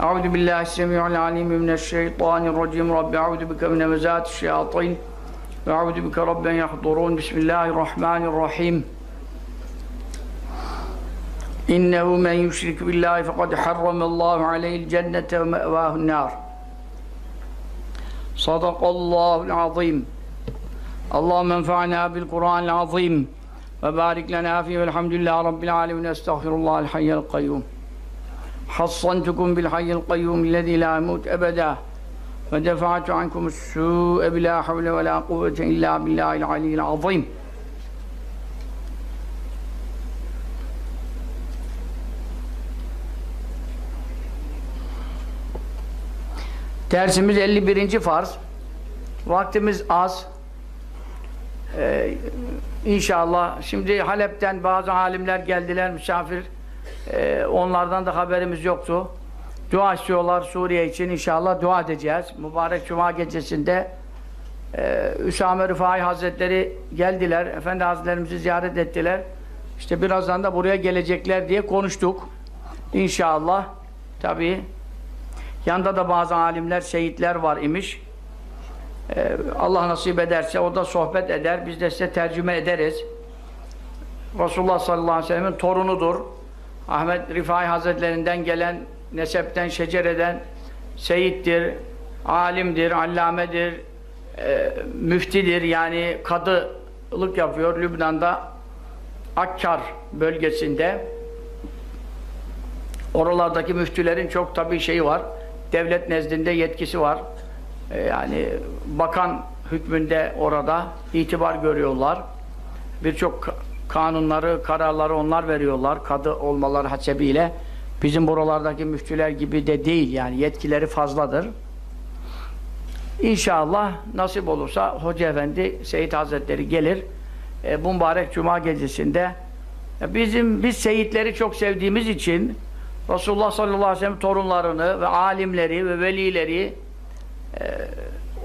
أعوذ بالله السميع العليم من الشيطان الرجيم. رب أعوذ بك من همزات الشياطين وأعوذ بك رب أن يحضرون. بسم الله الرحمن الرحيم. إنه من يشرك بالله فقد حرم الله عليه الجنة ومأواه النار. صدق الله العظيم. اللهم انفعنا بالقرآن العظيم وبارك لنا فيه والحمد لله رب العالمين. أستغفر الله الحي القيوم. حصنتكم بالحي القيوم الذي لا يموت أبدا ودفعت عنكم السوء بلا حول ولا قوة إلا بالله العلي العظيم Dersimiz 51. farz. Vaktimiz az. Ee, inşallah. Şimdi Halep'ten bazı alimler geldiler misafir. Ee, onlardan da haberimiz yoktu. Dua istiyorlar Suriye için. İnşallah dua edeceğiz. Mübarek Cuma gecesinde e, Üsame Rıfai Hazretleri geldiler. Efendi Hazretlerimizi ziyaret ettiler. İşte birazdan da buraya gelecekler diye konuştuk. İnşallah. Tabii Yanında da bazı alimler, şehitler var imiş. Ee, Allah nasip ederse o da sohbet eder. Biz de size tercüme ederiz. Resulullah sallallahu aleyhi ve sellem'in torunudur. Ahmet Rifai Hazretlerinden gelen, nesepten, şecereden seyittir, alimdir, allamedir, e, müftidir. Yani kadılık yapıyor Lübnan'da Akkar bölgesinde. Oralardaki müftülerin çok tabii şeyi var devlet nezdinde yetkisi var. Ee, yani bakan hükmünde orada itibar görüyorlar. Birçok kanunları, kararları onlar veriyorlar. Kadı olmaları hasebiyle. Bizim buralardaki müftüler gibi de değil. Yani yetkileri fazladır. İnşallah nasip olursa Hoca Efendi Seyit Hazretleri gelir. E, bu mübarek Cuma gecesinde e, bizim biz seyitleri çok sevdiğimiz için Resulullah sallallahu aleyhi ve sellem torunlarını ve alimleri ve velileri e,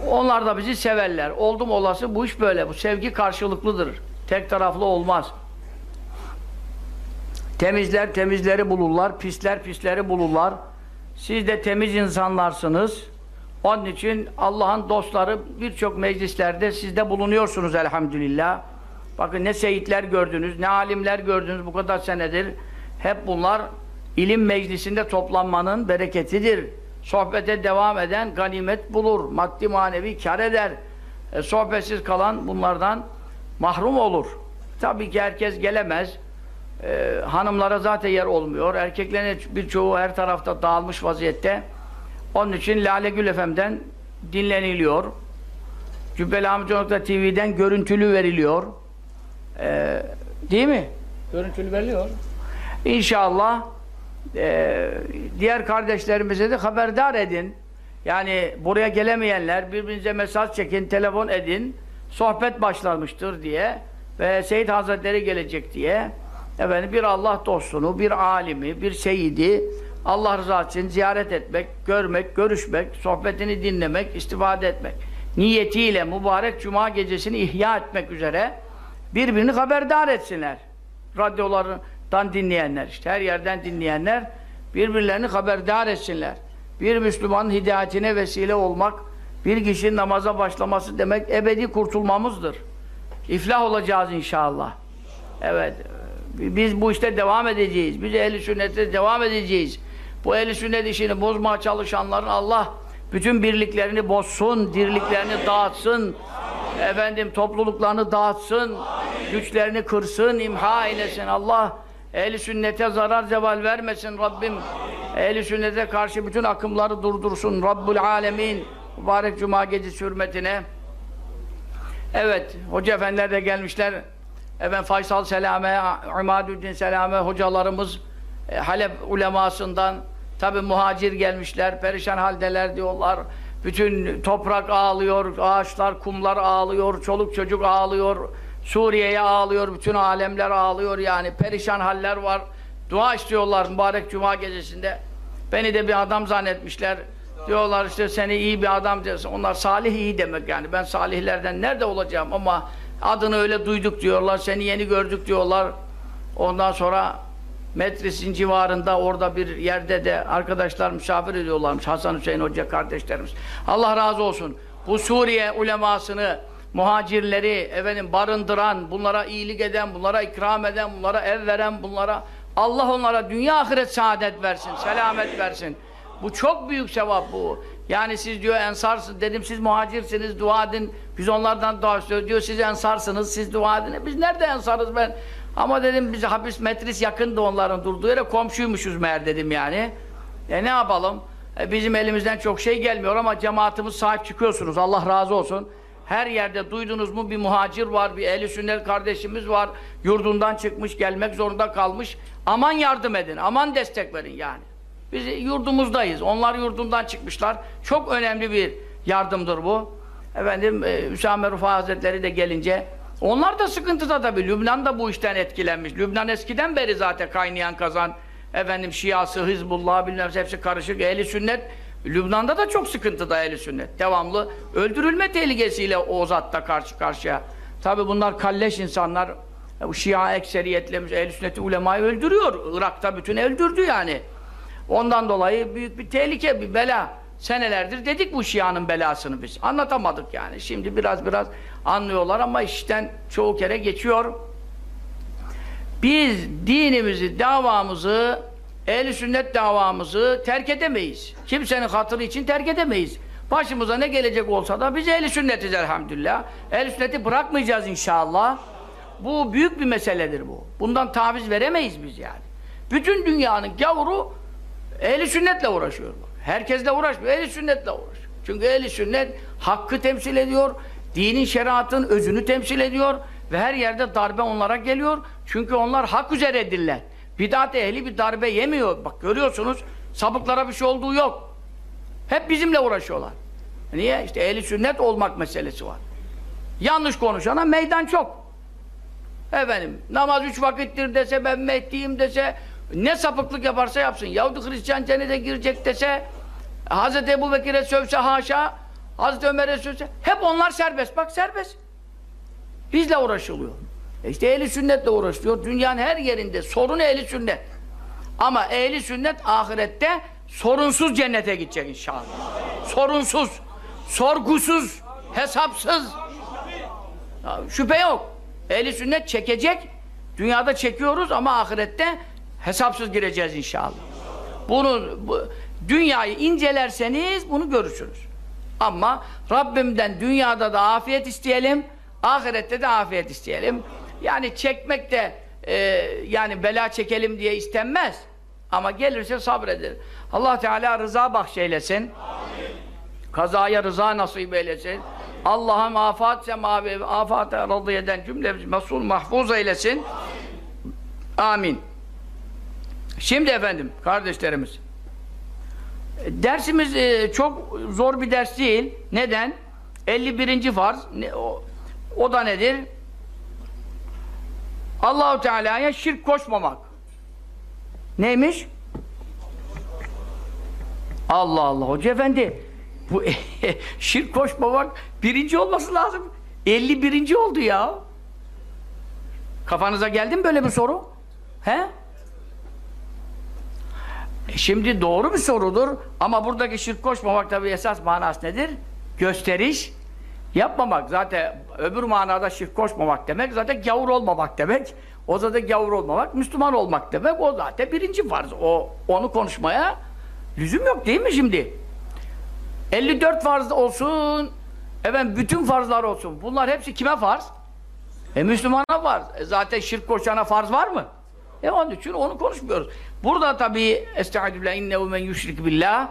onlar da bizi severler. Oldum olası bu iş böyle. Bu sevgi karşılıklıdır. Tek taraflı olmaz. Temizler temizleri bulurlar, pisler pisleri bulurlar. Siz de temiz insanlarsınız. Onun için Allah'ın dostları birçok meclislerde sizde bulunuyorsunuz elhamdülillah. Bakın ne seyitler gördünüz, ne alimler gördünüz bu kadar senedir. Hep bunlar ilim meclisinde toplanmanın bereketidir. Sohbete devam eden ganimet bulur. Maddi manevi kar eder. E, sohbetsiz kalan bunlardan mahrum olur. Tabii ki herkes gelemez. E, hanımlara zaten yer olmuyor. Erkeklerin birçoğu her tarafta dağılmış vaziyette. Onun için Lale Gül FM'den dinleniliyor. Cübbeli Amcalık'ta TV'den görüntülü veriliyor. E, değil mi? Görüntülü veriliyor. İnşallah ee, diğer kardeşlerimize de haberdar edin. Yani buraya gelemeyenler birbirinize mesaj çekin, telefon edin. Sohbet başlamıştır diye ve Seyyid Hazretleri gelecek diye efendim bir Allah dostunu, bir alimi, bir seyidi Allah rızası için ziyaret etmek, görmek, görüşmek, sohbetini dinlemek, istifade etmek. Niyetiyle mübarek cuma gecesini ihya etmek üzere birbirini haberdar etsinler. Radyoların dan dinleyenler, işte her yerden dinleyenler birbirlerini haberdar etsinler. Bir Müslümanın hidayetine vesile olmak, bir kişinin namaza başlaması demek ebedi kurtulmamızdır. İflah olacağız inşallah. Evet. Biz bu işte devam edeceğiz. Biz ehli sünnete devam edeceğiz. Bu ehli sünnet işini bozmaya çalışanların Allah bütün birliklerini bozsun, dirliklerini dağıtsın. Efendim topluluklarını dağıtsın. Güçlerini kırsın, imha eylesin. Allah Ehli sünnete zarar zeval vermesin Rabbim. Ehli sünnete karşı bütün akımları durdursun Rabbul Alemin. Mübarek Cuma gecesi hürmetine. Evet, hoca efendiler de gelmişler. Efendim Faysal Selame, Umadüddin Selame hocalarımız e, Halep ulemasından tabi muhacir gelmişler, perişan haldeler diyorlar. Bütün toprak ağlıyor, ağaçlar, kumlar ağlıyor, çoluk çocuk ağlıyor, Suriye'ye ağlıyor, bütün alemler ağlıyor yani. Perişan haller var. Dua istiyorlar mübarek cuma gecesinde. Beni de bir adam zannetmişler. Diyorlar işte seni iyi bir adam diyorsun. Onlar salih iyi demek yani. Ben salihlerden nerede olacağım ama adını öyle duyduk diyorlar. Seni yeni gördük diyorlar. Ondan sonra Metris'in civarında orada bir yerde de arkadaşlar misafir ediyorlarmış. Hasan Hüseyin Hoca kardeşlerimiz. Allah razı olsun. Bu Suriye ulemasını, muhacirleri efendim barındıran, bunlara iyilik eden, bunlara ikram eden, bunlara ev veren, bunlara Allah onlara dünya ahiret saadet versin, selamet versin. Bu çok büyük sevap bu. Yani siz diyor ensarsınız. Dedim siz muhacirsiniz, dua edin. Biz onlardan dua istiyoruz. Diyor siz ensarsınız, siz dua edin. E Biz nerede ensarız ben? Ama dedim biz hapis metris yakındı onların durduğu yere. Komşuymuşuz meğer dedim yani. E ne yapalım? E bizim elimizden çok şey gelmiyor ama cemaatimiz sahip çıkıyorsunuz. Allah razı olsun. Her yerde duydunuz mu bir muhacir var, bir ehli sünnet kardeşimiz var. Yurdundan çıkmış, gelmek zorunda kalmış. Aman yardım edin, aman destek verin yani. Biz yurdumuzdayız. Onlar yurdundan çıkmışlar. Çok önemli bir yardımdır bu. Efendim e, Hüsame Rufa Hazretleri de gelince onlar da sıkıntıda tabii. Lübnan da bu işten etkilenmiş. Lübnan eskiden beri zaten kaynayan kazan. Efendim Şiası, Hizbullah bilmem hepsi karışık. Ehli sünnet Lübnan'da da çok sıkıntıda ehli sünnet. Devamlı öldürülme tehlikesiyle o karşı karşıya. Tabii bunlar kalleş insanlar. E, Şia ekseriyetlemiş, ehl sünneti ulemayı öldürüyor. Irak'ta bütün öldürdü yani. Ondan dolayı büyük bir tehlike, bir bela. Senelerdir dedik bu Şia'nın belasını biz. Anlatamadık yani. Şimdi biraz biraz anlıyorlar ama işten çoğu kere geçiyor. Biz dinimizi, davamızı, ehl sünnet davamızı terk edemeyiz. Kimsenin hatırı için terk edemeyiz. Başımıza ne gelecek olsa da biz ehl sünnetiz elhamdülillah. ehl sünneti bırakmayacağız inşallah. Bu büyük bir meseledir bu. Bundan taviz veremeyiz biz yani. Bütün dünyanın gavuru ehli sünnetle uğraşıyor. Herkesle uğraşmıyor, ehli sünnetle uğraşıyor. Çünkü ehli sünnet hakkı temsil ediyor, dinin şeriatın özünü temsil ediyor ve her yerde darbe onlara geliyor. Çünkü onlar hak üzeredirler. Bidat ehli bir darbe yemiyor. Bak görüyorsunuz, sapıklara bir şey olduğu yok. Hep bizimle uğraşıyorlar. Niye? İşte ehli sünnet olmak meselesi var. Yanlış konuşana meydan çok. Efendim, namaz üç vakittir dese, ben Mehdi'yim dese, ne sapıklık yaparsa yapsın. Yahudi Hristiyan cennete girecek dese, Hz. Ebu Bekir'e sövse haşa, Hz. Ömer'e sövse, hep onlar serbest. Bak serbest. Bizle uğraşılıyor. E işte ehli sünnetle uğraşılıyor. Dünyanın her yerinde sorun ehli sünnet. Ama ehli sünnet ahirette sorunsuz cennete gidecek inşallah. Sorunsuz, sorgusuz, hesapsız. Şüphe yok. Ehli sünnet çekecek. Dünyada çekiyoruz ama ahirette hesapsız gireceğiz inşallah. Bunu bu, dünyayı incelerseniz bunu görürsünüz. Ama Rabbimden dünyada da afiyet isteyelim, ahirette de afiyet isteyelim. Yani çekmek de e, yani bela çekelim diye istenmez. Ama gelirse sabredilir. Allah Teala rıza bahşeylesin. Kazaya rıza nasip eylesin. Allah'ım afat semavi, afata razı eden cümlemizi mesul mahfuz eylesin. Amin. Şimdi efendim, kardeşlerimiz, dersimiz e, çok zor bir ders değil. Neden? 51. farz. O, o da nedir? Allahu Teala'ya şirk koşmamak. Neymiş? Allah Allah. Hoca efendi, bu şirk koşmamak birinci olması lazım. 51. oldu ya. Kafanıza geldi mi böyle bir soru? He? E şimdi doğru bir sorudur ama buradaki şirk koşmamak tabi esas manası nedir? Gösteriş, yapmamak. Zaten öbür manada şirk koşmamak demek zaten gavur olmamak demek. O zaten gavur olmamak, Müslüman olmak demek. O zaten birinci farz. O onu konuşmaya lüzum yok değil mi şimdi? 54 farz olsun, efendim bütün farzlar olsun. Bunlar hepsi kime farz? E Müslümana farz. E zaten şirk koşana farz var mı? E onun için onu konuşmuyoruz. Burada tabii Estaizu billah innehu men yüşrik billah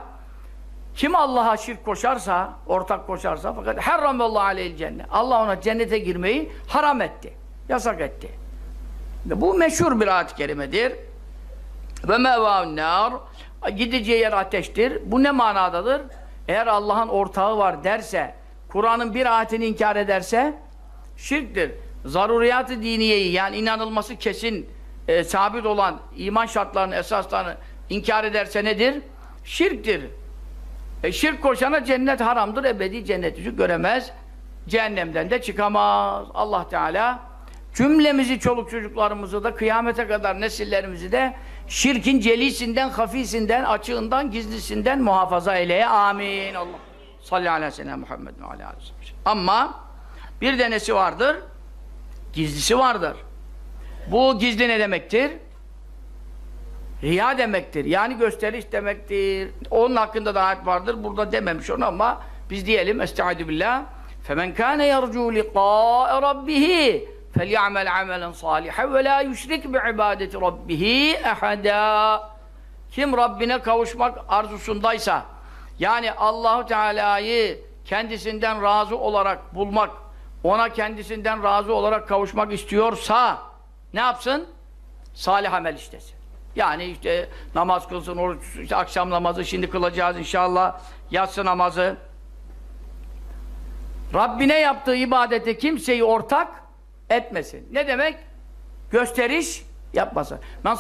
kim Allah'a şirk koşarsa, ortak koşarsa fakat harramallahu aleyhil cennet. Allah ona cennete girmeyi haram etti. Yasak etti. Bu meşhur bir ayet-i kerimedir. Ve mevâun nâr gideceği yer ateştir. Bu ne manadadır? eğer Allah'ın ortağı var derse, Kur'an'ın bir ayetini inkar ederse şirktir. Zaruriyat-ı diniyeyi yani inanılması kesin e, sabit olan iman şartlarını, esaslarını inkar ederse nedir? Şirktir. E, şirk koşana cennet haramdır, ebedi cennet yüzü göremez. Cehennemden de çıkamaz. Allah Teala cümlemizi, çoluk çocuklarımızı da kıyamete kadar nesillerimizi de şirkin celisinden, hafisinden, açığından, gizlisinden muhafaza eyleye. Amin. Allah. Salli aleyhi ve sellem Muhammed ve aleyhi ve sellem. Ama bir denesi vardır, gizlisi vardır. Bu gizli ne demektir? Riya demektir. Yani gösteriş demektir. Onun hakkında da ayet vardır. Burada dememiş onu ama biz diyelim Estaizu billah. فَمَنْ كَانَ يَرْجُوا لِقَاءَ رَبِّهِ فَلْيَعْمَلْ عَمَلًا صَالِحًا وَلَا يُشْرِكْ بِعِبَادَةِ رَبِّهِ اَحَدًا Kim Rabbine kavuşmak arzusundaysa yani Allahu Teala'yı kendisinden razı olarak bulmak, ona kendisinden razı olarak kavuşmak istiyorsa ne yapsın? Salih amel işlesin. Yani işte namaz kılsın, oruç, işte akşam namazı şimdi kılacağız inşallah, yatsı namazı. Rabbine yaptığı ibadete kimseyi ortak etmesin. Ne demek? Gösteriş yapmasın. Men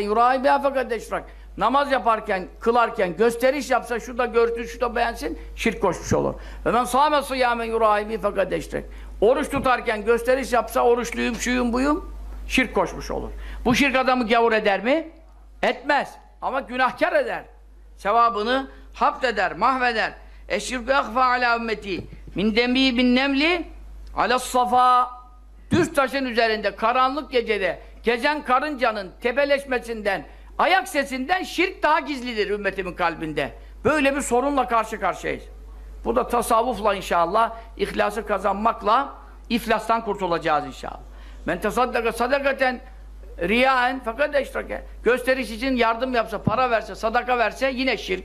yurahi biha fakat eşrak. Namaz yaparken, kılarken gösteriş yapsa, şurada görsün, şurada beğensin, şirk koşmuş olur. Ve men sâme sıyâmen yurahi biha fakat eşrak. Oruç tutarken gösteriş yapsa, oruçluyum, şuyum, buyum, şirk koşmuş olur. Bu şirk adamı gavur eder mi? Etmez. Ama günahkar eder. Sevabını hapt eder, mahveder. Eşirkü ehfâ alâ ümmeti min demî bin nemli safa düz taşın üzerinde karanlık gecede gezen karıncanın tepeleşmesinden ayak sesinden şirk daha gizlidir ümmetimin kalbinde. Böyle bir sorunla karşı karşıyayız. Bu da tasavvufla inşallah, ihlası kazanmakla iflastan kurtulacağız inşallah. Men tasaddaka sadakaten riyaen fakat eşrake. Gösteriş için yardım yapsa, para verse, sadaka verse yine şirk.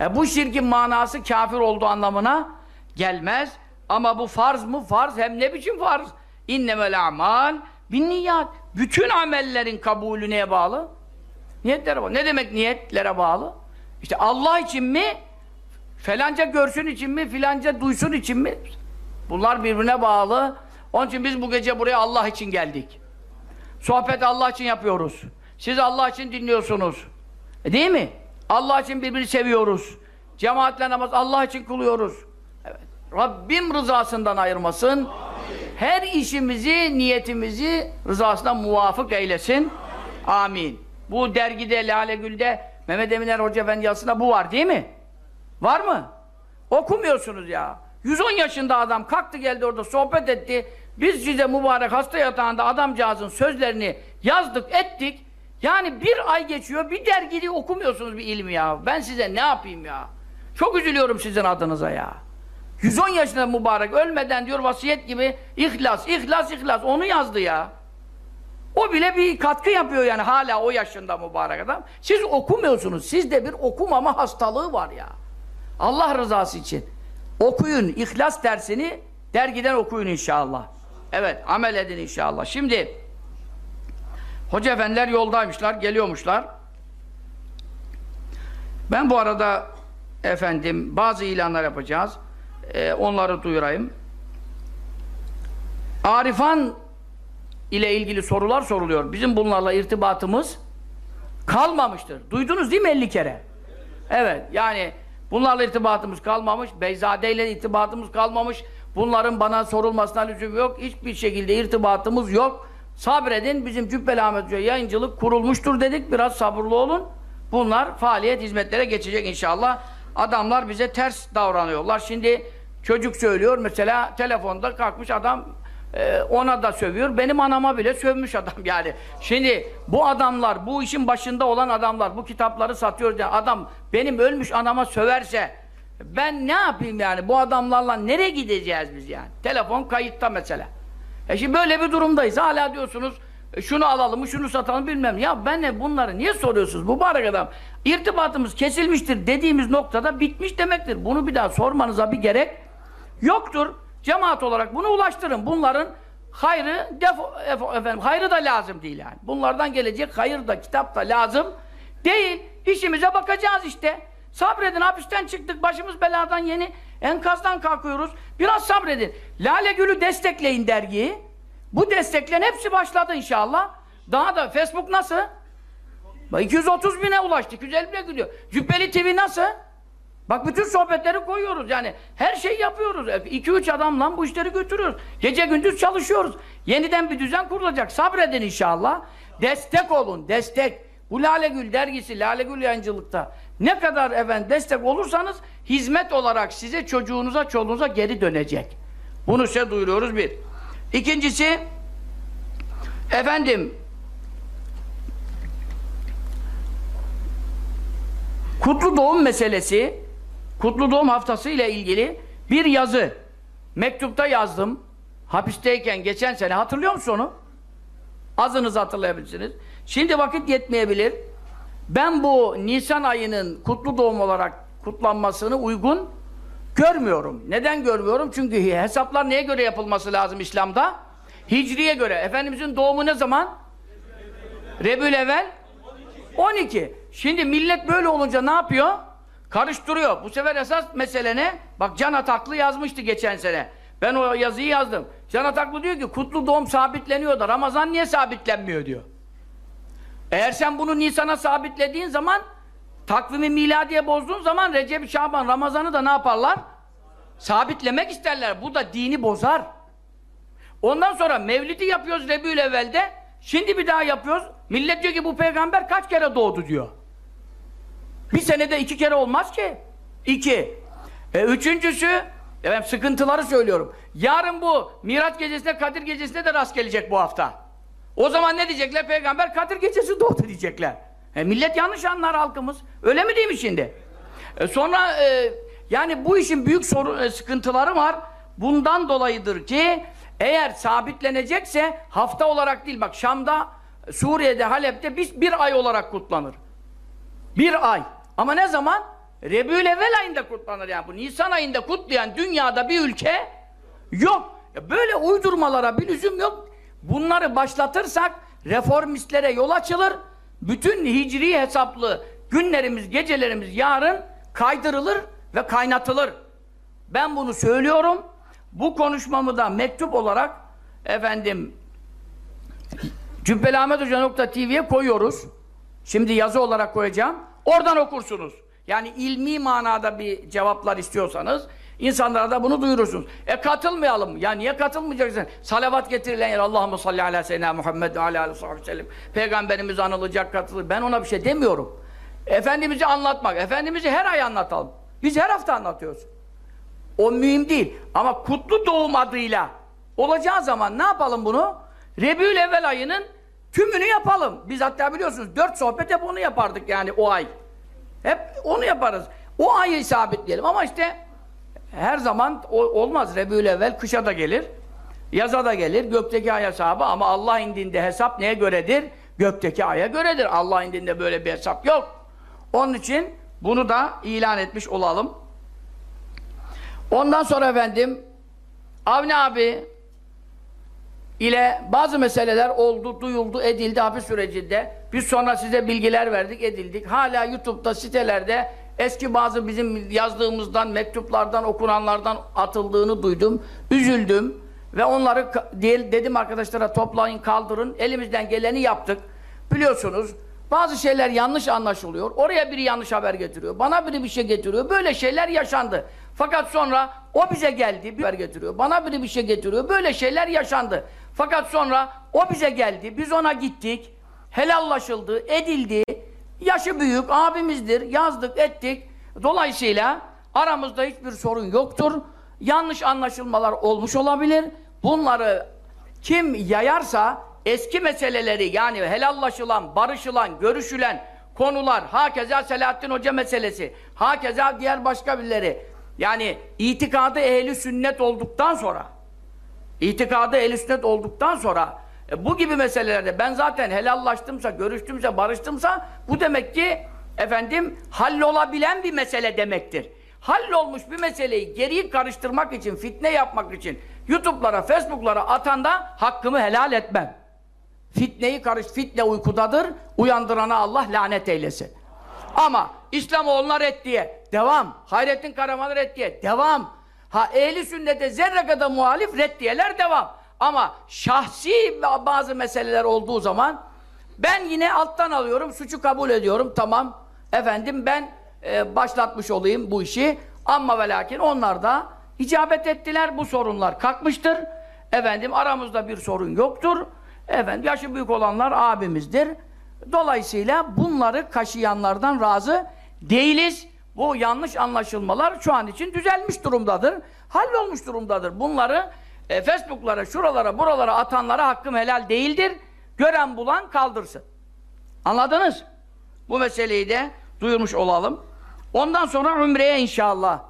E bu şirkin manası kafir olduğu anlamına gelmez. Ama bu farz mı? Farz. Hem ne biçim farz? İnnemel amal bin niyat. Bütün amellerin kabulü neye bağlı? Niyetlere bağlı. Ne demek niyetlere bağlı? İşte Allah için mi? Felanca görsün için mi? Filanca duysun için mi? Bunlar birbirine bağlı. Onun için biz bu gece buraya Allah için geldik. Sohbet Allah için yapıyoruz. Siz Allah için dinliyorsunuz. E değil mi? Allah için birbirini seviyoruz. Cemaatle namaz Allah için kılıyoruz. Evet. Rabbim rızasından ayırmasın. Amin. Her işimizi, niyetimizi rızasına muvafık eylesin. Amin. Bu dergide, Lale Gül'de Mehmet Eminer Hoca Efendi yazısında bu var değil mi? Var mı? Okumuyorsunuz ya. 110 yaşında adam kalktı geldi orada sohbet etti. Biz size mübarek hasta yatağında adamcağızın sözlerini yazdık ettik. Yani bir ay geçiyor bir dergide okumuyorsunuz bir ilmi ya. Ben size ne yapayım ya? Çok üzülüyorum sizin adınıza ya. 110 yaşında mübarek ölmeden diyor vasiyet gibi ihlas, ihlas, ihlas onu yazdı ya. O bile bir katkı yapıyor yani hala o yaşında mübarek adam. Siz okumuyorsunuz. Sizde bir okumama hastalığı var ya. Allah rızası için. Okuyun ihlas dersini dergiden okuyun inşallah. Evet amel edin inşallah. Şimdi hoca efendiler yoldaymışlar, geliyormuşlar. Ben bu arada efendim bazı ilanlar yapacağız. Ee, onları duyurayım. Arifan ile ilgili sorular soruluyor. Bizim bunlarla irtibatımız kalmamıştır. Duydunuz değil mi 50 kere? Evet yani bunlarla irtibatımız kalmamış. Beyzade ile irtibatımız kalmamış. Bunların bana sorulmasına lüzum yok. Hiçbir şekilde irtibatımız yok. Sabredin. Bizim Cübbeli Ahmet Hoca yayıncılık kurulmuştur dedik. Biraz sabırlı olun. Bunlar faaliyet hizmetlere geçecek inşallah. Adamlar bize ters davranıyorlar. Şimdi çocuk söylüyor mesela telefonda kalkmış adam e, ona da sövüyor. Benim anama bile sövmüş adam yani. Şimdi bu adamlar, bu işin başında olan adamlar, bu kitapları satıyor diye adam benim ölmüş anama söverse ben ne yapayım yani? Bu adamlarla nereye gideceğiz biz yani? Telefon kayıtta mesela. E şimdi böyle bir durumdayız. Hala diyorsunuz e, şunu alalım şunu satalım bilmem. Ya ben ne bunları niye soruyorsunuz? Mübarek adam. İrtibatımız kesilmiştir dediğimiz noktada bitmiş demektir. Bunu bir daha sormanıza bir gerek yoktur. Cemaat olarak bunu ulaştırın. Bunların hayrı defo, efo, efendim, hayrı da lazım değil yani. Bunlardan gelecek hayır da kitap da lazım değil. İşimize bakacağız işte. Sabredin hapisten çıktık başımız beladan yeni enkazdan kalkıyoruz. Biraz sabredin. Lale Gül'ü destekleyin dergiyi. Bu desteklerin hepsi başladı inşallah. Daha da Facebook nasıl? Bak 230 bine ulaştı. 250 bine gidiyor. Cübbeli TV nasıl? Bak bütün sohbetleri koyuyoruz yani. Her şeyi yapıyoruz. 2-3 adamla bu işleri götürüyoruz. Gece gündüz çalışıyoruz. Yeniden bir düzen kurulacak. Sabredin inşallah. Destek olun. Destek. Bu Lale Gül dergisi, Lale Gül yayıncılıkta ne kadar efendim destek olursanız hizmet olarak size çocuğunuza, çoluğunuza geri dönecek. Bunu size duyuruyoruz bir. İkincisi efendim Kutlu doğum meselesi Kutlu doğum haftası ile ilgili bir yazı mektupta yazdım. Hapisteyken geçen sene hatırlıyor musun onu? Azınız hatırlayabilirsiniz. Şimdi vakit yetmeyebilir. Ben bu Nisan ayının kutlu doğum olarak kutlanmasını uygun görmüyorum. Neden görmüyorum? Çünkü hesaplar neye göre yapılması lazım İslam'da? Hicriye göre. Efendimizin doğumu ne zaman? Rebülevvel 12. Şimdi millet böyle olunca ne yapıyor? Karıştırıyor. Bu sefer esas mesele ne? Bak Can Ataklı yazmıştı geçen sene. Ben o yazıyı yazdım. Can Ataklı diyor ki kutlu doğum sabitleniyor da Ramazan niye sabitlenmiyor diyor. Eğer sen bunu Nisan'a sabitlediğin zaman takvimi miladiye bozduğun zaman Recep, Şaban, Ramazan'ı da ne yaparlar? Sabitlemek isterler. Bu da dini bozar. Ondan sonra Mevlid'i yapıyoruz Rebül evvelde. Şimdi bir daha yapıyoruz. Millet diyor ki bu peygamber kaç kere doğdu diyor. Bir senede iki kere olmaz ki. İki. E, üçüncüsü, efendim sıkıntıları söylüyorum. Yarın bu Miraç gecesine, Kadir gecesine de rast gelecek bu hafta. O zaman ne diyecekler? Peygamber Kadir gecesi doğdu diyecekler. E, millet yanlış anlar halkımız. Öyle mi değil mi şimdi? E, sonra e, yani bu işin büyük sorun, e, sıkıntıları var. Bundan dolayıdır ki eğer sabitlenecekse hafta olarak değil bak Şam'da, Suriye'de, Halep'te bir, bir ay olarak kutlanır. Bir ay. Ama ne zaman? Rebül-Evvel ayında kutlanır yani. Bu Nisan ayında kutlayan dünyada bir ülke yok. Böyle uydurmalara bir lüzum yok. Bunları başlatırsak reformistlere yol açılır. Bütün hicri hesaplı günlerimiz, gecelerimiz yarın kaydırılır ve kaynatılır. Ben bunu söylüyorum. Bu konuşmamı da mektup olarak efendim cübbelahmethoca.tv'ye koyuyoruz. Şimdi yazı olarak koyacağım. Oradan okursunuz. Yani ilmi manada bir cevaplar istiyorsanız insanlara da bunu duyurursunuz. E katılmayalım. Ya niye katılmayacaksın? Salavat getirilen yer Allahümme salli ala seyyidina Muhammed ve ala aleyhi sellem. Peygamberimiz anılacak katılır. Ben ona bir şey demiyorum. Efendimiz'i anlatmak. Efendimiz'i her ay anlatalım. Biz her hafta anlatıyoruz. O mühim değil. Ama kutlu doğum adıyla olacağı zaman ne yapalım bunu? Rebül evvel ayının tümünü yapalım. Biz hatta biliyorsunuz dört sohbet hep onu yapardık yani o ay. Hep onu yaparız. O ayı sabitleyelim ama işte her zaman olmaz. Rebül evvel kışa da gelir. Yaza da gelir. Gökteki ay hesabı ama Allah indinde hesap neye göredir? Gökteki aya göredir. Allah indinde böyle bir hesap yok. Onun için bunu da ilan etmiş olalım. Ondan sonra efendim Avni abi ile bazı meseleler oldu, duyuldu, edildi hapis sürecinde. Biz sonra size bilgiler verdik, edildik. Hala YouTube'da, sitelerde eski bazı bizim yazdığımızdan, mektuplardan, okunanlardan atıldığını duydum. Üzüldüm. Ve onları dedim arkadaşlara toplayın, kaldırın. Elimizden geleni yaptık. Biliyorsunuz bazı şeyler yanlış anlaşılıyor. Oraya biri yanlış haber getiriyor. Bana biri bir şey getiriyor. Böyle şeyler yaşandı. Fakat sonra o bize geldi, bir haber getiriyor. Bana biri bir şey getiriyor. Böyle şeyler yaşandı. Fakat sonra o bize geldi. Biz ona gittik. Helallaşıldı, edildi. Yaşı büyük, abimizdir. Yazdık, ettik. Dolayısıyla aramızda hiçbir sorun yoktur. Yanlış anlaşılmalar olmuş olabilir. Bunları kim yayarsa eski meseleleri yani helallaşılan, barışılan, görüşülen konular, hakeza Selahattin Hoca meselesi, hakeza diğer başka birileri yani itikadı ehli sünnet olduktan sonra itikadı ehli sünnet olduktan sonra e, bu gibi meselelerde ben zaten helallaştımsa, görüştümse, barıştımsa bu demek ki efendim hallolabilen bir mesele demektir. Hallolmuş bir meseleyi geriyi karıştırmak için, fitne yapmak için YouTube'lara, Facebook'lara atanda hakkımı helal etmem. Fitneyi karış, fitne uykudadır, uyandırana Allah lanet eylesin. Ama İslamoğlu'na reddiye. Devam. Hayrettin Karaman'a reddiye. Devam. Ha ehli sünnete zerre kadar muhalif reddiyeler devam. Ama şahsi bazı meseleler olduğu zaman ben yine alttan alıyorum, suçu kabul ediyorum. Tamam. Efendim ben e, başlatmış olayım bu işi. Ama ve lakin onlar da icabet ettiler. Bu sorunlar kalkmıştır. Efendim aramızda bir sorun yoktur. Efendim yaşı büyük olanlar abimizdir. Dolayısıyla bunları kaşıyanlardan razı değiliz. Bu yanlış anlaşılmalar şu an için düzelmiş durumdadır. Hallolmuş durumdadır. Bunları e, Facebook'lara, şuralara, buralara atanlara hakkım helal değildir. Gören bulan kaldırsın. Anladınız? Bu meseleyi de duyurmuş olalım. Ondan sonra Ümre'ye inşallah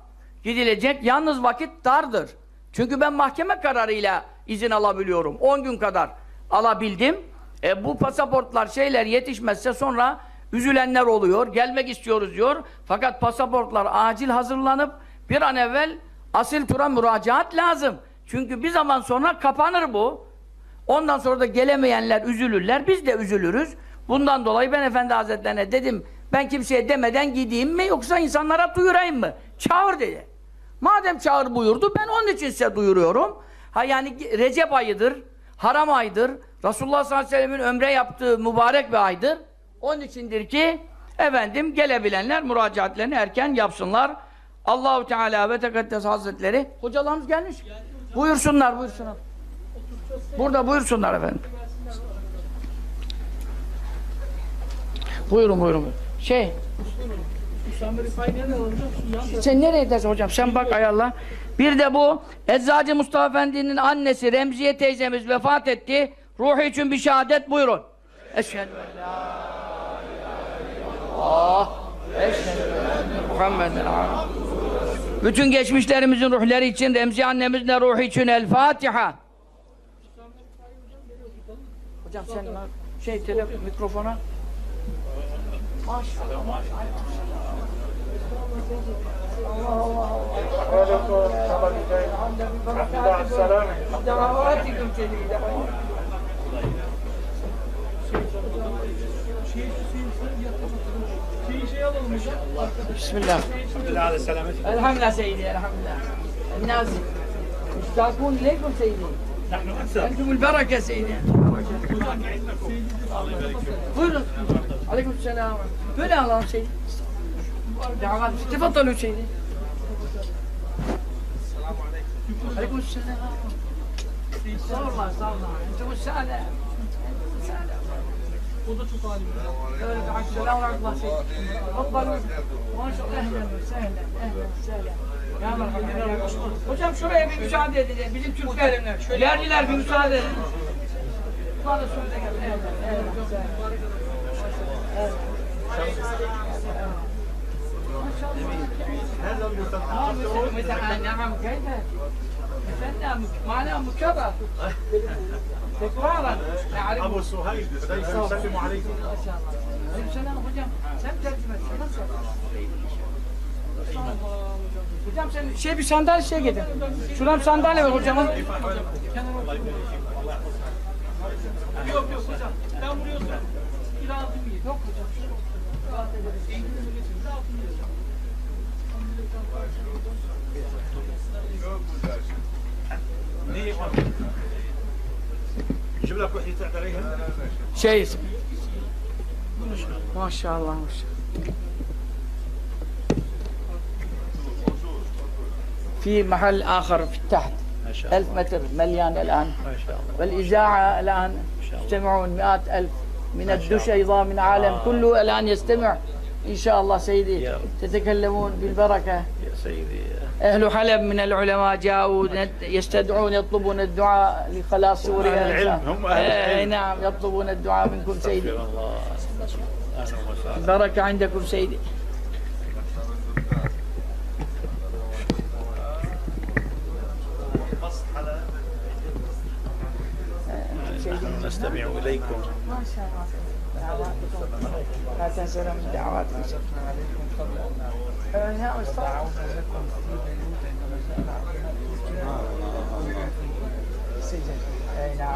gidilecek. Yalnız vakit dardır. Çünkü ben mahkeme kararıyla izin alabiliyorum. 10 gün kadar alabildim. E, bu pasaportlar şeyler yetişmezse sonra üzülenler oluyor. Gelmek istiyoruz diyor. Fakat pasaportlar acil hazırlanıp bir an evvel asil tura müracaat lazım. Çünkü bir zaman sonra kapanır bu. Ondan sonra da gelemeyenler üzülürler. Biz de üzülürüz. Bundan dolayı ben Efendi Hazretlerine dedim ben kimseye demeden gideyim mi yoksa insanlara duyurayım mı? Çağır dedi. Madem çağır buyurdu ben onun için size duyuruyorum. Ha yani Recep ayıdır, haram aydır. Resulullah sallallahu aleyhi ve sellem'in ömre yaptığı mübarek bir aydır. Onun içindir ki efendim gelebilenler müracaatlerini erken yapsınlar. Allahu Teala ve Tekaddes Hazretleri hocalarımız gelmiş. Buyursunlar, buyursunlar. Burada buyursunlar efendim. Buyurun, buyurun. Şey, sen nereye gidersin hocam? Sen bak ayarla. Bir de bu Eczacı Mustafa Efendi'nin annesi Remziye teyzemiz vefat etti. Ruhu için bir şehadet buyurun. Eşhedü en la ilahe illallah. Eşhedü enne Muhammeden abduhu. Bütün geçmişlerimizin ruhları için, Remziye annemizin ruhu için El Fatiha. Hocam sen şey telefon mikrofona. Maşallah. Maşallah. بسم الله. الحمد لله على سلامتك الحمد لله سيدي الحمد لله. الناس مشتاقون لكم سيدي. نحن أكثر. أنتم البركة سيدي. الله يبارك فيك عليكم السلام. كل أهلا سيدي. تفضلوا سيدي. السلام عليكم عليكم السلام. صار الله صار الله. أنتم السلام Da çok alim. Şey. Öyle bir aşçılar olarak bahsettim. Bak bak. Maşallah ehlen, sehlen, ehlen, sehlen. Ya merhaba. Hocam şuraya bir müsaade edin. Bizim Türkler, şöyle yerliler bir müsaade edin. Bana söyle gel. Evet, evet, evet. Maşallah. Her zaman معناه مكرر تكرارا نعرف أبو سهيل يسلم عليكم ما شاء الله عليكم السلام hocam sen tercüme et nasıl Hocam sen şey bir sandalye şey getir. Şuradan bir sandalye ver hocamın. Yok yok hocam. Ben buraya oturuyorum. Bir altı bir. Yok hocam. جيب لك وحدة تعد عليها Şey Maşallah maşallah. في محل آخر في ما شاء ألف متر مليان الآن. ما شاء الله. والإذاعة الآن يستمعون مئات ألف من الدش أيضا من عالم. كله الآن يستمع. إن شاء الله سيدي. تتكلمون بالبركة. يا سيدي أهل حلب من العلماء جاءوا يستدعون يطلبون الدعاء لخلاص سوريا. أهل العلم، هم أهل آه، العلم. نعم يطلبون الدعاء منكم سيدي. الله. البركة عندكم سيدي. نستمع إليكم. ما شاء الله. لا تنسونا من دعواتكم Ya Ustad.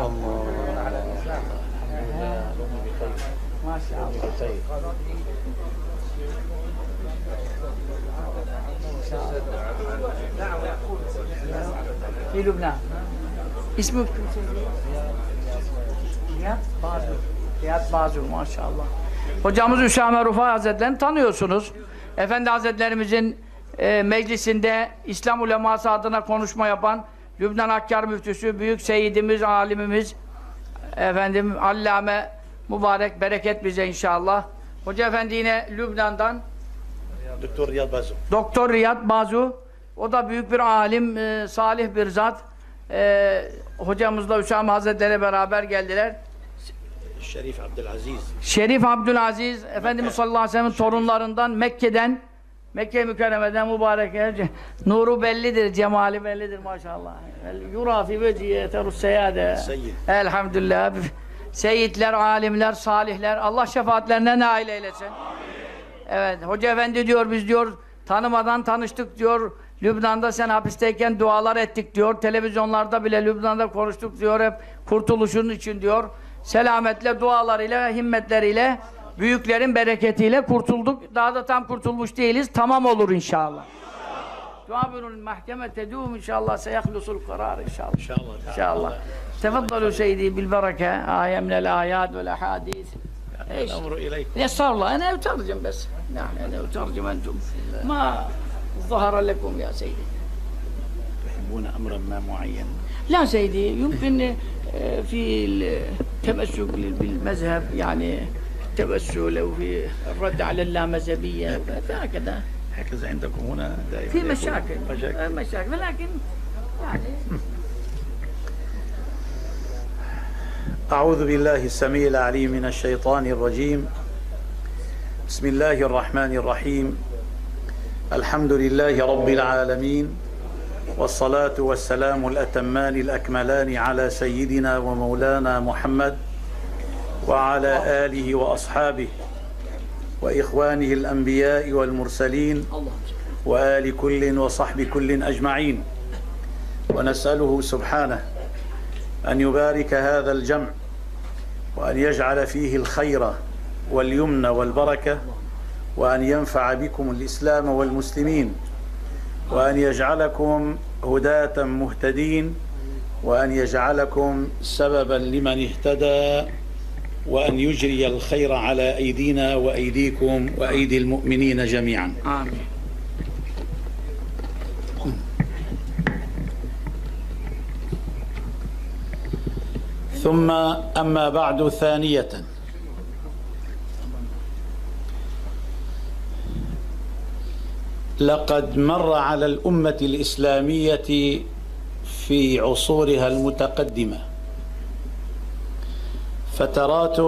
الله ما شاء الله طيب في لبنان اسمه Nihat maşallah. Hocamız Hüsame Rufay Hazretleri'ni tanıyorsunuz. Efendi Hazretlerimizin e, meclisinde İslam uleması adına konuşma yapan Lübnan Hakkar Müftüsü, Büyük Seyyidimiz, alimimiz efendim Allame mübarek bereket bize inşallah. Hoca Efendi yine Lübnan'dan Doktor Riyad Bazu. Doktor Riyad Bazu. O da büyük bir alim, e, salih bir zat. E, hocamızla Hüsam Hazretleri beraber geldiler. Şerif Abdülaziz. Şerif Abdülaziz Efendimiz Mekke. sallallahu aleyhi ve sellem'in torunlarından Mekke'den Mekke mükerremeden mübarek şey. nuru bellidir, cemali bellidir maşallah. Yura fi vecihi eterus seyade. Elhamdülillah. Seyitler, alimler, salihler Allah şefaatlerine nail eylesin. Amin. Evet, Hoca Efendi diyor biz diyor tanımadan tanıştık diyor. Lübnan'da sen hapisteyken dualar ettik diyor. Televizyonlarda bile Lübnan'da konuştuk diyor. Hep kurtuluşun için diyor selametle, dualarıyla himmetleriyle, büyüklerin bereketiyle kurtulduk. Daha da tam kurtulmuş değiliz. Tamam olur inşallah. Tuabirul mahkeme tedûm inşallah seyehlusul karar inşallah. İnşallah. İnşallah. Tefaddalu seydi bil bereke ayemnel ayat vel hadis. Estağfurullah. Ene utarcım bes. Nahne ene utarcım entum. Ma zahara lekum ya seydi. Tuhibbuna emren ma muayyen. La seydi. Yumkin في التمسك بالمذهب يعني التوسل أو في الرد على اللامذهبية هكذا. هكذا عندكم هنا دائما. في مشاكل مشاكل. مشاكل ولكن يعني. أعوذ بالله السميع العليم من الشيطان الرجيم. بسم الله الرحمن الرحيم. الحمد لله رب العالمين. والصلاة والسلام الأتمان الأكملان على سيدنا ومولانا محمد وعلى آله وأصحابه وإخوانه الأنبياء والمرسلين وآل كل وصحب كل أجمعين. ونسأله سبحانه أن يبارك هذا الجمع وأن يجعل فيه الخير واليمن والبركة وأن ينفع بكم الإسلام والمسلمين. وأن يجعلكم هداة مهتدين وأن يجعلكم سببا لمن اهتدى وأن يجري الخير على أيدينا وأيديكم وأيدي المؤمنين جميعا. آمين. ثم أما بعد ثانية. لقد مر على الأمة الإسلامية في عصورها المتقدمة. فترات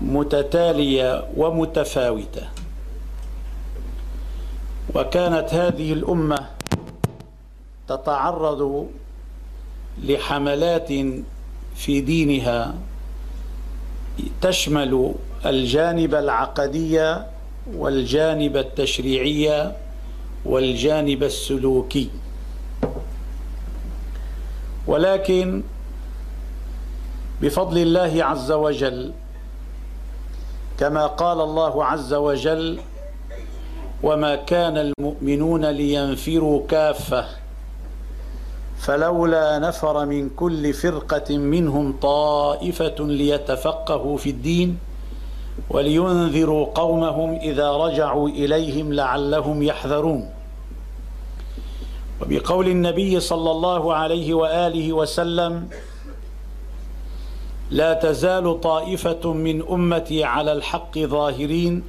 متتالية ومتفاوتة. وكانت هذه الأمة تتعرض لحملات في دينها تشمل الجانب العقدي والجانب التشريعي والجانب السلوكي. ولكن بفضل الله عز وجل كما قال الله عز وجل وما كان المؤمنون لينفروا كافة فلولا نفر من كل فرقة منهم طائفة ليتفقهوا في الدين ولينذروا قومهم إذا رجعوا إليهم لعلهم يحذرون. وبقول النبي صلى الله عليه وآله وسلم لا تزال طائفة من أمتي على الحق ظاهرين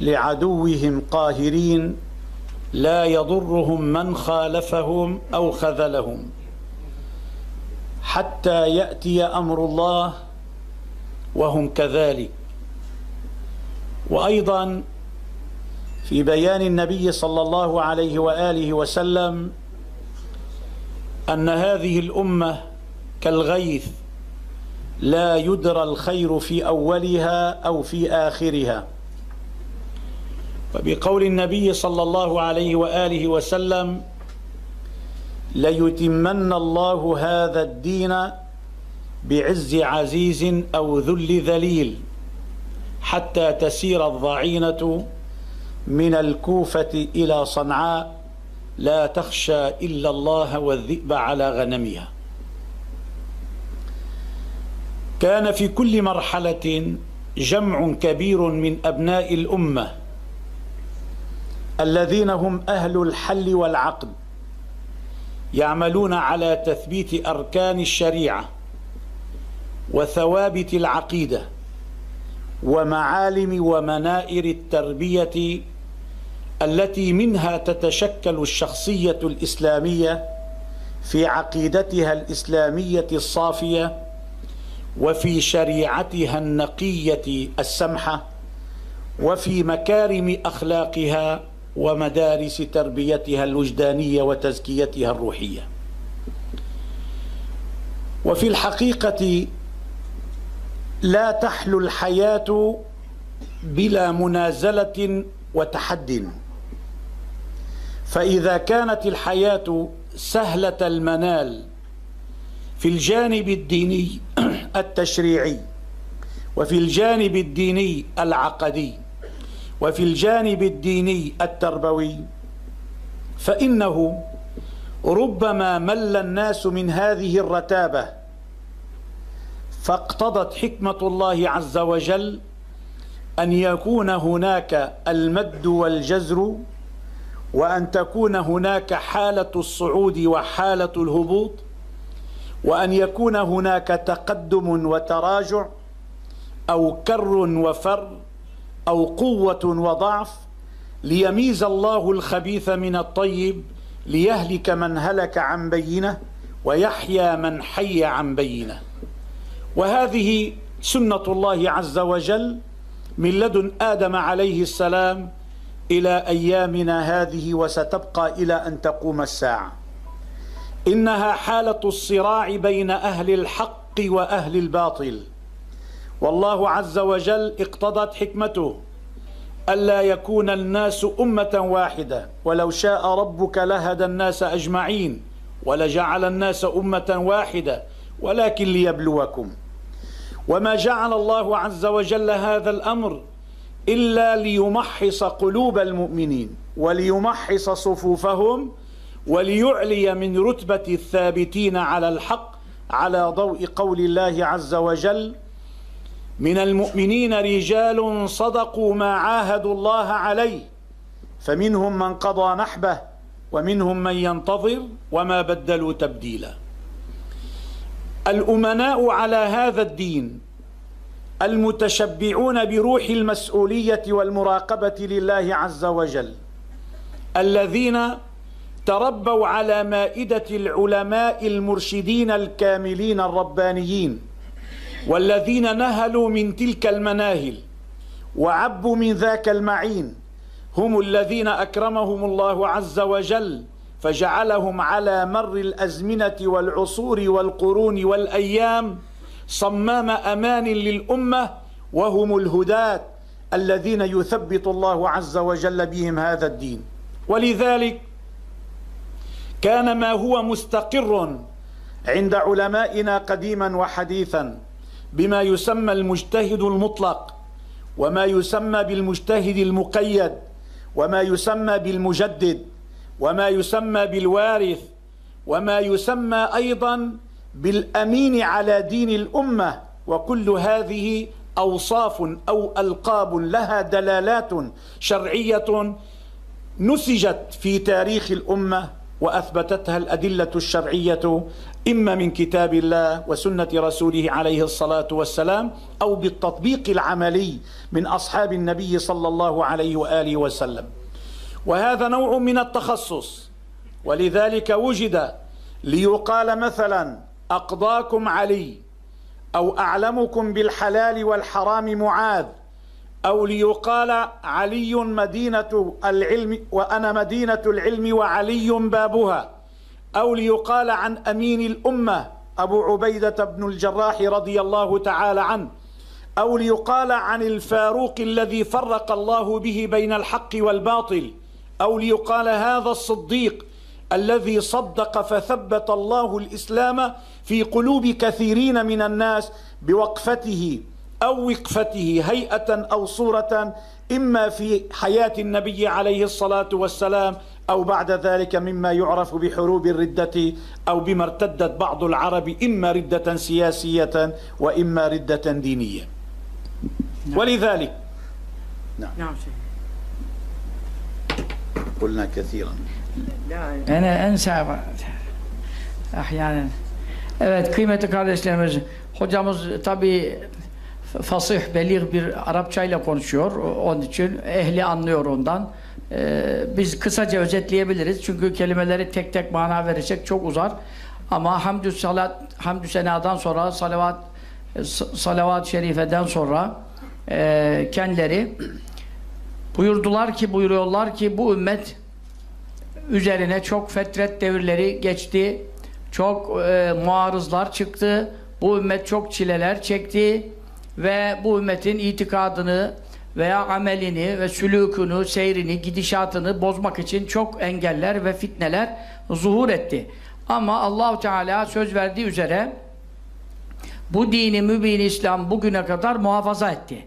لعدوهم قاهرين لا يضرهم من خالفهم أو خذلهم. حتى يأتي أمر الله وهم كذلك. وأيضا في بيان النبي صلى الله عليه وآله وسلم أن هذه الأمة كالغيث لا يدرى الخير في أولها أو في آخرها. وبقول النبي صلى الله عليه وآله وسلم ليتمن الله هذا الدين بعز عزيز أو ذل ذليل. حتى تسير الضعينة من الكوفة إلى صنعاء. لا تخشى إلا الله والذئب على غنمها. كان في كل مرحلة جمع كبير من أبناء الأمة الذين هم أهل الحل والعقد يعملون على تثبيت أركان الشريعة وثوابت العقيدة. ومعالم ومنائر التربية التي منها تتشكل الشخصية الإسلامية في عقيدتها الإسلامية الصافية وفي شريعتها النقية السمحة وفي مكارم أخلاقها ومدارس تربيتها الوجدانية وتزكيتها الروحية. وفي الحقيقة لا تحلو الحياة بلا منازلة وتحد فإذا كانت الحياة سهلة المنال في الجانب الديني التشريعي وفي الجانب الديني العقدي وفي الجانب الديني التربوي فإنه ربما مل الناس من هذه الرتابة فاقتضت حكمة الله عز وجل أن يكون هناك المد والجزر وأن تكون هناك حالة الصعود وحالة الهبوط وأن يكون هناك تقدم وتراجع أو كر وفر أو قوة وضعف ليميز الله الخبيث من الطيب ليهلك من هلك عن بينة ويحيى من حي عن بينة. وهذه سنة الله عز وجل من لدن آدم عليه السلام إلى أيامنا هذه وستبقى إلى أن تقوم الساعة. إنها حالة الصراع بين أهل الحق وأهل الباطل. والله عز وجل اقتضت حكمته ألا يكون الناس أمة واحدة ولو شاء ربك لهدى الناس أجمعين ولجعل الناس أمة واحدة ولكن ليبلوكم. وما جعل الله عز وجل هذا الأمر إلا ليمحص قلوب المؤمنين وليمحص صفوفهم وليعلي من رتبة الثابتين على الحق على ضوء قول الله عز وجل من المؤمنين رجال صدقوا ما عاهدوا الله عليه فمنهم من قضى نحبه ومنهم من ينتظر وما بدلوا تبديلا الأمناء على هذا الدين المتشبعون بروح المسؤولية والمراقبة لله عز وجل الذين تربوا على مائدة العلماء المرشدين الكاملين الربانيين والذين نهلوا من تلك المناهل وعبوا من ذاك المعين هم الذين أكرمهم الله عز وجل فجعلهم على مر الأزمنة والعصور والقرون والأيام صمام أمان للأمة وهم الهداة الذين يثبت الله عز وجل بهم هذا الدين. ولذلك كان ما هو مستقر عند علمائنا قديما وحديثا بما يسمى المجتهد المطلق وما يسمى بالمجتهد المقيد وما يسمى بالمجدد. وما يسمى بالوارث وما يسمى أيضا بالأمين على دين الأمة وكل هذه أوصاف أو ألقاب لها دلالات شرعية نسجت في تاريخ الأمة وأثبتتها الأدلة الشرعية إما من كتاب الله وسنة رسوله عليه الصلاة والسلام أو بالتطبيق العملي من أصحاب النبي صلى الله عليه وآله وسلم. وهذا نوع من التخصص. ولذلك وجد ليقال مثلا أقضاكم علي أو أعلمكم بالحلال والحرام معاذ أو ليقال علي مدينة العلم وأنا مدينة العلم وعلي بابها أو ليقال عن أمين الأمة أبو عبيدة بن الجراح رضي الله تعالى عنه أو ليقال عن الفاروق الذي فرق الله به بين الحق والباطل أو ليقال هذا الصديق الذي صدق فثبت الله الإسلام في قلوب كثيرين من الناس بوقفته أو وقفته هيئة أو صورة إما في حياة النبي عليه الصلاة والسلام أو بعد ذلك مما يعرف بحروب الردة أو بما ارتدت بعض العرب إما ردة سياسية وإما ردة دينية. ولذلك نعم شيخ. قلنا كثيرا أنا أنسى أحيانا Evet kıymetli kardeşlerimiz hocamız tabi fasih belir bir Arapçayla konuşuyor. Onun için ehli anlıyor ondan. Ee, biz kısaca özetleyebiliriz. Çünkü kelimeleri tek tek mana verecek çok uzar. Ama hamdü salat hamdü senadan sonra salavat salavat şerifeden sonra e, kendileri buyurdular ki buyuruyorlar ki bu ümmet üzerine çok fetret devirleri geçti. Çok e, muarızlar çıktı. Bu ümmet çok çileler çekti ve bu ümmetin itikadını veya amelini ve sülükünü, seyrini, gidişatını bozmak için çok engeller ve fitneler zuhur etti. Ama Allahu Teala söz verdiği üzere bu dini mübin İslam bugüne kadar muhafaza etti.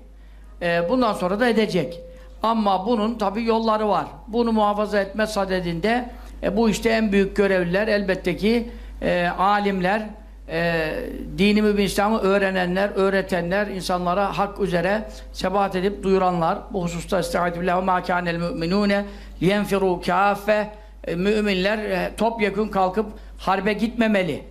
Ee, bundan sonra da edecek. Ama bunun tabi yolları var. Bunu muhafaza etme sadedinde e, bu işte en büyük görevliler elbette ki e, alimler, e, dini mübin İslam'ı öğrenenler, öğretenler, insanlara hak üzere sebat edip duyuranlar. Bu hususta estaizu billah ve mâ kânel mü'minûne liyenfirû kâffe E, müminler e, topyekun kalkıp harbe gitmemeli.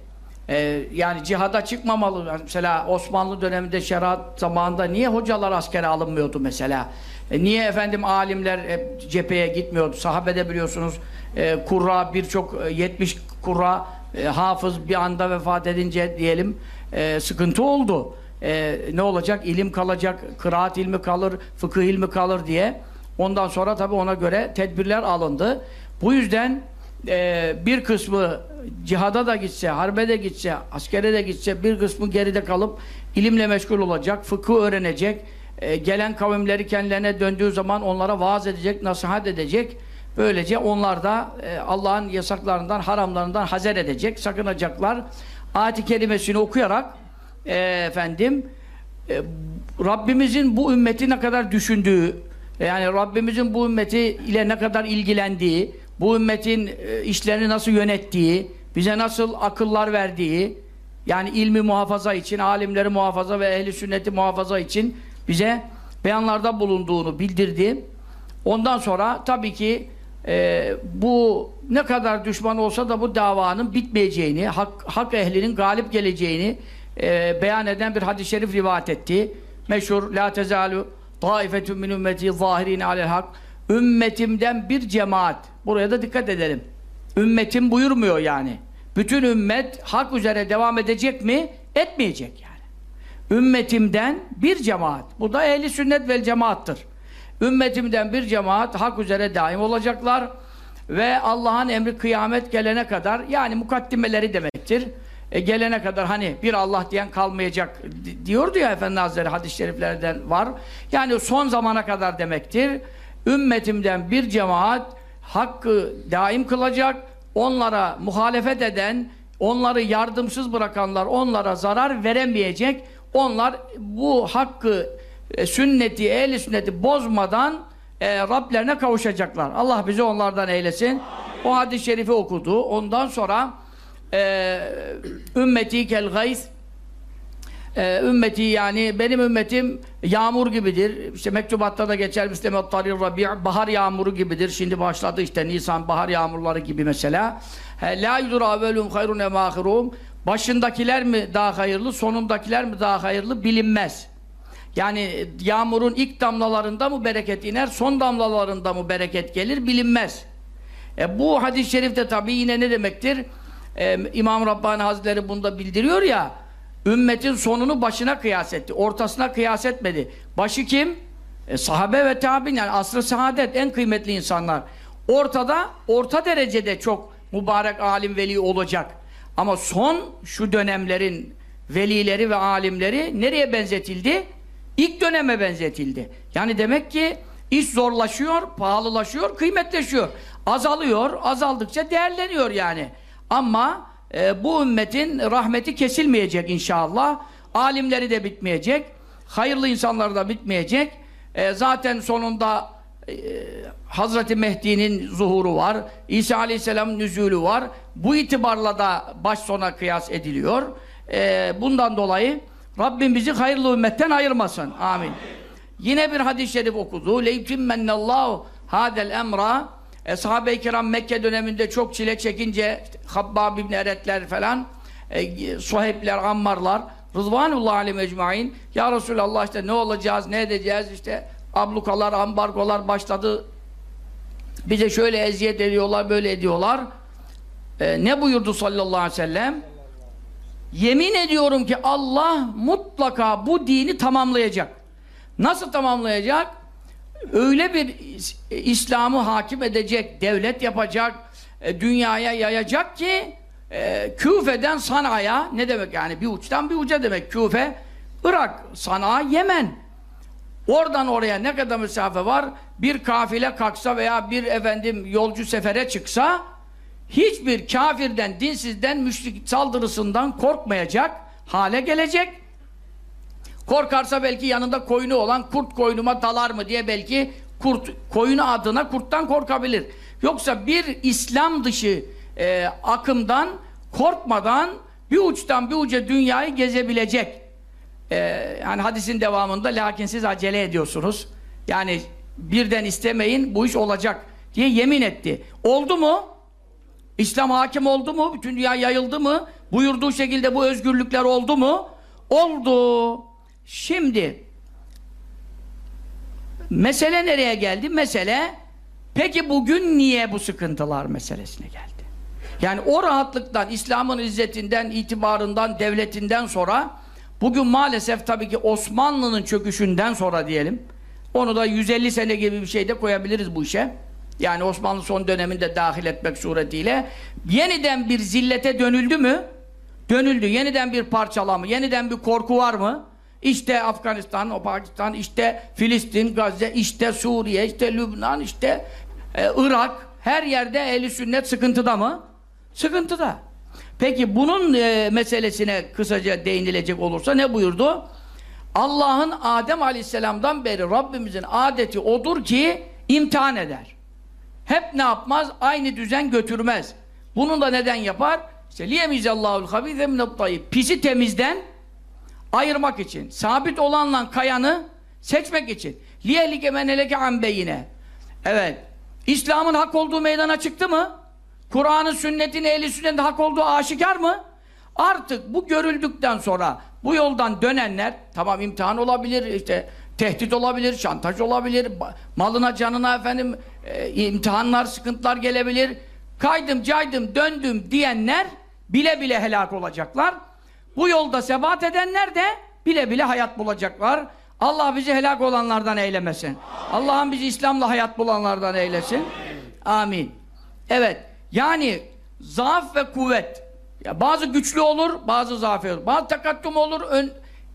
Ee, yani cihada çıkmamalı. Mesela Osmanlı döneminde şeriat zamanında niye hocalar askere alınmıyordu mesela? E, niye efendim alimler hep cepheye gitmiyordu? Sahabede biliyorsunuz e, kurra birçok e, 70 kurra e, hafız bir anda vefat edince diyelim e, sıkıntı oldu. E, ne olacak? İlim kalacak, kıraat ilmi kalır, fıkıh ilmi kalır diye. Ondan sonra tabii ona göre tedbirler alındı. Bu yüzden e, bir kısmı cihada da gitse, harbe de gitse, askere de gitse bir kısmı geride kalıp ilimle meşgul olacak, fıkıh öğrenecek, e, gelen kavimleri kendilerine döndüğü zaman onlara vaaz edecek, nasihat edecek. Böylece onlar da e, Allah'ın yasaklarından, haramlarından hazer edecek, sakınacaklar. Ayet-i kerimesini okuyarak e, efendim e, Rabbimizin bu ümmeti ne kadar düşündüğü, yani Rabbimizin bu ümmeti ile ne kadar ilgilendiği, bu ümmetin e, işlerini nasıl yönettiği, bize nasıl akıllar verdiği, yani ilmi muhafaza için, alimleri muhafaza ve ehli sünneti muhafaza için bize beyanlarda bulunduğunu bildirdi. Ondan sonra tabii ki e, bu ne kadar düşman olsa da bu davanın bitmeyeceğini, hak, hak ehlinin galip geleceğini e, beyan eden bir hadis-i şerif rivayet etti. Meşhur La tezalu taifetun min ümmeti zahirine alel hak Ümmetimden bir cemaat. Buraya da dikkat edelim. Ümmetim buyurmuyor yani. Bütün ümmet hak üzere devam edecek mi? Etmeyecek. Ümmetimden bir cemaat. Bu da ehli sünnet vel cemaattır. Ümmetimden bir cemaat hak üzere daim olacaklar ve Allah'ın emri kıyamet gelene kadar yani mukaddimeleri demektir. E, gelene kadar hani bir Allah diyen kalmayacak di- diyordu ya Efendi Hazretleri hadis-i şeriflerden var. Yani son zamana kadar demektir. Ümmetimden bir cemaat hakkı daim kılacak. Onlara muhalefet eden, onları yardımsız bırakanlar onlara zarar veremeyecek. Onlar bu hakkı, e, sünneti, ehli sünneti bozmadan e, Rablerine kavuşacaklar. Allah bizi onlardan eylesin. O hadis-i şerifi okudu. Ondan sonra e, ümmeti kel gays e, ümmeti yani benim ümmetim yağmur gibidir. İşte mektubatta da geçer Müslüman tarir rabi' bahar yağmuru gibidir. Şimdi başladı işte Nisan bahar yağmurları gibi mesela. La yudur avelum hayrun emahirum. Başındakiler mi daha hayırlı, sonundakiler mi daha hayırlı bilinmez. Yani yağmurun ilk damlalarında mı bereket iner, son damlalarında mı bereket gelir bilinmez. E, bu hadis-i şerifte tabi yine ne demektir? E, İmam Rabbani Hazretleri bunda bildiriyor ya, ümmetin sonunu başına kıyas etti, ortasına kıyas etmedi. Başı kim? E, sahabe ve tabi'in yani asr-ı saadet en kıymetli insanlar. Ortada, orta derecede çok mübarek alim veli olacak. Ama son şu dönemlerin velileri ve alimleri nereye benzetildi? İlk döneme benzetildi. Yani demek ki iş zorlaşıyor, pahalılaşıyor, kıymetleşiyor. Azalıyor, azaldıkça değerleniyor yani. Ama e, bu ümmetin rahmeti kesilmeyecek inşallah. Alimleri de bitmeyecek. Hayırlı insanlar da bitmeyecek. E, zaten sonunda Hazreti Mehdi'nin zuhuru var. İsa Aleyhisselam'ın nüzulü var. Bu itibarla da baş sona kıyas ediliyor. Ee, bundan dolayı Rabbim bizi hayırlı ümmetten ayırmasın. Amin. Yine bir hadis-i şerif okudu. Leytimmennallahu hadel emra e, Sahabe-i kiram Mekke döneminde çok çile çekince işte, Habbab ibn Eretler falan e, Suheybler, Ammarlar Rızvanullah aleyhi ecmain Ya Resulallah işte ne olacağız, ne edeceğiz işte ablukalar, ambargolar başladı. Bize şöyle eziyet ediyorlar, böyle ediyorlar. E, ne buyurdu sallallahu aleyhi ve sellem? Yemin ediyorum ki Allah mutlaka bu dini tamamlayacak. Nasıl tamamlayacak? Öyle bir İs- İslam'ı hakim edecek, devlet yapacak, e, dünyaya yayacak ki e, Küfe'den Sana'ya ne demek yani? Bir uçtan bir uca demek. Küfe, Irak, Sana, Yemen. Oradan oraya ne kadar mesafe var? Bir kafile kalksa veya bir efendim yolcu sefere çıksa hiçbir kafirden, dinsizden, müşrik saldırısından korkmayacak hale gelecek. Korkarsa belki yanında koyunu olan kurt koyunuma dalar mı diye belki kurt koyunu adına kurttan korkabilir. Yoksa bir İslam dışı e, akımdan korkmadan bir uçtan bir uca dünyayı gezebilecek. E, yani hadisin devamında lakin siz acele ediyorsunuz. Yani birden istemeyin bu iş olacak diye yemin etti. Oldu mu? İslam hakim oldu mu? Bütün dünya yayıldı mı? Buyurduğu şekilde bu özgürlükler oldu mu? Oldu. Şimdi mesele nereye geldi? Mesele peki bugün niye bu sıkıntılar meselesine geldi? Yani o rahatlıktan, İslam'ın izzetinden, itibarından, devletinden sonra bugün maalesef tabii ki Osmanlı'nın çöküşünden sonra diyelim onu da 150 sene gibi bir şey de koyabiliriz bu işe. Yani Osmanlı son döneminde dahil etmek suretiyle yeniden bir zillete dönüldü mü? Dönüldü. Yeniden bir parçalama, yeniden bir korku var mı? İşte Afganistan, o Pakistan, işte Filistin, Gazze, işte Suriye, işte Lübnan, işte e, Irak. Her yerde ehli sünnet sıkıntıda mı? Sıkıntıda. Peki bunun e, meselesine kısaca değinilecek olursa ne buyurdu? Allah'ın Adem Aleyhisselam'dan beri Rabbimizin adeti odur ki imtihan eder. Hep ne yapmaz? Aynı düzen götürmez. Bunun da neden yapar? İşte liyemizallahul habîze mine't-tayyib. Pisi temizden ayırmak için. Sabit olanla kayanı seçmek için. Liyelike meneleke an beyine. Evet. İslam'ın hak olduğu meydana çıktı mı? Kur'an'ın sünnetin ehli sünnetin hak olduğu aşikar mı? Artık bu görüldükten sonra bu yoldan dönenler tamam imtihan olabilir işte tehdit olabilir, şantaj olabilir, malına canına efendim e, imtihanlar, sıkıntılar gelebilir. Kaydım, caydım, döndüm diyenler bile bile helak olacaklar. Bu yolda sebat edenler de bile bile hayat bulacaklar. Allah bizi helak olanlardan eylemesin. Allah'ım bizi İslam'la hayat bulanlardan eylesin. Amin. Evet. Yani zaaf ve kuvvet. Ya bazı güçlü olur, bazı zaaf olur. Bazı takaddum olur, ön,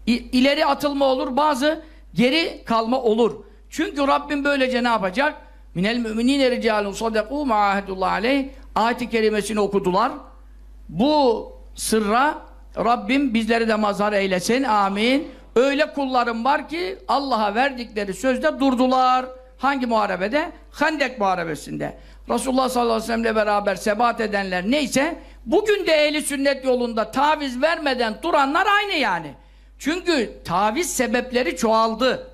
ileri atılma olur, bazı geri kalma olur. Çünkü Rabbim böylece ne yapacak? Minel müminine ricalun sadakû ma'ahedullah aleyh ayet-i kerimesini okudular. Bu sırra Rabbim bizleri de mazhar eylesin. Amin. Öyle kullarım var ki Allah'a verdikleri sözde durdular. Hangi muharebede? Hendek muharebesinde. Resulullah sallallahu aleyhi ve sellem'le beraber sebat edenler neyse bugün de ehli sünnet yolunda taviz vermeden duranlar aynı yani. Çünkü taviz sebepleri çoğaldı.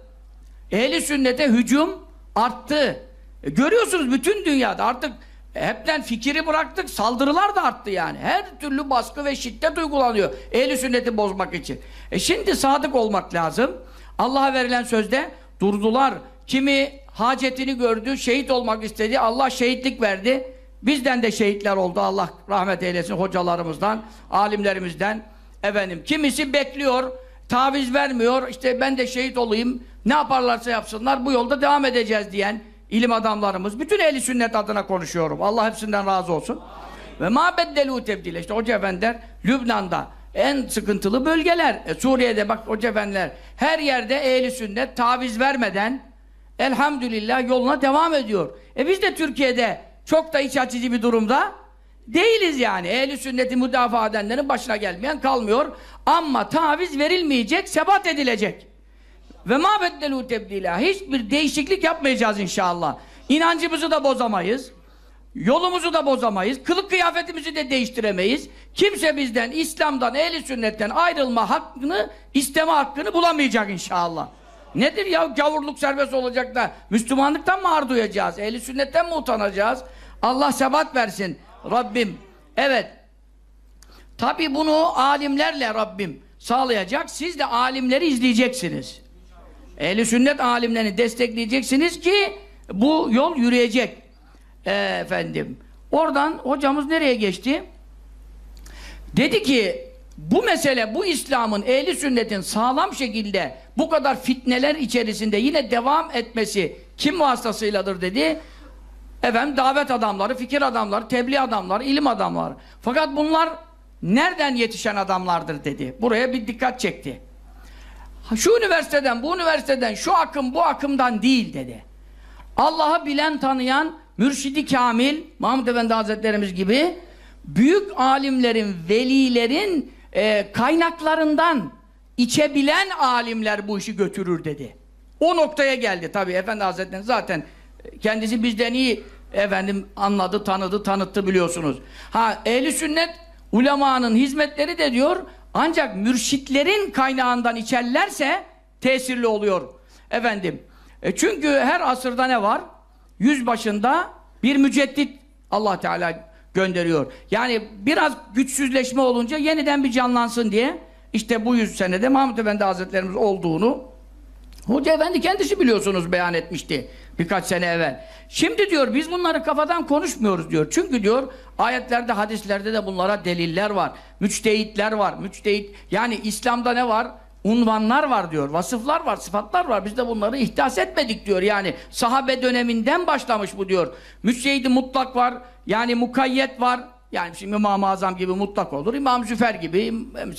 Ehli sünnete hücum arttı. E, görüyorsunuz bütün dünyada artık hepten fikri bıraktık, saldırılar da arttı yani. Her türlü baskı ve şiddet uygulanıyor ehli sünneti bozmak için. E şimdi sadık olmak lazım. Allah'a verilen sözde durdular. Kimi hacetini gördü, şehit olmak istedi. Allah şehitlik verdi. Bizden de şehitler oldu. Allah rahmet eylesin hocalarımızdan, alimlerimizden. Efendim, kimisi bekliyor, taviz vermiyor. İşte ben de şehit olayım. Ne yaparlarsa yapsınlar bu yolda devam edeceğiz diyen ilim adamlarımız. Bütün ehli sünnet adına konuşuyorum. Allah hepsinden razı olsun. Ve ma beddelu tebdile. İşte Hoca Efendiler Lübnan'da en sıkıntılı bölgeler. E, Suriye'de bak Hoca Efendiler her yerde ehli sünnet taviz vermeden elhamdülillah yoluna devam ediyor. E biz de Türkiye'de çok da iç açıcı bir durumda değiliz yani. Ehli sünneti müdafaa edenlerin başına gelmeyen kalmıyor. Ama taviz verilmeyecek, sebat edilecek. ve ma beddelu tebdila. Hiçbir değişiklik yapmayacağız inşallah. İnancımızı da bozamayız. Yolumuzu da bozamayız. Kılık kıyafetimizi de değiştiremeyiz. Kimse bizden, İslam'dan, ehli sünnetten ayrılma hakkını, isteme hakkını bulamayacak inşallah. Nedir ya gavurluk serbest olacak da Müslümanlıktan mı ar duyacağız? Ehli sünnetten mi utanacağız? Allah sebat versin. Rabbim. Evet. Tabi bunu alimlerle Rabbim sağlayacak. Siz de alimleri izleyeceksiniz. Ehli sünnet alimlerini destekleyeceksiniz ki bu yol yürüyecek. Ee, efendim. Oradan hocamız nereye geçti? Dedi ki bu mesele, bu İslam'ın, ehli sünnetin sağlam şekilde bu kadar fitneler içerisinde yine devam etmesi kim vasıtasıyladır dedi. Efendim davet adamları, fikir adamları, tebliğ adamları, ilim adamları. Fakat bunlar nereden yetişen adamlardır dedi. Buraya bir dikkat çekti. Şu üniversiteden, bu üniversiteden, şu akım, bu akımdan değil dedi. Allah'ı bilen, tanıyan, mürşidi kamil, Mahmud Efendi Hazretlerimiz gibi büyük alimlerin, velilerin e, kaynaklarından içebilen alimler bu işi götürür dedi. O noktaya geldi tabii Efendi Hazretleri zaten kendisi bizden iyi efendim anladı, tanıdı, tanıttı biliyorsunuz. Ha ehli sünnet ulemanın hizmetleri de diyor ancak mürşitlerin kaynağından içerlerse tesirli oluyor. Efendim e çünkü her asırda ne var? Yüz başında bir müceddit Allah Teala gönderiyor. Yani biraz güçsüzleşme olunca yeniden bir canlansın diye işte bu yüz senede Mahmud Efendi Hazretlerimiz olduğunu Hoca Efendi kendisi biliyorsunuz beyan etmişti birkaç sene evvel. Şimdi diyor biz bunları kafadan konuşmuyoruz diyor. Çünkü diyor ayetlerde hadislerde de bunlara deliller var. Müçtehitler var. Müçtehit yani İslam'da ne var? Unvanlar var diyor. Vasıflar var, sıfatlar var. Biz de bunları ihdas etmedik diyor. Yani sahabe döneminden başlamış bu diyor. Müçtehidi mutlak var. Yani mukayyet var. Yani şimdi İmam-ı Azam gibi mutlak olur. İmam Züfer gibi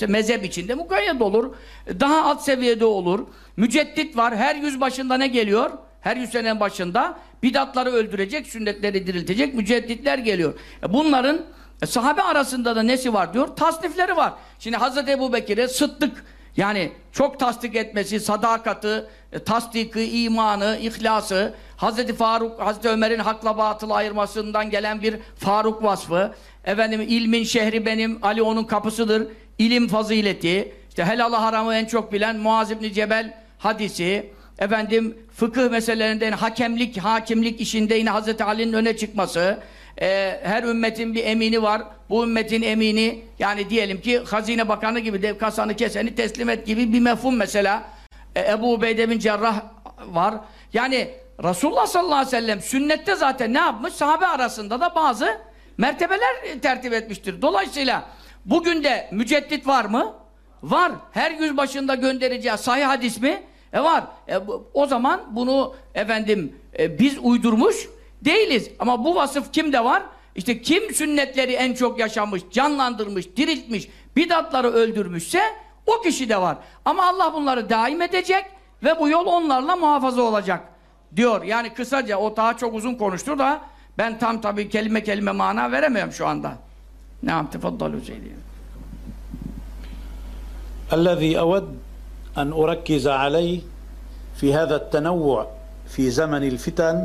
mezhep içinde mukayyet olur. Daha alt seviyede olur. Müceddit var. Her yüz başında ne geliyor? Her yüz senenin başında bidatları öldürecek, sünnetleri diriltecek mücedditler geliyor. E Bunların sahabe arasında da nesi var diyor? Tasnifleri var. Şimdi Hazreti Ebu Bekir'e sıddık yani çok tasdik etmesi, sadakatı, e, tasdiki, imanı, ihlası, Hazreti Faruk, Hazreti Ömer'in hakla batılı ayırmasından gelen bir Faruk vasfı, efendim ilmin şehri benim, Ali onun kapısıdır, ilim fazileti, işte helalı haramı en çok bilen Muaz İbni Cebel hadisi, efendim fıkıh meselelerinde hakemlik, hakimlik işinde yine Hazreti Ali'nin öne çıkması, e, her ümmetin bir emini var. Bu ümmetin emini yani diyelim ki hazine bakanı gibi dev kasanı keseni teslim et gibi bir mefhum mesela. E, Ebu Ubeyde bin Cerrah var. Yani Resulullah sallallahu aleyhi ve sellem sünnette zaten ne yapmış? Sahabe arasında da bazı mertebeler tertip etmiştir. Dolayısıyla bugün de müceddit var mı? Var. Her yüz başında göndereceği sahih hadis mi? E var. E, o zaman bunu efendim e, biz uydurmuş değiliz. Ama bu vasıf kimde var? İşte kim sünnetleri en çok yaşamış, canlandırmış, diriltmiş, bidatları öldürmüşse o kişi de var. Ama Allah bunları daim edecek ve bu yol onlarla muhafaza olacak diyor. Yani kısaca o daha çok uzun konuştu da ben tam tabii kelime kelime mana veremiyorum şu anda. Ne yaptı? Faddalu Zeynep. الذي أود أن أركز عليه في هذا التنوع في زمن الفتن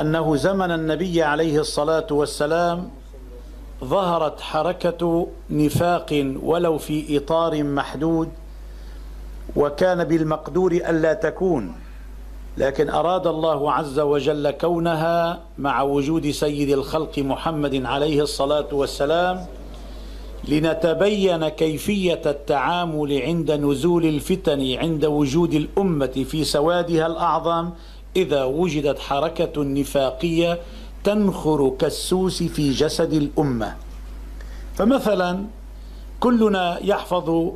أنه زمن النبي عليه الصلاة والسلام ظهرت حركة نفاق ولو في إطار محدود وكان بالمقدور ألا تكون لكن أراد الله عز وجل كونها مع وجود سيد الخلق محمد عليه الصلاة والسلام لنتبين كيفية التعامل عند نزول الفتن عند وجود الأمة في سوادها الأعظم إذا وجدت حركة نفاقية تنخر كالسوس في جسد الأمة. فمثلا كلنا يحفظ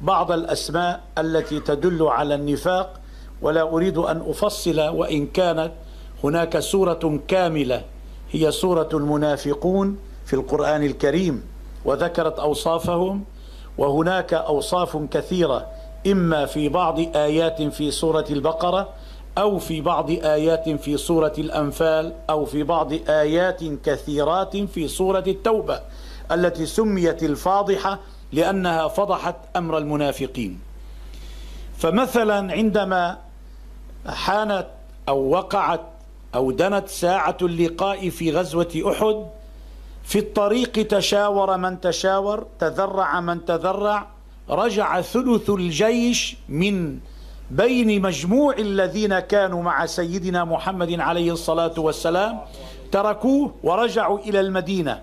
بعض الأسماء التي تدل على النفاق ولا أريد أن أفصل وإن كانت هناك سورة كاملة هي سورة المنافقون في القرآن الكريم وذكرت أوصافهم وهناك أوصاف كثيرة إما في بعض آيات في سورة البقرة أو في بعض آيات في سورة الأنفال أو في بعض آيات كثيرات في سورة التوبة التي سميت الفاضحة لأنها فضحت أمر المنافقين. فمثلا عندما حانت أو وقعت أو دنت ساعة اللقاء في غزوة أحد في الطريق تشاور من تشاور تذرع من تذرع رجع ثلث الجيش من بين مجموع الذين كانوا مع سيدنا محمد عليه الصلاة والسلام تركوه ورجعوا إلى المدينة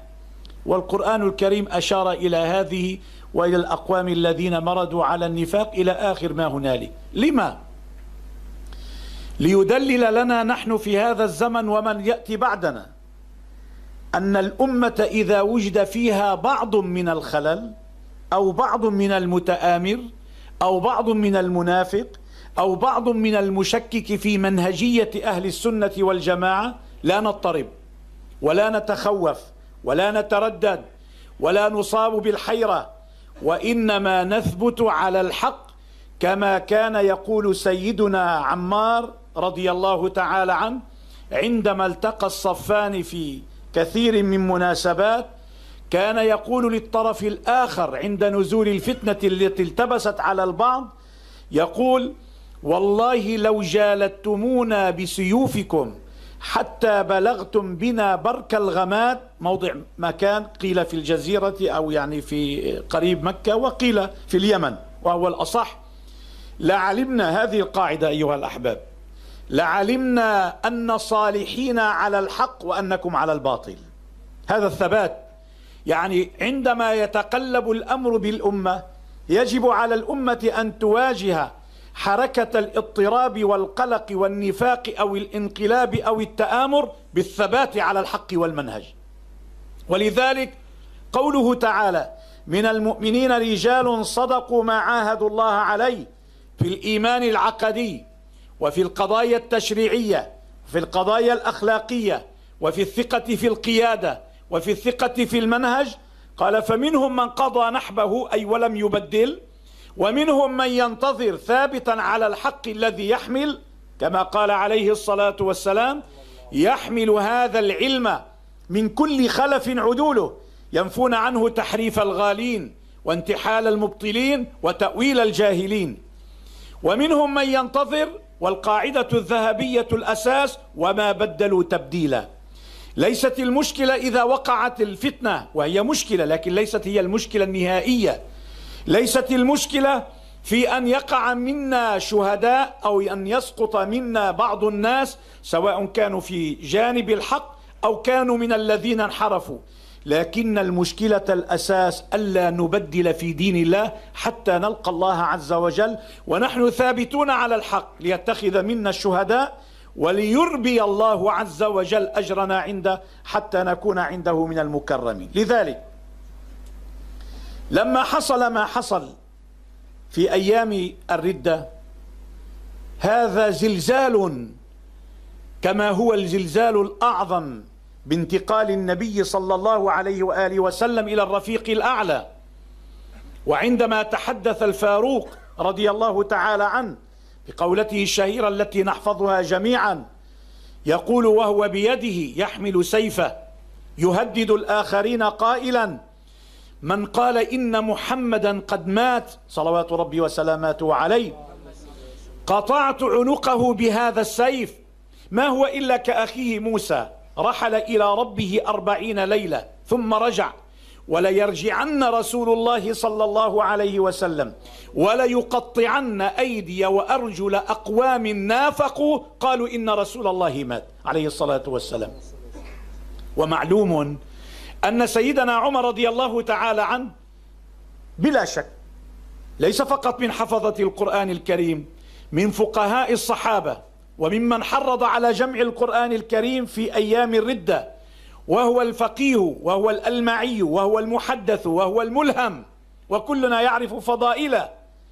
والقرآن الكريم أشار إلى هذه وإلى الأقوام الذين مردوا على النفاق إلى آخر ما هنالك لما؟ ليدلل لنا نحن في هذا الزمن ومن يأتي بعدنا. أن الأمة إذا وجد فيها بعض من الخلل أو بعض من المتآمر أو بعض من المنافق أو بعض من المشكك في منهجية أهل السنة والجماعة لا نضطرب ولا نتخوف ولا نتردد ولا نصاب بالحيرة وإنما نثبت على الحق كما كان يقول سيدنا عمار رضي الله تعالى عنه عندما التقى الصفان في كثير من مناسبات كان يقول للطرف الآخر عند نزول الفتنة التي التبست على البعض يقول والله لو جالدتمونا بسيوفكم حتى بلغتم بنا برك الغماد موضع مكان قيل في الجزيرة أو يعني في قريب مكة وقيل في اليمن وهو الأصح. لعلمنا هذه القاعدة أيها الأحباب. لعلمنا أن صالحين على الحق وأنكم على الباطل. هذا الثبات. يعني عندما يتقلب الأمر بالأمة يجب على الأمة أن تواجه حركة الاضطراب والقلق والنفاق أو الانقلاب أو التآمر بالثبات على الحق والمنهج. ولذلك قوله تعالى من المؤمنين رجال صدقوا ما عاهدوا الله عليه في الإيمان العقدي وفي القضايا التشريعية في القضايا الأخلاقية وفي الثقة في القيادة وفي الثقة في المنهج قال فمنهم من قضى نحبه أي ولم يبدل ومنهم من ينتظر ثابتا على الحق الذي يحمل كما قال عليه الصلاة والسلام يحمل هذا العلم من كل خلف عدوله ينفون عنه تحريف الغالين وانتحال المبطلين وتأويل الجاهلين. ومنهم من ينتظر والقاعدة الذهبية الأساس وما بدلوا تبديلا. ليست المشكلة إذا وقعت الفتنة وهي مشكلة لكن ليست هي المشكلة النهائية. ليست المشكلة في أن يقع منا شهداء أو أن يسقط منا بعض الناس سواء كانوا في جانب الحق أو كانوا من الذين انحرفوا. لكن المشكلة الأساس ألا نبدل في دين الله حتى نلقى الله عز وجل ونحن ثابتون على الحق ليتخذ منا الشهداء وليربي الله عز وجل أجرنا عنده حتى نكون عنده من المكرمين. لذلك لما حصل ما حصل في أيام الردة هذا زلزال كما هو الزلزال الأعظم بانتقال النبي صلى الله عليه وآله وسلم إلى الرفيق الأعلى. وعندما تحدث الفاروق رضي الله تعالى عنه بقولته الشهيرة التي نحفظها جميعا يقول وهو بيده يحمل سيفه يهدد الآخرين قائلا من قال إن محمدا قد مات؟ صلوات ربي وسلاماته عليه. قطعت عنقه بهذا السيف ما هو إلا كأخيه موسى؟ رحل إلى ربه أربعين ليلة ثم رجع. وليرجعن رسول الله صلى الله عليه وسلم. وليقطعن أيدي وأرجل أقوام نافقوا قالوا إن رسول الله مات عليه الصلاة والسلام. ومعلوم أن سيدنا عمر رضي الله تعالى عنه بلا شك ليس فقط من حفظة القرآن الكريم من فقهاء الصحابة وممن حرض على جمع القرآن الكريم في أيام الردة وهو الفقيه وهو الألمعي وهو المحدث وهو الملهم وكلنا يعرف فضائله.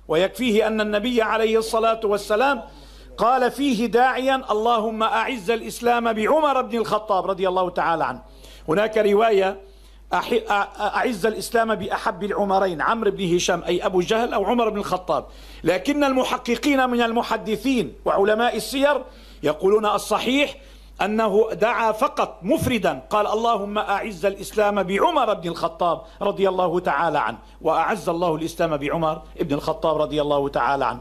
ويكفيه أن النبي عليه الصلاة والسلام قال فيه داعيا اللهم أعز الإسلام بعمر بن الخطاب رضي الله تعالى عنه. هناك رواية أعز الإسلام بأحب العمرين عمرو بن هشام أي أبو جهل أو عمر بن الخطاب. لكن المحققين من المحدثين وعلماء السير يقولون الصحيح أنه دعا فقط مفردا قال اللهم أعز الإسلام بعمر بن الخطاب رضي الله تعالى عنه وأعز الله الإسلام بعمر بن الخطاب رضي الله تعالى عنه.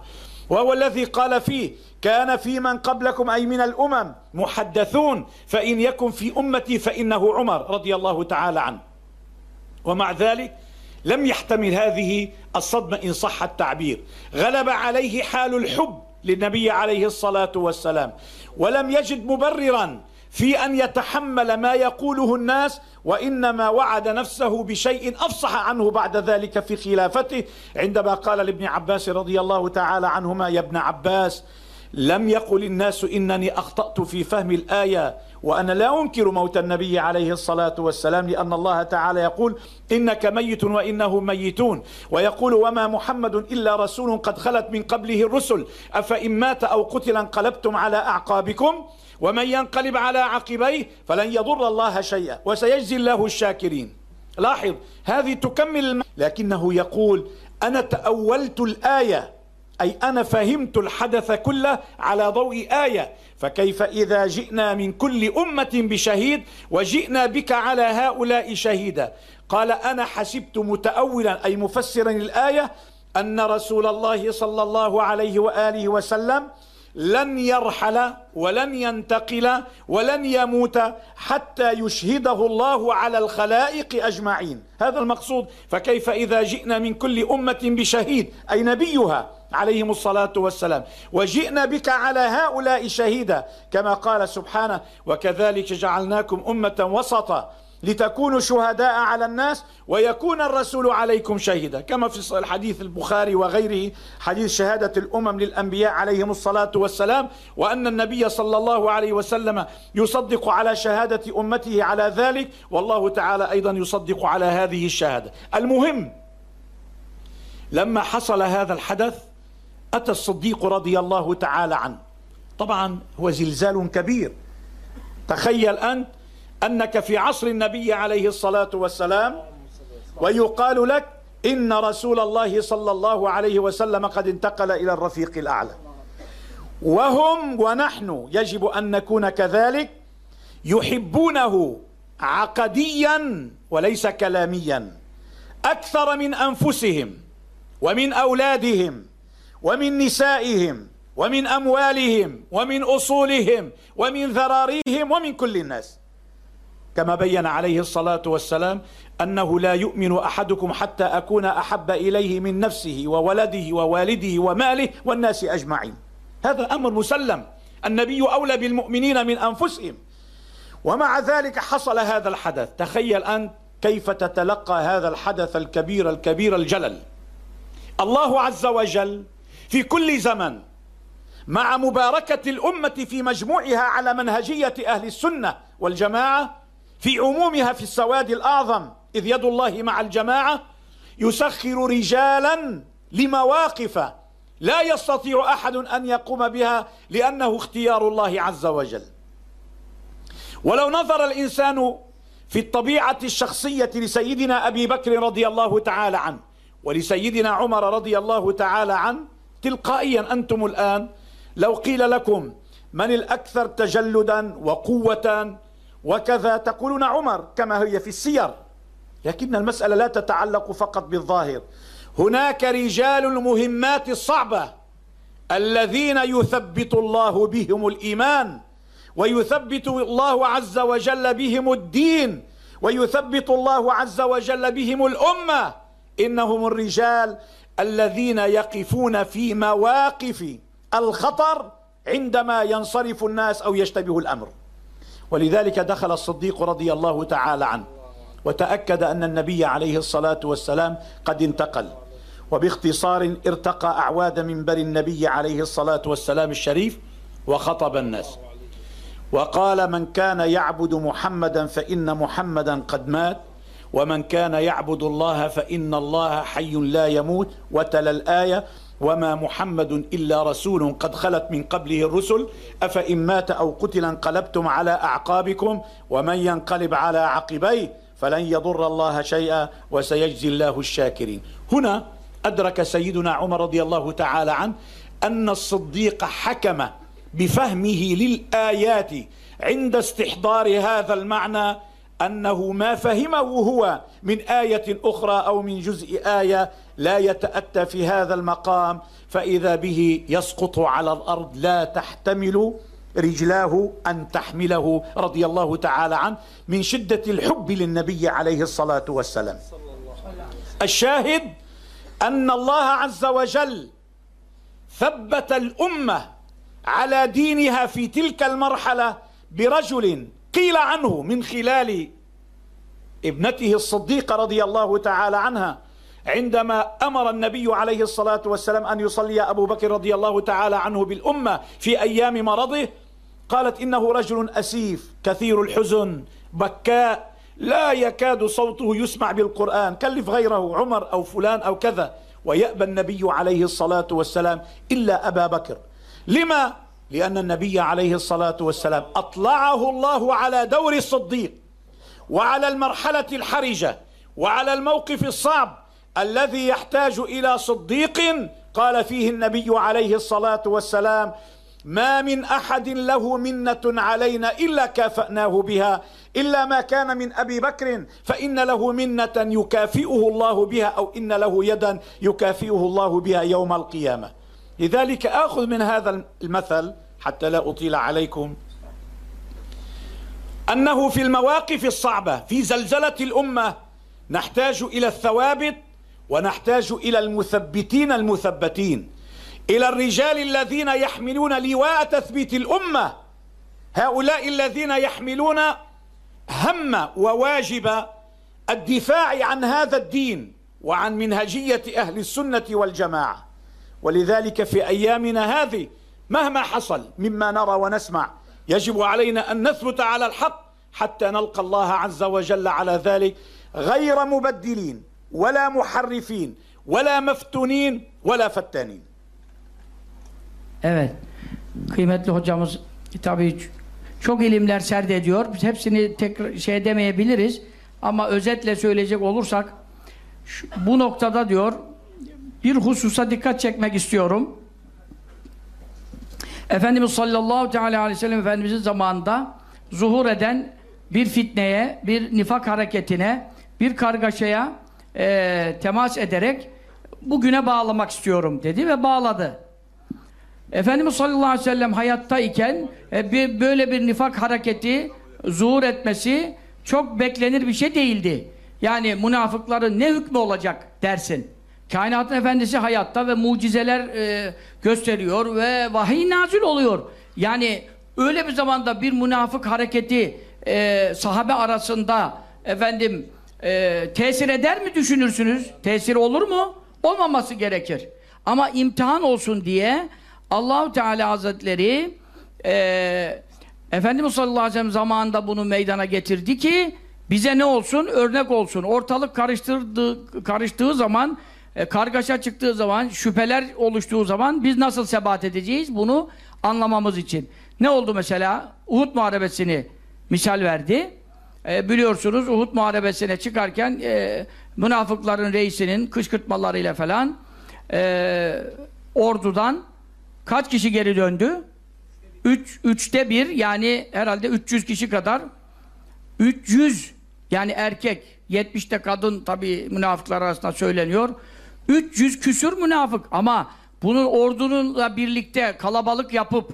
وهو الذي قال فيه كان في من قبلكم أي من الأمم محدثون فإن يكن في أمتي فإنه عمر رضي الله تعالى عنه. ومع ذلك لم يحتمل هذه الصدمة إن صح التعبير. غلب عليه حال الحب للنبي عليه الصلاة والسلام ولم يجد مبررا في أن يتحمل ما يقوله الناس وإنما وعد نفسه بشيء أفصح عنه بعد ذلك في خلافته عندما قال لابن عباس رضي الله تعالى عنهما يا ابن عباس لم يقل الناس إنني أخطأت في فهم الآية وأنا لا أنكر موت النبي عليه الصلاة والسلام لأن الله تعالى يقول إنك ميت وإنهم ميتون. ويقول وما محمد إلا رسول قد خلت من قبله الرسل. أفإن مات أو قتل انقلبتم على أعقابكم ومن ينقلب على عقبيه فلن يضر الله شيئا وسيجزي الله الشاكرين. لاحظ هذه تكمل الم... لكنه يقول أنا تأولت الآية. أي أنا فهمت الحدث كله على ضوء آية. فكيف إذا جئنا من كل أمة بشهيد وجئنا بك على هؤلاء شهيدا؟ قال أنا حسبت متأولا أي مفسرا الآية أن رسول الله صلى الله عليه وآله وسلم لن يرحل ولن ينتقل ولن يموت حتى يشهده الله على الخلائق أجمعين. هذا المقصود. فكيف إذا جئنا من كل أمة بشهيد؟ أي نبيها. عليهم الصلاة والسلام. وجئنا بك على هؤلاء شهيدا كما قال سبحانه وكذلك جعلناكم أمة وسطا لتكونوا شهداء على الناس ويكون الرسول عليكم شهيدا. كما في الحديث البخاري وغيره حديث شهادة الأمم للأنبياء عليهم الصلاة والسلام وأن النبي صلى الله عليه وسلم يصدق على شهادة أمته على ذلك والله تعالى أيضا يصدق على هذه الشهادة. المهم لما حصل هذا الحدث أتى الصديق رضي الله تعالى عنه. طبعا هو زلزال كبير. تخيل أنت أنك في عصر النبي عليه الصلاة والسلام ويقال لك إن رسول الله صلى الله عليه وسلم قد انتقل إلى الرفيق الأعلى. وهم ونحن يجب أن نكون كذلك يحبونه عقديا وليس كلاميا. أكثر من أنفسهم ومن أولادهم ومن نسائهم ومن أموالهم ومن أصولهم ومن ذراريهم ومن كل الناس. كما بين عليه الصلاة والسلام أنه لا يؤمن أحدكم حتى أكون أحب إليه من نفسه وولده ووالده وماله والناس أجمعين. هذا أمر مسلم. النبي أولى بالمؤمنين من أنفسهم. ومع ذلك حصل هذا الحدث. تخيل أنت كيف تتلقى هذا الحدث الكبير الكبير الجلل. الله عز وجل في كل زمن مع مباركة الأمة في مجموعها على منهجية أهل السنة والجماعة في عمومها في السواد الأعظم إذ يد الله مع الجماعة يسخر رجالا لمواقف لا يستطيع أحد أن يقوم بها لأنه اختيار الله عز وجل. ولو نظر الإنسان في الطبيعة الشخصية لسيدنا أبي بكر رضي الله تعالى عنه ولسيدنا عمر رضي الله تعالى عنه تلقائيا أنتم الآن لو قيل لكم من الأكثر تجلدا وقوة وكذا تقولون عمر كما هي في السير. لكن المسألة لا تتعلق فقط بالظاهر. هناك رجال المهمات الصعبة الذين يثبت الله بهم الإيمان ويثبت الله عز وجل بهم الدين ويثبت الله عز وجل بهم الأمة. إنهم الرجال الذين يقفون في مواقف الخطر عندما ينصرف الناس أو يشتبه الأمر. ولذلك دخل الصديق رضي الله تعالى عنه وتأكد أن النبي عليه الصلاة والسلام قد انتقل وباختصار ارتقى أعواد منبر النبي عليه الصلاة والسلام الشريف وخطب الناس. وقال من كان يعبد محمدا فإن محمدا قد مات ومن كان يعبد الله فإن الله حي لا يموت. وتلا الآية وما محمد إلا رسول قد خلت من قبله الرسل. أفإن مات أو قتل انقلبتم على أعقابكم ومن ينقلب على عقبيه فلن يضر الله شيئا وسيجزي الله الشاكرين. هنا أدرك سيدنا عمر رضي الله تعالى عنه أن الصديق حكم بفهمه للآيات عند استحضار هذا المعنى أنه ما فهمه هو من آية أخرى أو من جزء آية لا يتأتى في هذا المقام فإذا به يسقط على الأرض لا تحتمل رجلاه أن تحمله رضي الله تعالى عنه من شدة الحب للنبي عليه الصلاة والسلام. الشاهد أن الله عز وجل ثبت الأمة على دينها في تلك المرحلة برجل قيل عنه من خلال ابنته الصديقة رضي الله تعالى عنها عندما أمر النبي عليه الصلاة والسلام أن يصلي أبو بكر رضي الله تعالى عنه بالأمة في أيام مرضه قالت إنه رجل أسيف كثير الحزن بكاء لا يكاد صوته يسمع بالقرآن كلف غيره عمر أو فلان أو كذا ويأبى النبي عليه الصلاة والسلام إلا أبا بكر لما؟ لأن النبي عليه الصلاة والسلام أطلعه الله على دور الصديق وعلى المرحلة الحرجة وعلى الموقف الصعب الذي يحتاج إلى صديق قال فيه النبي عليه الصلاة والسلام ما من أحد له منة علينا إلا كافأناه بها إلا ما كان من أبي بكر فإن له منة يكافئه الله بها أو إن له يدا يكافئه الله بها يوم القيامة. لذلك آخذ من هذا المثل حتى لا أطيل عليكم. أنه في المواقف الصعبة في زلزلة الأمة نحتاج إلى الثوابت ونحتاج إلى المثبتين المثبتين. إلى الرجال الذين يحملون لواء تثبيت الأمة هؤلاء الذين يحملون هم وواجب الدفاع عن هذا الدين وعن منهجية أهل السنة والجماعة. ولذلك في أيامنا هذه مهما حصل مما نرى ونسمع يجب علينا أن نثبت على الحق حتى نلقى الله عز وجل على ذلك غير مبدلين ولا محرفين ولا مفتونين ولا فتانين Evet. Kıymetli hocamız tabii çok ilimler serdediyor. Biz hepsini tekrar şey demeyebiliriz. Ama özetle söyleyecek olursak şu- bu noktada diyor bir hususa dikkat çekmek istiyorum. Efendimiz sallallahu teala aleyhi ve sellem Efendimizin zamanında zuhur eden bir fitneye, bir nifak hareketine, bir kargaşaya eee, temas ederek bugüne bağlamak istiyorum dedi ve bağladı. Efendimiz sallallahu aleyhi ve sellem hayattayken e, bir, böyle bir nifak hareketi zuhur etmesi çok beklenir bir şey değildi. Yani münafıkların ne hükmü olacak dersin. Kainatın efendisi hayatta ve mucizeler e, gösteriyor ve vahiy nazil oluyor. Yani öyle bir zamanda bir münafık hareketi e, sahabe arasında efendim e, tesir eder mi düşünürsünüz? Tesir olur mu? Olmaması gerekir. Ama imtihan olsun diye Allahu Teala Hazretleri e, Efendimiz sallallahu aleyhi ve sellem zamanında bunu meydana getirdi ki bize ne olsun? Örnek olsun. Ortalık karıştırdı, karıştığı zaman e, kargaşa çıktığı zaman, şüpheler oluştuğu zaman biz nasıl sebat edeceğiz? Bunu anlamamız için. Ne oldu mesela? Uhud Muharebesini misal verdi. E, biliyorsunuz Uhud Muharebesi'ne çıkarken e, münafıkların reisinin kışkırtmalarıyla falan e, ordudan kaç kişi geri döndü? Üç, üçte bir yani herhalde 300 kişi kadar 300 yani erkek 70'te kadın tabi münafıklar arasında söyleniyor 300 küsür münafık ama bunun ordununla birlikte kalabalık yapıp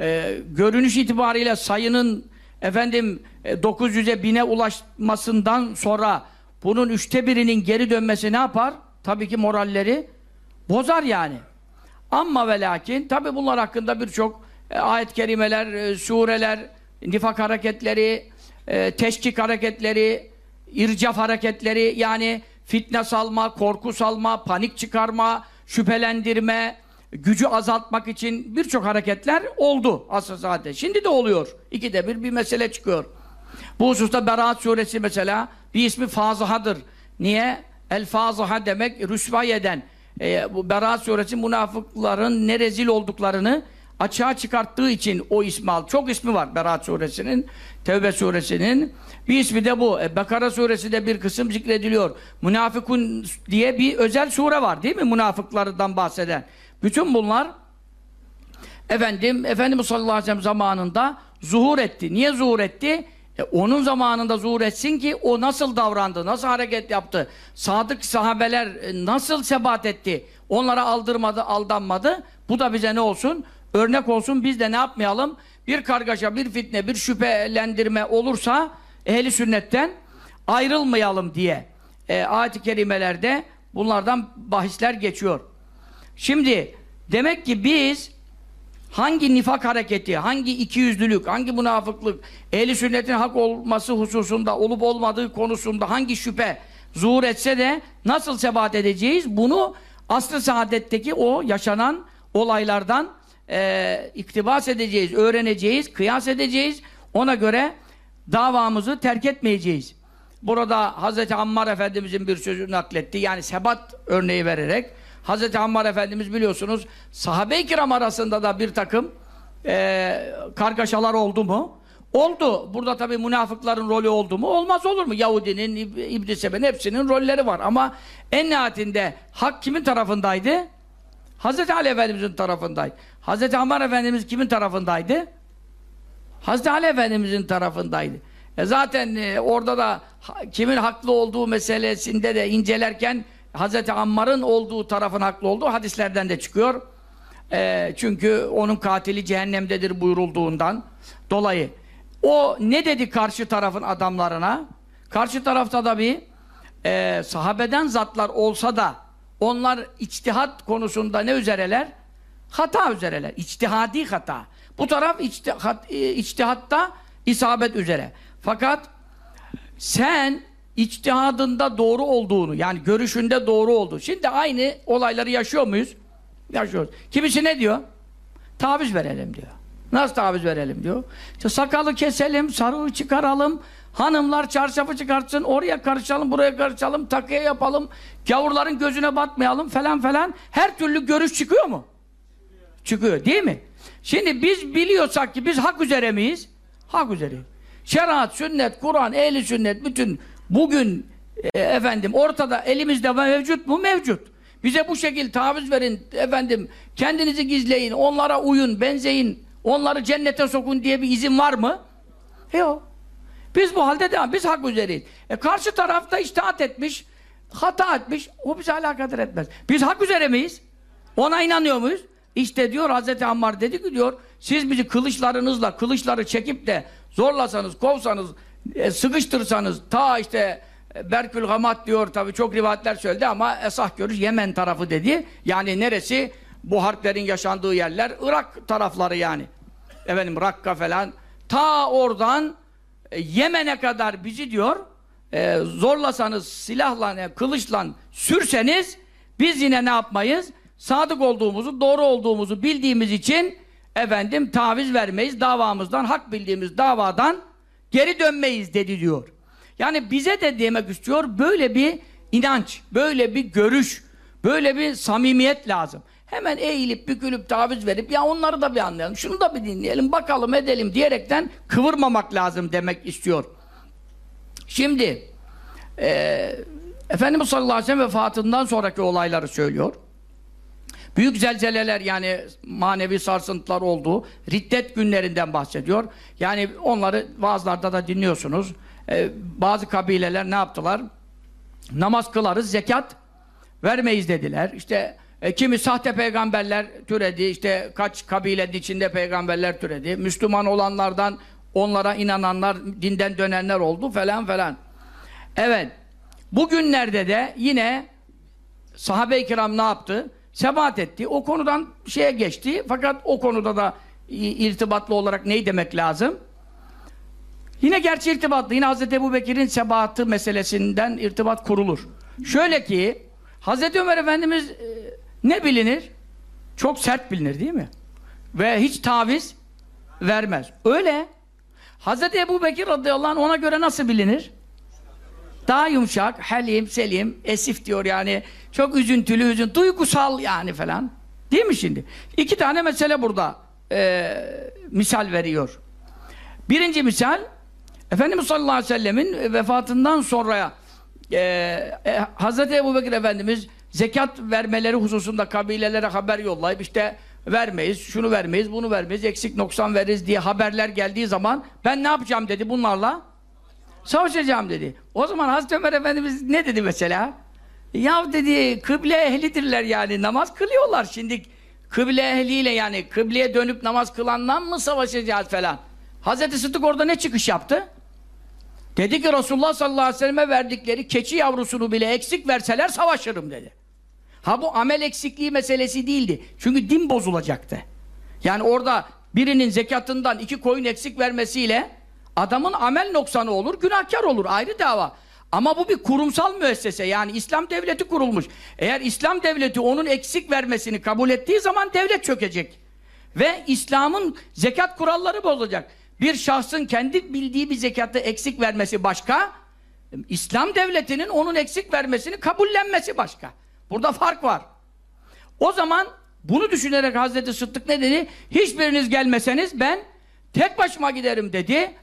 e, görünüş itibariyle sayının efendim e, 900'e bine ulaşmasından sonra bunun üçte birinin geri dönmesi ne yapar? Tabii ki moralleri bozar yani. Ama ve lakin tabi bunlar hakkında birçok e, ayet-i kerimeler, e, sureler, nifak hareketleri, e, teşkik hareketleri, ircaf hareketleri yani fitne salma, korku salma, panik çıkarma, şüphelendirme, gücü azaltmak için birçok hareketler oldu asıl zaten. Şimdi de oluyor. İkide bir bir mesele çıkıyor. Bu hususta Berat suresi mesela bir ismi Fazıhadır. Niye? El Fazıha demek rüsvay eden. Ee, bu Berat suresi münafıkların ne rezil olduklarını açığa çıkarttığı için o ismi al. Çok ismi var Berat suresinin, Tevbe suresinin. Bir ismi de bu. E, Bekara suresinde bir kısım zikrediliyor. Münafıkun diye bir özel sure var değil mi? Münafıklardan bahseden. Bütün bunlar efendim Efendimiz sallallahu aleyhi ve sellem zamanında zuhur etti. Niye zuhur etti? E, onun zamanında zuhur etsin ki o nasıl davrandı, nasıl hareket yaptı, sadık sahabeler e, nasıl sebat etti, onlara aldırmadı, aldanmadı. Bu da bize ne olsun? Örnek olsun biz de ne yapmayalım? Bir kargaşa, bir fitne, bir şüphelendirme olursa ehli sünnetten ayrılmayalım diye e, ayet-i kerimelerde bunlardan bahisler geçiyor. Şimdi demek ki biz hangi nifak hareketi, hangi ikiyüzlülük, hangi münafıklık, ehli sünnetin hak olması hususunda, olup olmadığı konusunda hangi şüphe zuhur etse de nasıl sebat edeceğiz? Bunu asr-ı saadetteki o yaşanan olaylardan e, iktibas edeceğiz, öğreneceğiz, kıyas edeceğiz. Ona göre davamızı terk etmeyeceğiz. Burada Hz. Ammar Efendimizin bir sözü nakletti. Yani sebat örneği vererek Hz. Ammar Efendimiz biliyorsunuz sahabe-i kiram arasında da bir takım eee kargaşalar oldu mu? Oldu. Burada tabii münafıkların rolü oldu mu? Olmaz olur mu? Yahudinin, İb- İbn-i Sebe'nin hepsinin rolleri var. Ama en nihayetinde hak kimin tarafındaydı? Hz. Ali Efendimizin tarafındaydı. Hz. Ammar Efendimiz kimin tarafındaydı? Hazreti Ali Efendimizin tarafındaydı. E zaten e, orada da kimin haklı olduğu meselesinde de incelerken Hazreti Ammar'ın olduğu tarafın haklı olduğu hadislerden de çıkıyor. E, çünkü onun katili cehennemdedir buyurulduğundan dolayı. O ne dedi karşı tarafın adamlarına? Karşı tarafta da bir e, sahabeden zatlar olsa da onlar içtihat konusunda ne üzereler? Hata üzereler. İçtihadi hata. Bu taraf içtihat, e, içtihatta isabet üzere. Fakat sen içtihadında doğru olduğunu, yani görüşünde doğru olduğu. Şimdi aynı olayları yaşıyor muyuz? Yaşıyoruz. Kimisi ne diyor? Taviz verelim diyor. Nasıl taviz verelim diyor. İşte sakalı keselim, sarığı çıkaralım, hanımlar çarşafı çıkartsın, oraya karışalım, buraya karışalım, takıya yapalım, gavurların gözüne batmayalım falan falan. Her türlü görüş çıkıyor mu? Çıkıyor değil mi? Şimdi biz biliyorsak ki biz hak üzere miyiz? Hak üzereyiz. Şeriat, sünnet, Kur'an, ehli sünnet bütün bugün e, efendim ortada elimizde mevcut mu? Mevcut. Bize bu şekil taviz verin efendim kendinizi gizleyin, onlara uyun, benzeyin, onları cennete sokun diye bir izin var mı? Yok. Biz bu halde devam. Biz hak üzereyiz. E karşı tarafta iştahat etmiş, hata etmiş. O bize alakadar etmez. Biz hak üzere miyiz? Ona inanıyor muyuz? İşte diyor Hazreti Ammar dedi ki diyor siz bizi kılıçlarınızla kılıçları çekip de zorlasanız, kovsanız, e, sıkıştırsanız ta işte e, Berkül Gamat diyor tabi çok rivayetler söyledi ama esah görüş Yemen tarafı dedi. Yani neresi? Bu harplerin yaşandığı yerler Irak tarafları yani. Efendim Rakka falan. Ta oradan e, Yemen'e kadar bizi diyor e, zorlasanız silahla, e, kılıçla sürseniz biz yine ne yapmayız? Sadık olduğumuzu, doğru olduğumuzu bildiğimiz için efendim taviz vermeyiz. Davamızdan, hak bildiğimiz davadan geri dönmeyiz dedi diyor. Yani bize de demek istiyor böyle bir inanç, böyle bir görüş, böyle bir samimiyet lazım. Hemen eğilip bükülüp taviz verip ya onları da bir anlayalım, şunu da bir dinleyelim, bakalım edelim diyerekten kıvırmamak lazım demek istiyor. Şimdi e, Efendimiz sallallahu aleyhi ve sellem vefatından sonraki olayları söylüyor. Büyük zelzeleler yani manevi sarsıntılar olduğu riddet günlerinden bahsediyor. Yani onları vaazlarda da dinliyorsunuz. Ee, bazı kabileler ne yaptılar? Namaz kılarız, zekat vermeyiz dediler. İşte e, kimi sahte peygamberler türedi. İşte kaç kabilenin içinde peygamberler türedi. Müslüman olanlardan onlara inananlar, dinden dönenler oldu falan falan. Evet. Bugünlerde de yine sahabe-i kiram ne yaptı? Sebat etti. O konudan şeye geçti. Fakat o konuda da irtibatlı olarak neyi demek lazım? Yine gerçi irtibatlı. Yine Hz. Ebu Bekir'in sebatı meselesinden irtibat kurulur. Şöyle ki Hz. Ömer Efendimiz e, ne bilinir? Çok sert bilinir değil mi? Ve hiç taviz vermez. Öyle. Hz. Ebu Bekir radıyallahu anh ona göre nasıl bilinir? Daha yumuşak, halim, selim, esif diyor yani. Çok üzüntülü, üzün, duygusal yani falan. Değil mi şimdi? İki tane mesele burada e, misal veriyor. Birinci misal, Efendimiz sallallahu aleyhi ve sellemin vefatından sonra e, e, Hazreti Ebu Bekir Efendimiz zekat vermeleri hususunda kabilelere haber yollayıp işte vermeyiz, şunu vermeyiz, bunu vermeyiz, eksik noksan veririz diye haberler geldiği zaman ben ne yapacağım dedi bunlarla? Savaşacağım dedi. O zaman Hazreti Ömer Efendimiz ne dedi mesela? Ya dedi kıble ehlidirler yani namaz kılıyorlar şimdi kıble ehliyle yani kıbleye dönüp namaz kılandan mı savaşacağız falan. Hazreti Sıddık orada ne çıkış yaptı? Dedi ki Resulullah sallallahu aleyhi ve selleme verdikleri keçi yavrusunu bile eksik verseler savaşırım dedi. Ha bu amel eksikliği meselesi değildi. Çünkü din bozulacaktı. Yani orada birinin zekatından iki koyun eksik vermesiyle adamın amel noksanı olur, günahkar olur. Ayrı dava. Ama bu bir kurumsal müessese. Yani İslam devleti kurulmuş. Eğer İslam devleti onun eksik vermesini kabul ettiği zaman devlet çökecek. Ve İslam'ın zekat kuralları bozulacak. Bir şahsın kendi bildiği bir zekatı eksik vermesi başka, İslam devletinin onun eksik vermesini kabullenmesi başka. Burada fark var. O zaman bunu düşünerek Hazreti Sıddık ne dedi? Hiçbiriniz gelmeseniz ben tek başıma giderim dedi.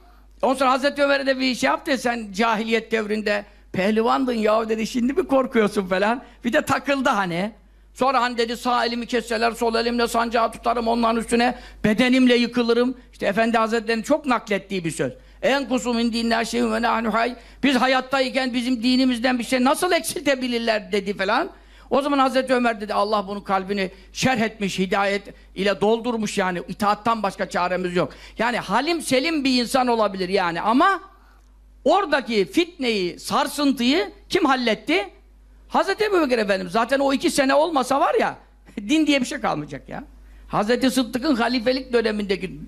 Ondan sonra Hazreti Ömer'e de bir şey yaptı. Sen cahiliyet devrinde pehlivandın ya dedi. Şimdi mi korkuyorsun falan. Bir de takıldı hani. Sonra hani dedi sağ elimi kesseler sol elimle sancağı tutarım onların üstüne bedenimle yıkılırım. İşte Efendi Hazretleri'nin çok naklettiği bir söz. En kusumin dinler şeyin ve nahnu hay. Biz hayattayken bizim dinimizden bir şey nasıl eksiltebilirler dedi falan. O zaman Hazreti Ömer dedi Allah bunun kalbini şerh etmiş, hidayet ile doldurmuş yani itaattan başka çaremiz yok. Yani halim selim bir insan olabilir yani ama oradaki fitneyi, sarsıntıyı kim halletti? Hazreti Ebubekir Efendimiz. Zaten o iki sene olmasa var ya din diye bir şey kalmayacak ya. Hazreti Sıddık'ın halifelik dönemindeki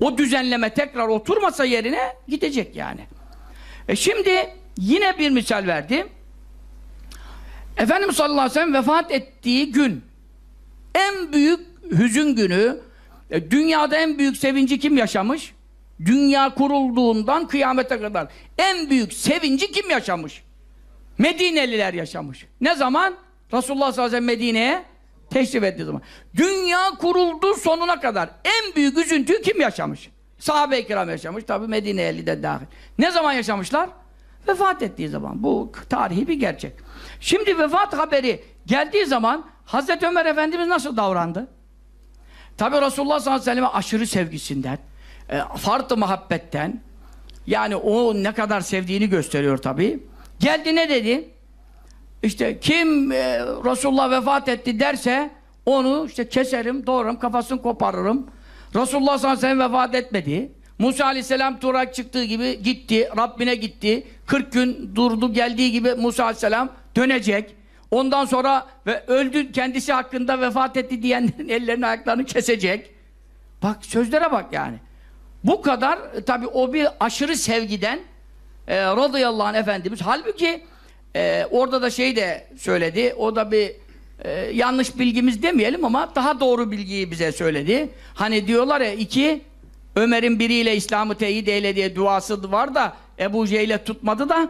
o düzenleme tekrar oturmasa yerine gidecek yani. E şimdi yine bir misal verdi. Efendimiz sallallahu aleyhi ve sellem vefat ettiği gün en büyük hüzün günü e, dünyada en büyük sevinci kim yaşamış? Dünya kurulduğundan kıyamete kadar en büyük sevinci kim yaşamış? Medineliler yaşamış. Ne zaman? Resulullah sallallahu aleyhi ve sellem Medine'ye teşrif ettiği zaman. Dünya kuruldu sonuna kadar en büyük üzüntüyü kim yaşamış? Sahabe-i kiram yaşamış. Tabi Medine de dahil. Ne zaman yaşamışlar? Vefat ettiği zaman. Bu tarihi bir gerçek. Şimdi vefat haberi geldiği zaman Hazreti Ömer Efendimiz nasıl davrandı? Tabi Resulullah sallallahu aleyhi ve sellem'e aşırı sevgisinden, e, farklı muhabbetten, yani o ne kadar sevdiğini gösteriyor tabi. Geldi ne dedi? İşte kim e, Resulullah vefat etti derse onu işte keserim, doğrarım, kafasını koparırım. Resulullah sallallahu aleyhi ve sellem vefat etmedi. Musa aleyhisselam Turak çıktığı gibi gitti, Rabbine gitti. 40 gün durdu, geldiği gibi Musa aleyhisselam dönecek. Ondan sonra ve öldü kendisi hakkında vefat etti diyenlerin ellerini ayaklarını kesecek. Bak sözlere bak yani. Bu kadar tabi o bir aşırı sevgiden e, radıyallahu anh Efendimiz. Halbuki e, orada da şey de söyledi. O da bir e, yanlış bilgimiz demeyelim ama daha doğru bilgiyi bize söyledi. Hani diyorlar ya iki Ömer'in biriyle İslam'ı teyit eyle diye duası var da Ebu Cehil'e tutmadı da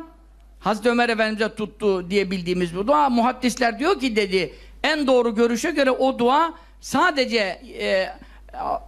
Hazreti Ömer Efendimiz'e tuttu diye bildiğimiz bu dua. Muhaddisler diyor ki dedi en doğru görüşe göre o dua sadece e,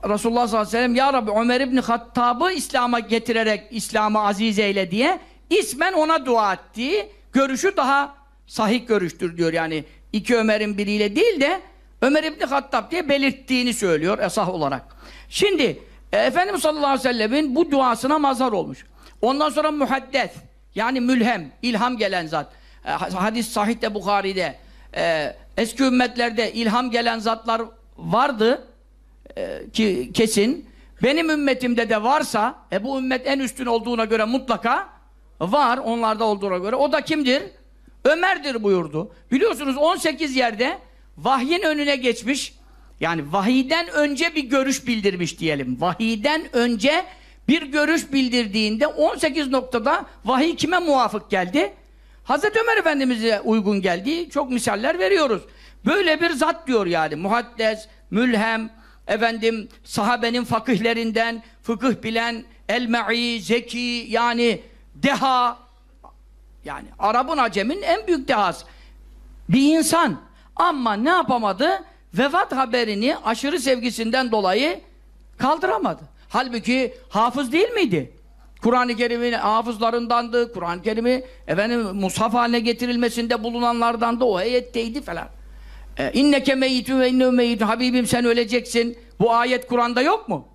Resulullah sallallahu aleyhi ve sellem Ya Rabbi Ömer İbni Hattab'ı İslam'a getirerek İslam'ı aziz eyle diye ismen ona dua ettiği görüşü daha sahih görüştür diyor yani iki Ömer'in biriyle değil de Ömer İbni Hattab diye belirttiğini söylüyor esah olarak. Şimdi e, Efendimiz sallallahu aleyhi ve sellemin bu duasına mazhar olmuş. Ondan sonra muhaddes yani mülhem, ilham gelen zat. E, hadis sahihte Bukhari'de e, eski ümmetlerde ilham gelen zatlar vardı e, ki kesin. Benim ümmetimde de varsa e, bu ümmet en üstün olduğuna göre mutlaka var onlarda olduğuna göre. O da kimdir? Ömer'dir buyurdu. Biliyorsunuz 18 yerde vahyin önüne geçmiş yani vahiyden önce bir görüş bildirmiş diyelim. Vahiyden önce bir görüş bildirdiğinde 18 noktada vahiy kime muvafık geldi? Hazreti Ömer Efendimiz'e uygun geldi. Çok misaller veriyoruz. Böyle bir zat diyor yani. Muhaddes, mülhem, efendim sahabenin fakihlerinden, fıkıh bilen, elme'i, zeki yani deha yani Arap'ın acemin en büyük dehası. Bir insan. Ama ne yapamadı? Vefat haberini aşırı sevgisinden dolayı kaldıramadı. Halbuki hafız değil miydi? Kur'an-ı Kerim'in hafızlarındandı. Kur'an-ı Kerim'i efendim mushaf haline getirilmesinde bulunanlardandı. O heyetteydi falan. E, inneke meyyitun ve innehu meyyitun. Habibim sen öleceksin. Bu ayet Kur'an'da yok mu?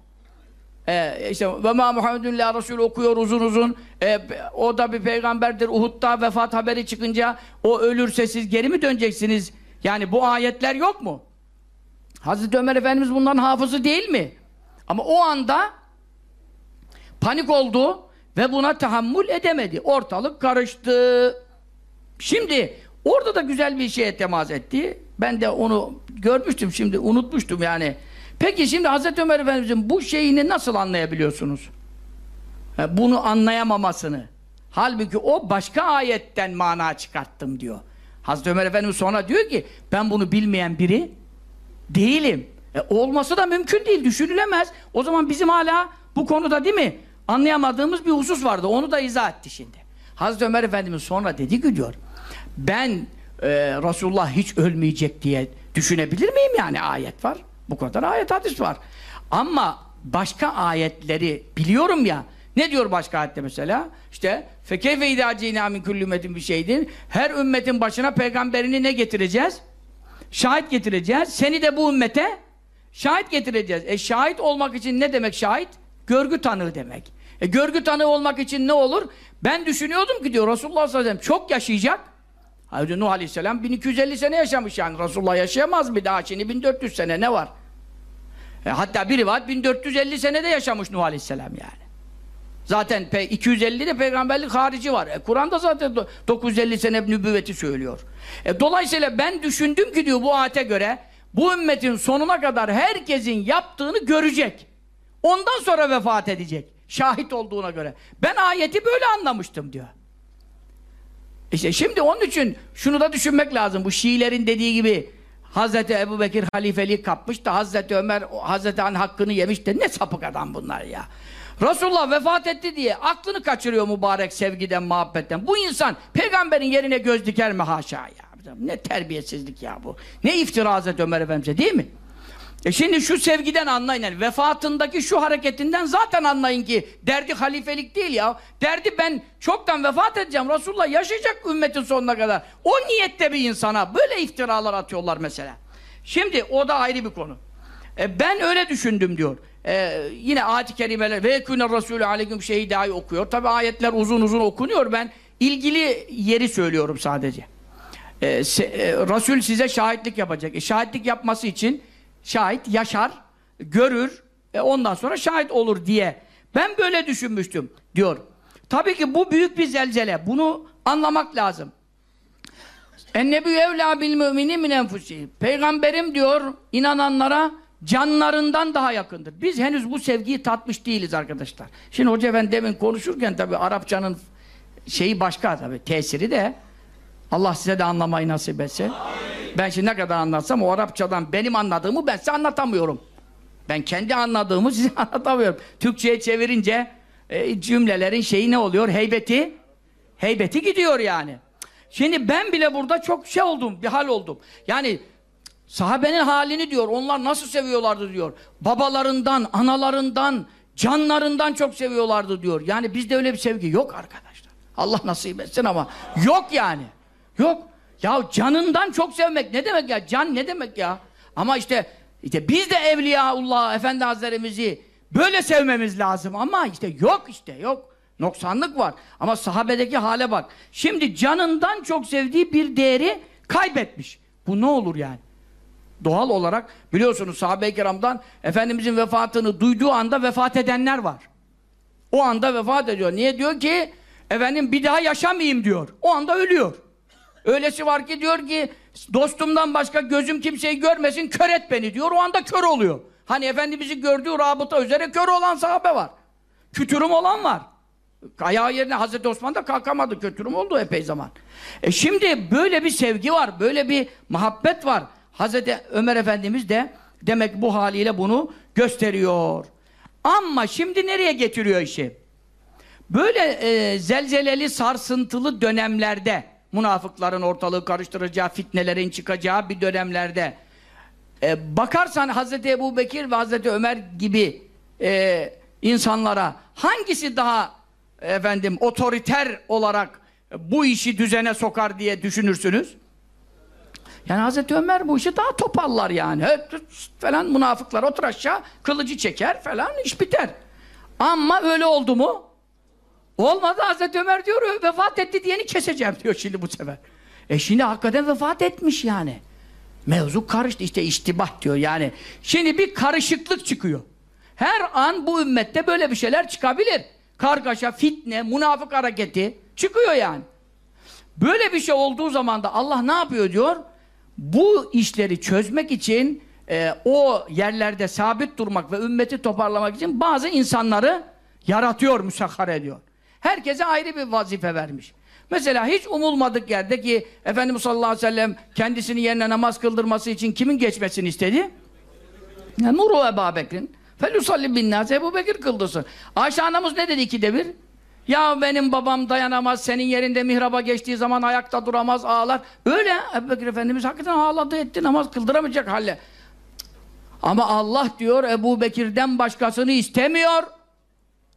E, işte ve ma Muhammedun la Resul okuyor uzun uzun. E, o da bir peygamberdir. Uhud'da vefat haberi çıkınca o ölürse siz geri mi döneceksiniz? Yani bu ayetler yok mu? Hazreti Ömer Efendimiz bunların hafızı değil mi? Ama o anda panik oldu ve buna tahammül edemedi. Ortalık karıştı. Şimdi orada da güzel bir şeye temas etti. Ben de onu görmüştüm şimdi unutmuştum yani. Peki şimdi Hazreti Ömer Efendimizin bu şeyini nasıl anlayabiliyorsunuz? Bunu anlayamamasını. Halbuki o başka ayetten mana çıkarttım diyor. Hazreti Ömer Efendimiz sonra diyor ki ben bunu bilmeyen biri değilim. E, olması da mümkün değil, düşünülemez. O zaman bizim hala bu konuda değil mi? Anlayamadığımız bir husus vardı. Onu da izah etti şimdi. Hazreti Ömer Efendimiz sonra dedi ki diyor, ben e, Resulullah hiç ölmeyecek diye düşünebilir miyim yani ayet var. Bu kadar ayet hadis var. Ama başka ayetleri biliyorum ya. Ne diyor başka ayette mesela? İşte idâ cînâ min kulli ümmetin bir şeydin. Her ümmetin başına peygamberini ne getireceğiz? Şahit getireceğiz. Seni de bu ümmete şahit getireceğiz. E şahit olmak için ne demek şahit? Görgü tanığı demek. E görgü tanığı olmak için ne olur? Ben düşünüyordum ki diyor Resulullah sallallahu aleyhi ve sellem çok yaşayacak. Hazreti Nuh aleyhisselam 1250 sene yaşamış yani. Resulullah yaşayamaz mı? Daha şimdi 1400 sene ne var? E hatta bir rivayet 1450 senede yaşamış Nuh aleyhisselam yani. Zaten pe- 250 de peygamberlik harici var. E, Kur'an'da zaten do- 950 sene nübüvveti söylüyor. E, dolayısıyla ben düşündüm ki diyor bu ayete göre bu ümmetin sonuna kadar herkesin yaptığını görecek. Ondan sonra vefat edecek. Şahit olduğuna göre. Ben ayeti böyle anlamıştım diyor. İşte şimdi onun için şunu da düşünmek lazım. Bu Şiilerin dediği gibi Hazreti Ebu Bekir halifeliği kapmış da Hazreti Ömer Hazreti Han hakkını yemiş de ne sapık adam bunlar ya. Resulullah vefat etti diye aklını kaçırıyor mübarek sevgiden, muhabbetten. Bu insan peygamberin yerine göz diker mi haşa ya. Ne terbiyesizlik ya bu. Ne iftira Hazreti Ömer Efendimiz'e değil mi? E şimdi şu sevgiden anlayın yani vefatındaki şu hareketinden zaten anlayın ki derdi halifelik değil ya. Derdi ben çoktan vefat edeceğim. Resulullah yaşayacak ümmetin sonuna kadar. O niyette bir insana böyle iftiralar atıyorlar mesela. Şimdi o da ayrı bir konu. E, ben öyle düşündüm diyor. E, yine ayet-i kerimeler ve yekûne Resulü aleyküm şehidâ'yı okuyor. Tabi ayetler uzun uzun okunuyor. Ben ilgili yeri söylüyorum sadece. E, se- e, Resul size şahitlik yapacak. E, şahitlik yapması için şahit yaşar, görür, e, ondan sonra şahit olur diye. Ben böyle düşünmüştüm diyor. Tabii ki bu büyük bir zelzele. Bunu anlamak lazım. Ennebi evlâ bil mümini min enfusihim. Peygamberim diyor inananlara canlarından daha yakındır. Biz henüz bu sevgiyi tatmış değiliz arkadaşlar. Şimdi hoca ben demin konuşurken tabii Arapçanın şeyi başka tabii tesiri de Allah size de anlamayı nasip etse. Ben şimdi ne kadar anlatsam o Arapçadan benim anladığımı ben size anlatamıyorum. Ben kendi anladığımı size anlatamıyorum. Türkçe'ye çevirince e, cümlelerin şeyi ne oluyor? Heybeti heybeti gidiyor yani. Şimdi ben bile burada çok şey oldum, bir hal oldum. Yani sahabenin halini diyor, onlar nasıl seviyorlardı diyor. Babalarından, analarından, canlarından çok seviyorlardı diyor. Yani bizde öyle bir sevgi yok arkadaşlar. Allah nasip etsin ama yok yani. Yok. Ya canından çok sevmek ne demek ya? Can ne demek ya? Ama işte işte biz de Evliyaullah Efendi Hazretlerimizi böyle sevmemiz lazım ama işte yok işte yok. Noksanlık var. Ama sahabedeki hale bak. Şimdi canından çok sevdiği bir değeri kaybetmiş. Bu ne olur yani? Doğal olarak biliyorsunuz sahabe-i kiramdan Efendimizin vefatını duyduğu anda vefat edenler var. O anda vefat ediyor. Niye diyor ki efendim bir daha yaşamayayım diyor. O anda ölüyor. Öylesi var ki diyor ki dostumdan başka gözüm kimseyi görmesin kör et beni diyor. O anda kör oluyor. Hani Efendimiz'i gördüğü rabıta üzere kör olan sahabe var. Kütürüm olan var. Ayağı yerine Hazreti Osman da kalkamadı. Kötürüm oldu epey zaman. E şimdi böyle bir sevgi var. Böyle bir muhabbet var. Hazreti Ömer Efendimiz de demek bu haliyle bunu gösteriyor. Ama şimdi nereye getiriyor işi? Böyle e, zelzeleli, sarsıntılı dönemlerde münafıkların ortalığı karıştıracağı, fitnelerin çıkacağı bir dönemlerde e, bakarsan Hazreti Ebu Bekir ve Hazreti Ömer gibi e, insanlara hangisi daha efendim otoriter olarak bu işi düzene sokar diye düşünürsünüz? Yani Hazreti Ömer bu işi daha topallar yani. Falan münafıklar otur aşağı, kılıcı çeker falan iş biter. Ama öyle oldu mu? Olmadı Hazreti Ömer diyor vefat etti diyeni keseceğim diyor şimdi bu sefer. E şimdi hakikaten vefat etmiş yani. Mevzu karıştı işte iştibat diyor yani. Şimdi bir karışıklık çıkıyor. Her an bu ümmette böyle bir şeyler çıkabilir. Kargaşa, fitne, münafık hareketi çıkıyor yani. Böyle bir şey olduğu zaman da Allah ne yapıyor diyor? Bu işleri çözmek için e, o yerlerde sabit durmak ve ümmeti toparlamak için bazı insanları yaratıyor, müsahhar ediyor. Herkese ayrı bir vazife vermiş. Mesela hiç umulmadık yerde ki Efendimiz sallallahu aleyhi ve sellem kendisini yerine namaz kıldırması için kimin geçmesini istedi? Ya, Nuru Ebu Bekir'in. Felusalli bin nâs Ebu Bekir kıldırsın. Ayşe anamız ne dedi ikide bir? Ya benim babam dayanamaz, senin yerinde mihraba geçtiği zaman ayakta duramaz, ağlar. Öyle Ebu Bekir Efendimiz hakikaten ağladı etti, namaz kıldıramayacak halle. Ama Allah diyor Ebu Bekir'den başkasını istemiyor.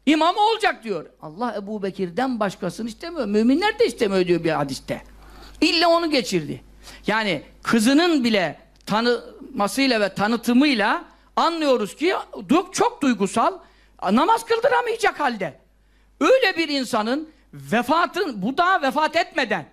İmam olacak diyor. Allah Ebu Bekir'den başkasını istemiyor. Müminler de istemiyor diyor bir hadiste. İlla onu geçirdi. Yani kızının bile tanımasıyla ve tanıtımıyla anlıyoruz ki çok duygusal namaz kıldıramayacak halde. Öyle bir insanın vefatın, bu daha vefat etmeden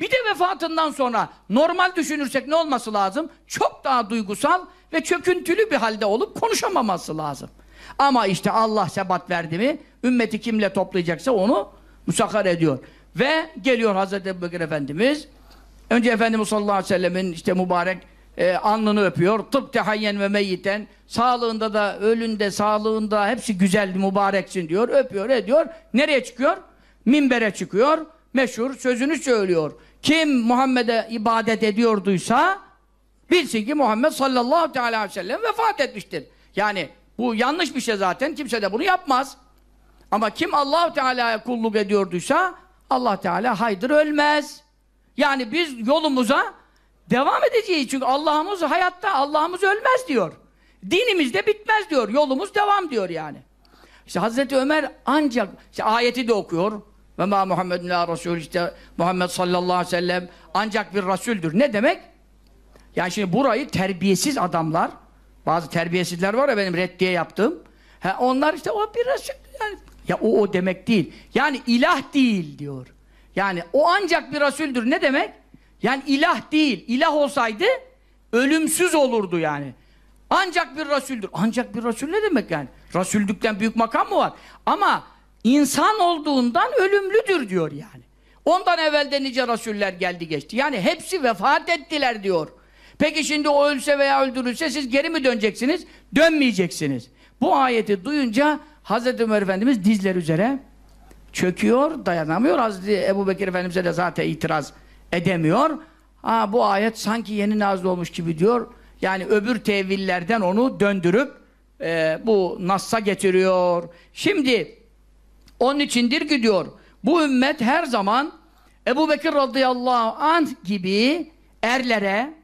bir de vefatından sonra normal düşünürsek ne olması lazım? Çok daha duygusal ve çöküntülü bir halde olup konuşamaması lazım. Ama işte Allah sebat verdi mi, ümmeti kimle toplayacaksa onu musakar ediyor. Ve geliyor Hazreti Ebubekir Efendimiz, önce Efendimiz sallallahu aleyhi ve sellemin işte mübarek e, alnını öpüyor. Tıp tehayyen ve meyyiten, sağlığında da, ölünde, sağlığında hepsi güzeldi, mübareksin diyor. Öpüyor, ediyor. Nereye çıkıyor? Minbere çıkıyor. Meşhur sözünü söylüyor. Kim Muhammed'e ibadet ediyorduysa bilsin ki Muhammed sallallahu teala aleyhi ve sellem vefat etmiştir. Yani bu yanlış bir şey zaten. Kimse de bunu yapmaz. Ama kim Allahu Teala'ya kulluk ediyorduysa Allah Teala haydır ölmez. Yani biz yolumuza devam edeceğiz. Çünkü Allah'ımız hayatta, Allah'ımız ölmez diyor. Dinimiz de bitmez diyor. Yolumuz devam diyor yani. İşte Hazreti Ömer ancak işte ayeti de okuyor. Ve ma Muhammedun la Resul işte Muhammed sallallahu aleyhi ve sellem ancak bir Resuldür. Ne demek? Yani şimdi burayı terbiyesiz adamlar, bazı terbiyesizler var ya benim reddiye yaptığım. Ha, onlar işte o bir Resul. Yani, ya o o demek değil. Yani ilah değil diyor. Yani o ancak bir Resuldür. Ne demek? Yani ilah değil. İlah olsaydı ölümsüz olurdu yani. Ancak bir Resuldür. Ancak bir Resul ne demek yani? Resullükten büyük makam mı var? Ama insan olduğundan ölümlüdür diyor yani. Ondan evvelde nice Resuller geldi geçti. Yani hepsi vefat ettiler diyor. Peki şimdi o ölse veya öldürülse siz geri mi döneceksiniz? Dönmeyeceksiniz. Bu ayeti duyunca Hazreti Ömer Efendimiz dizler üzere çöküyor, dayanamıyor. Hazreti Ebu Bekir Efendimiz'e de zaten itiraz edemiyor. Ha, bu ayet sanki yeni nazil olmuş gibi diyor. Yani öbür tevillerden onu döndürüp e, bu Nass'a getiriyor. Şimdi onun içindir ki diyor bu ümmet her zaman Ebu Bekir radıyallahu anh gibi erlere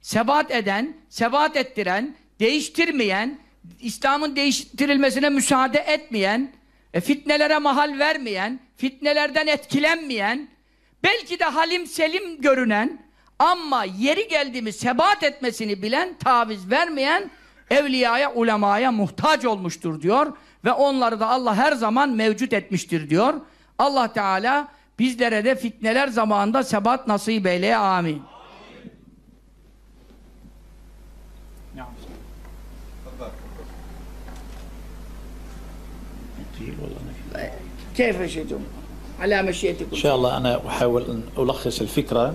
sebat eden, sebat ettiren, değiştirmeyen, İslam'ın değiştirilmesine müsaade etmeyen, e, fitnelere mahal vermeyen, fitnelerden etkilenmeyen, Belki de halim selim görünen ama yeri geldi sebat etmesini bilen, taviz vermeyen evliyaya, ulemaya muhtaç olmuştur diyor. Ve onları da Allah her zaman mevcut etmiştir diyor. Allah Teala bizlere de fitneler zamanında sebat nasip eyle. Amin. Keyfe şeytum. على مشيئتكم. إن شاء الله أنا أحاول أن ألخص الفكرة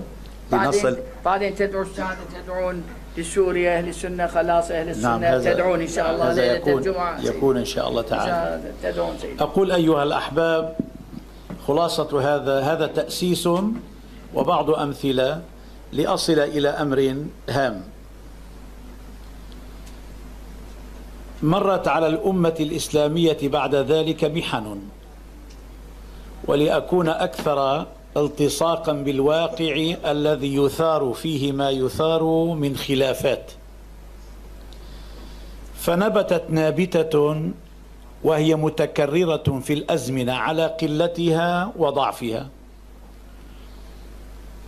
لنصل. بعدين تدعو السادة تدعون لسوريا أهل السنة خلاص أهل السنة. نعم تدعون إن شاء الله ليلة يكون الجمعة. يكون إن شاء الله تعالى تعالى. تدعون سيدي أقول أيها الأحباب خلاصة هذا هذا تأسيس وبعض أمثلة لأصل إلى أمر هام. مرت على الأمة الإسلامية بعد ذلك محن ولأكون أكثر التصاقا بالواقع الذي يثار فيه ما يثار من خلافات. فنبتت نابتة وهي متكررة في الأزمنة على قلتها وضعفها.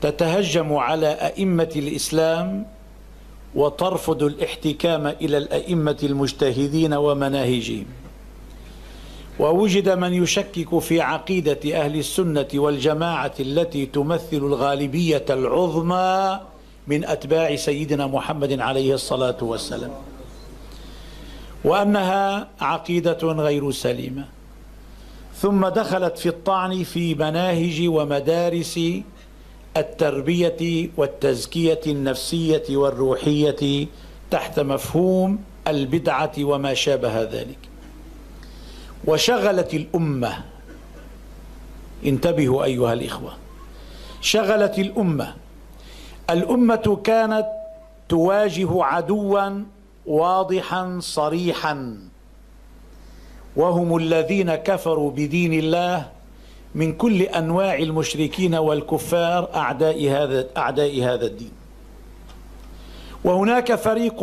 تتهجم على أئمة الإسلام وترفض الاحتكام إلى الأئمة المجتهدين ومناهجهم. ووجد من يشكك في عقيدة أهل السنة والجماعة التي تمثل الغالبية العظمى من أتباع سيدنا محمد عليه الصلاة والسلام وأنها عقيدة غير سليمة. ثم دخلت في الطعن في مناهج ومدارس التربية والتزكية النفسية والروحية تحت مفهوم البدعة وما شابه ذلك. وشغلت الأمة. انتبهوا أيها الإخوة. شغلت الأمة. الأمة كانت تواجه عدوا واضحا صريحا. وهم الذين كفروا بدين الله من كل أنواع المشركين والكفار أعداء هذا أعداء هذا الدين. وهناك فريق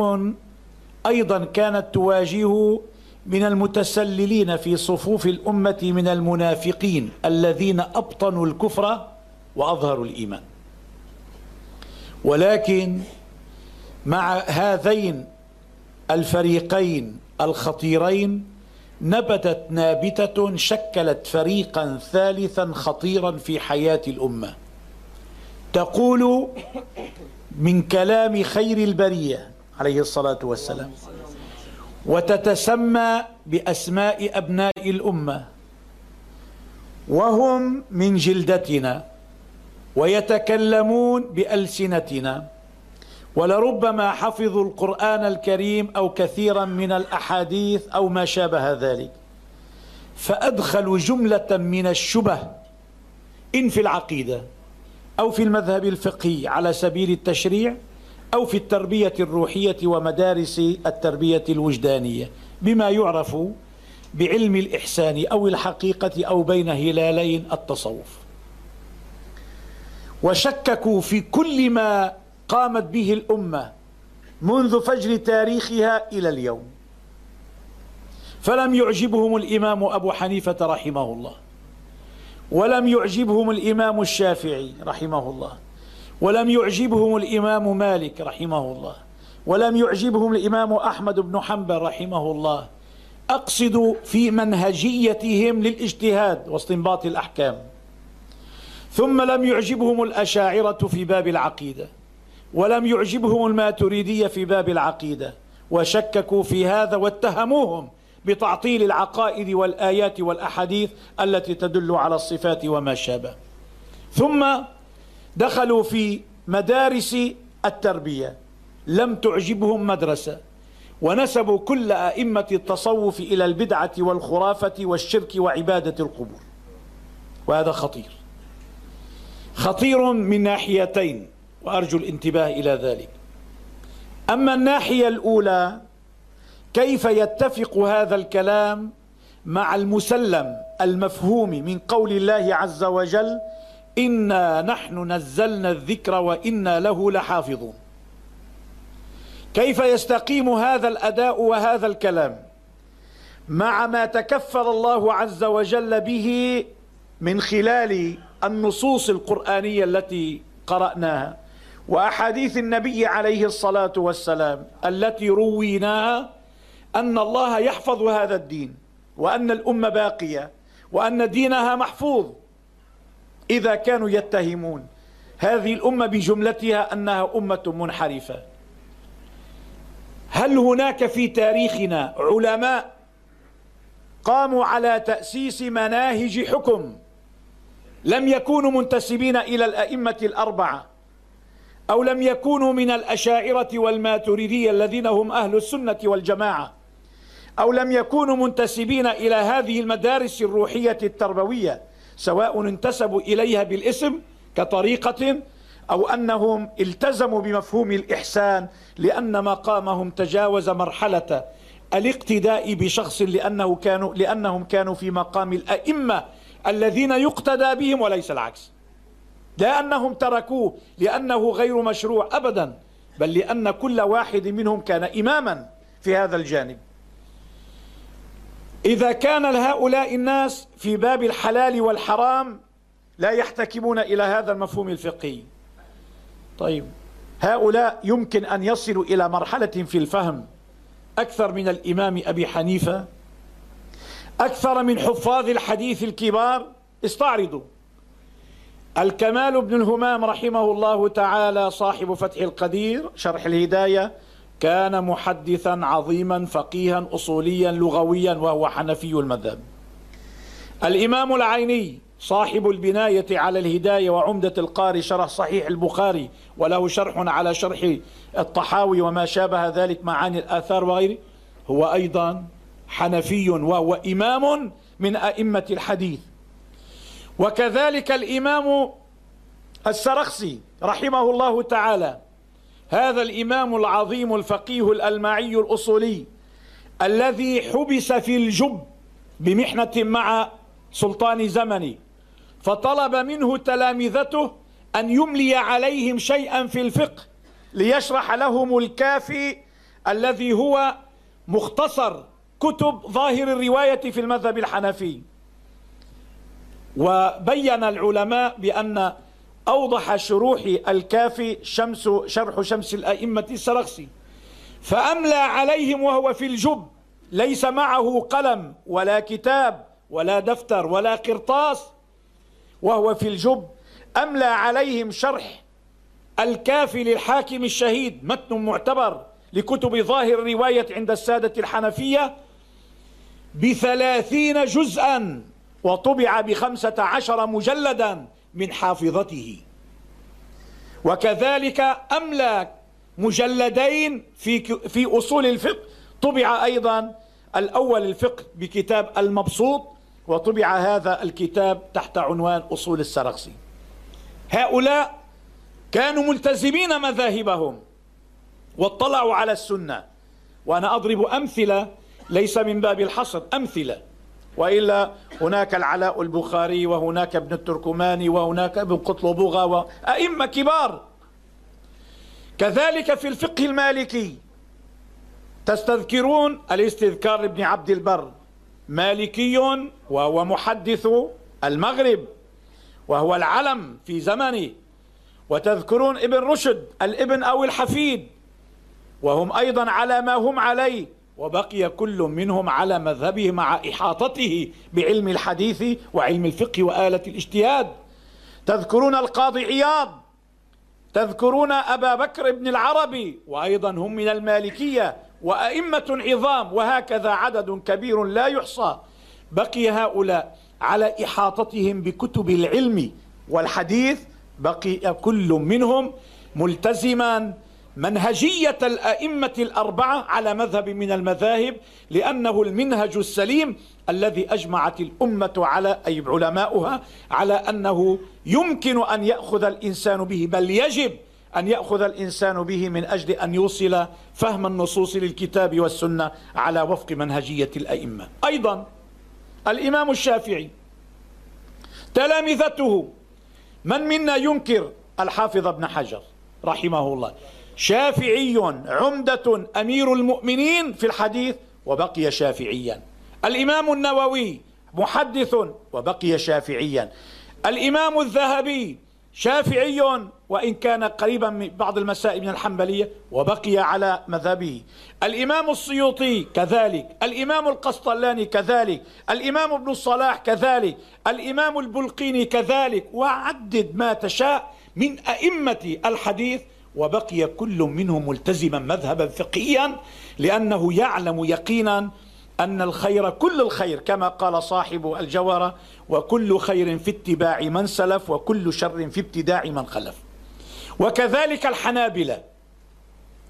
أيضا كانت تواجهه من المتسللين في صفوف الأمة من المنافقين الذين أبطنوا الكفر وأظهروا الإيمان. ولكن مع هذين الفريقين الخطيرين نبتت نابتة شكلت فريقا ثالثا خطيرا في حياة الأمة تقول من كلام خير البرية عليه الصلاة والسلام وتتسمى بأسماء أبناء الأمة. وهم من جلدتنا ويتكلمون بألسنتنا. ولربما حفظوا القرآن الكريم أو كثيرا من الأحاديث أو ما شابه ذلك. فأدخلوا جملة من الشبه إن في العقيدة أو في المذهب الفقهي على سبيل التشريع أو في التربية الروحية ومدارس التربية الوجدانية. بما يعرف بعلم الإحسان أو الحقيقة أو بين هلالين التصوف. وشككوا في كل ما قامت به الأمة منذ فجر تاريخها إلى اليوم. فلم يعجبهم الإمام أبو حنيفة رحمه الله. ولم يعجبهم الإمام الشافعي رحمه الله. ولم يعجبهم الإمام مالك رحمه الله. ولم يعجبهم الإمام أحمد بن حنبل رحمه الله. أقصد في منهجيتهم للاجتهاد واستنباط الأحكام. ثم لم يعجبهم الأشاعرة في باب العقيدة. ولم يعجبهم الماتريدية في باب العقيدة. وشككوا في هذا واتهموهم بتعطيل العقائد والآيات والأحاديث التي تدل على الصفات وما شابه. ثم دخلوا في مدارس التربية. لم تعجبهم مدرسة. ونسبوا كل أئمة التصوف إلى البدعة والخرافة والشرك وعبادة القبور. وهذا خطير. خطير من ناحيتين وأرجو الانتباه إلى ذلك. أما الناحية الأولى كيف يتفق هذا الكلام مع المسلم المفهوم من قول الله عز وجل انا نحن نزلنا الذكر وأنا له لحافظون كيف يستقيم هذا الاداء وهذا الكلام مع ما تكفل الله عز وجل به من خلال النصوص القرانيه التي قراناها واحاديث النبي عليه الصلاه والسلام التي رويناها ان الله يحفظ هذا الدين وان الامه باقيه وان دينها محفوظ إذا كانوا يتهمون. هذه الأمة بجملتها أنها أمة منحرفة. هل هناك في تاريخنا علماء قاموا على تأسيس مناهج حكم لم يكونوا منتسبين إلى الأئمة الأربعة أو لم يكونوا من الأشاعرة والماتريدية الذين هم أهل السنة والجماعة أو لم يكونوا منتسبين إلى هذه المدارس الروحية التربوية سواء انتسبوا إليها بالاسم كطريقة أو أنهم التزموا بمفهوم الإحسان لأن مقامهم تجاوز مرحلة الاقتداء بشخص لأنه كانوا لأنهم كانوا في مقام الأئمة الذين يقتدى بهم وليس العكس. لا أنهم تركوه لأنه غير مشروع أبدا بل لأن كل واحد منهم كان إماما في هذا الجانب. إذا كان هؤلاء الناس في باب الحلال والحرام لا يحتكمون إلى هذا المفهوم الفقهي. طيب هؤلاء يمكن أن يصلوا إلى مرحلة في الفهم أكثر من الإمام أبي حنيفة؟ أكثر من حفاظ الحديث الكبار؟ استعرضوا. الكمال بن الهمام رحمه الله تعالى صاحب فتح القدير شرح الهداية كان محدثا عظيما فقيها أصوليا لغويا وهو حنفي المذهب. الإمام العيني صاحب البناية على الهداية وعمدة القاري شرح صحيح البخاري وله شرح على شرح الطحاوي وما شابه ذلك معاني الآثار وغيره. هو أيضا حنفي وهو إمام من أئمة الحديث. وكذلك الإمام السرخسي رحمه الله تعالى هذا الإمام العظيم الفقيه الألمعي الأصولي الذي حبس في الجب بمحنة مع سلطان زمني فطلب منه تلامذته أن يملي عليهم شيئا في الفقه ليشرح لهم الكافي الذي هو مختصر كتب ظاهر الرواية في المذهب الحنفي. وبين العلماء بأن أوضح شروح الكافي شمس شرح شمس الأئمة السرخسي. فأملى عليهم وهو في الجب ليس معه قلم ولا كتاب ولا دفتر ولا قرطاس وهو في الجب. أملى عليهم شرح الكافي للحاكم الشهيد متن معتبر لكتب ظاهر الرواية عند السادة الحنفية بثلاثين جزءا وطبع بخمسة عشر مجلدا. من حافظته. وكذلك أملى مجلدين في في أصول الفقه. طبع أيضا الأول الفقه بكتاب المبسوط وطبع هذا الكتاب تحت عنوان أصول السرخسي هؤلاء كانوا ملتزمين مذاهبهم واطلعوا على السنة. وأنا أضرب أمثلة ليس من باب الحصر أمثلة. وإلا هناك العلاء البخاري وهناك ابن التركماني وهناك ابن قطلبوغا وأئمة كبار. كذلك في الفقه المالكي تستذكرون الاستذكار لابن عبد البر. مالكي وهو محدث المغرب وهو العلم في زمنه. وتذكرون ابن رشد الابن أو الحفيد. وهم أيضا على ما هم عليه. وبقي كل منهم على مذهبه مع إحاطته بعلم الحديث وعلم الفقه وآلة الاجتهاد. تذكرون القاضي عياض. تذكرون أبا بكر بن العربي وأيضا هم من المالكية وأئمة عظام وهكذا عدد كبير لا يحصى. بقي هؤلاء على إحاطتهم بكتب العلم والحديث. بقي كل منهم ملتزما منهجية الأئمة الأربعة على مذهب من المذاهب لأنه المنهج السليم الذي أجمعت الأمة على أي علماؤها على أنه يمكن أن يأخذ الإنسان به بل يجب أن يأخذ الإنسان به من أجل أن يوصل فهم النصوص للكتاب والسنة على وفق منهجية الأئمة. أيضا الإمام الشافعي تلامذته من منا ينكر الحافظ ابن حجر رحمه الله. شافعي عمدة أمير المؤمنين في الحديث وبقي شافعيا. الإمام النووي محدث وبقي شافعيا. الإمام الذهبي شافعي وإن كان قريبا من بعض المسائل من الحنبلية وبقي على مذهبه. الإمام السيوطي كذلك الإمام القسطلاني كذلك الإمام ابن الصلاح كذلك الإمام البلقيني كذلك. وعدد ما تشاء من أئمة الحديث وبقي كل منهم ملتزما مذهبا فقهيا لأنه يعلم يقينا أن الخير كل الخير كما قال صاحب الجوهرة وكل خير في اتباع من سلف وكل شر في ابتداع من خلف. وكذلك الحنابلة.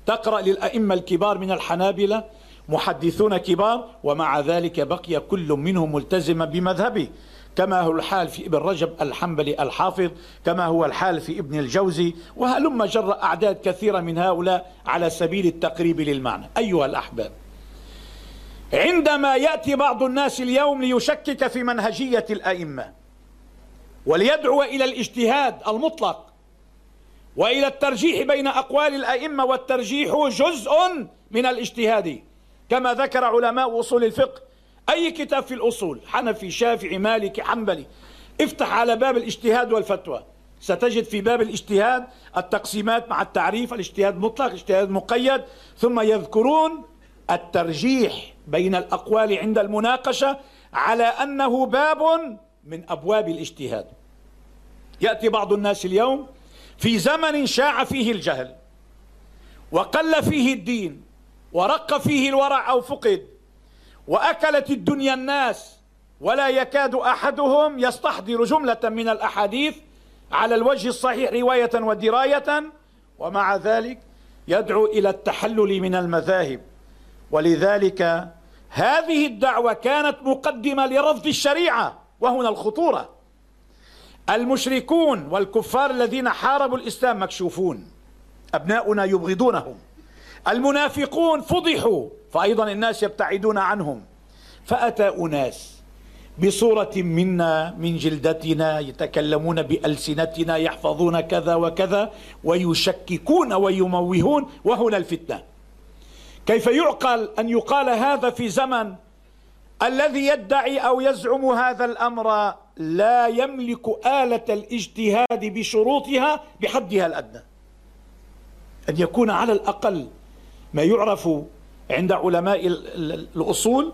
تقرأ للأئمة الكبار من الحنابلة محدثون كبار ومع ذلك بقي كل منهم ملتزما بمذهبه. كما هو الحال في ابن رجب الحنبلي الحافظ كما هو الحال في ابن الجوزي وهلم جر أعداد كثيرة من هؤلاء على سبيل التقريب للمعنى. أيها الأحباب عندما يأتي بعض الناس اليوم ليشكك في منهجية الأئمة وليدعو إلى الاجتهاد المطلق وإلى الترجيح بين أقوال الأئمة والترجيح جزء من الاجتهاد كما ذكر علماء أصول الفقه أي كتاب في الأصول حنفي شافعي مالكي حنبلي افتح على باب الاجتهاد والفتوى. ستجد في باب الاجتهاد التقسيمات مع التعريف الاجتهاد مطلق الاجتهاد مقيد ثم يذكرون الترجيح بين الأقوال عند المناقشة على أنه باب من أبواب الاجتهاد. يأتي بعض الناس اليوم في زمن شاع فيه الجهل وقل فيه الدين ورق فيه الورع أو فقد وأكلت الدنيا الناس ولا يكاد أحدهم يستحضر جملة من الأحاديث على الوجه الصحيح رواية ودراية ومع ذلك يدعو إلى التحلل من المذاهب. ولذلك هذه الدعوة كانت مقدمة لرفض الشريعة وهنا الخطورة. المشركون والكفار الذين حاربوا الإسلام مكشوفون أبناؤنا يبغضونهم. المنافقون فضحوا فأيضا الناس يبتعدون عنهم. فأتى أناس بصورة منا من جلدتنا يتكلمون بألسنتنا يحفظون كذا وكذا ويشككون ويموهون وهنا الفتنة. كيف يعقل أن يقال هذا في زمن الذي يدعي أو يزعم هذا الأمر لا يملك آلة الاجتهاد بشروطها بحدها الأدنى؟ أن يكون على الأقل ما يعرف عند علماء الأصول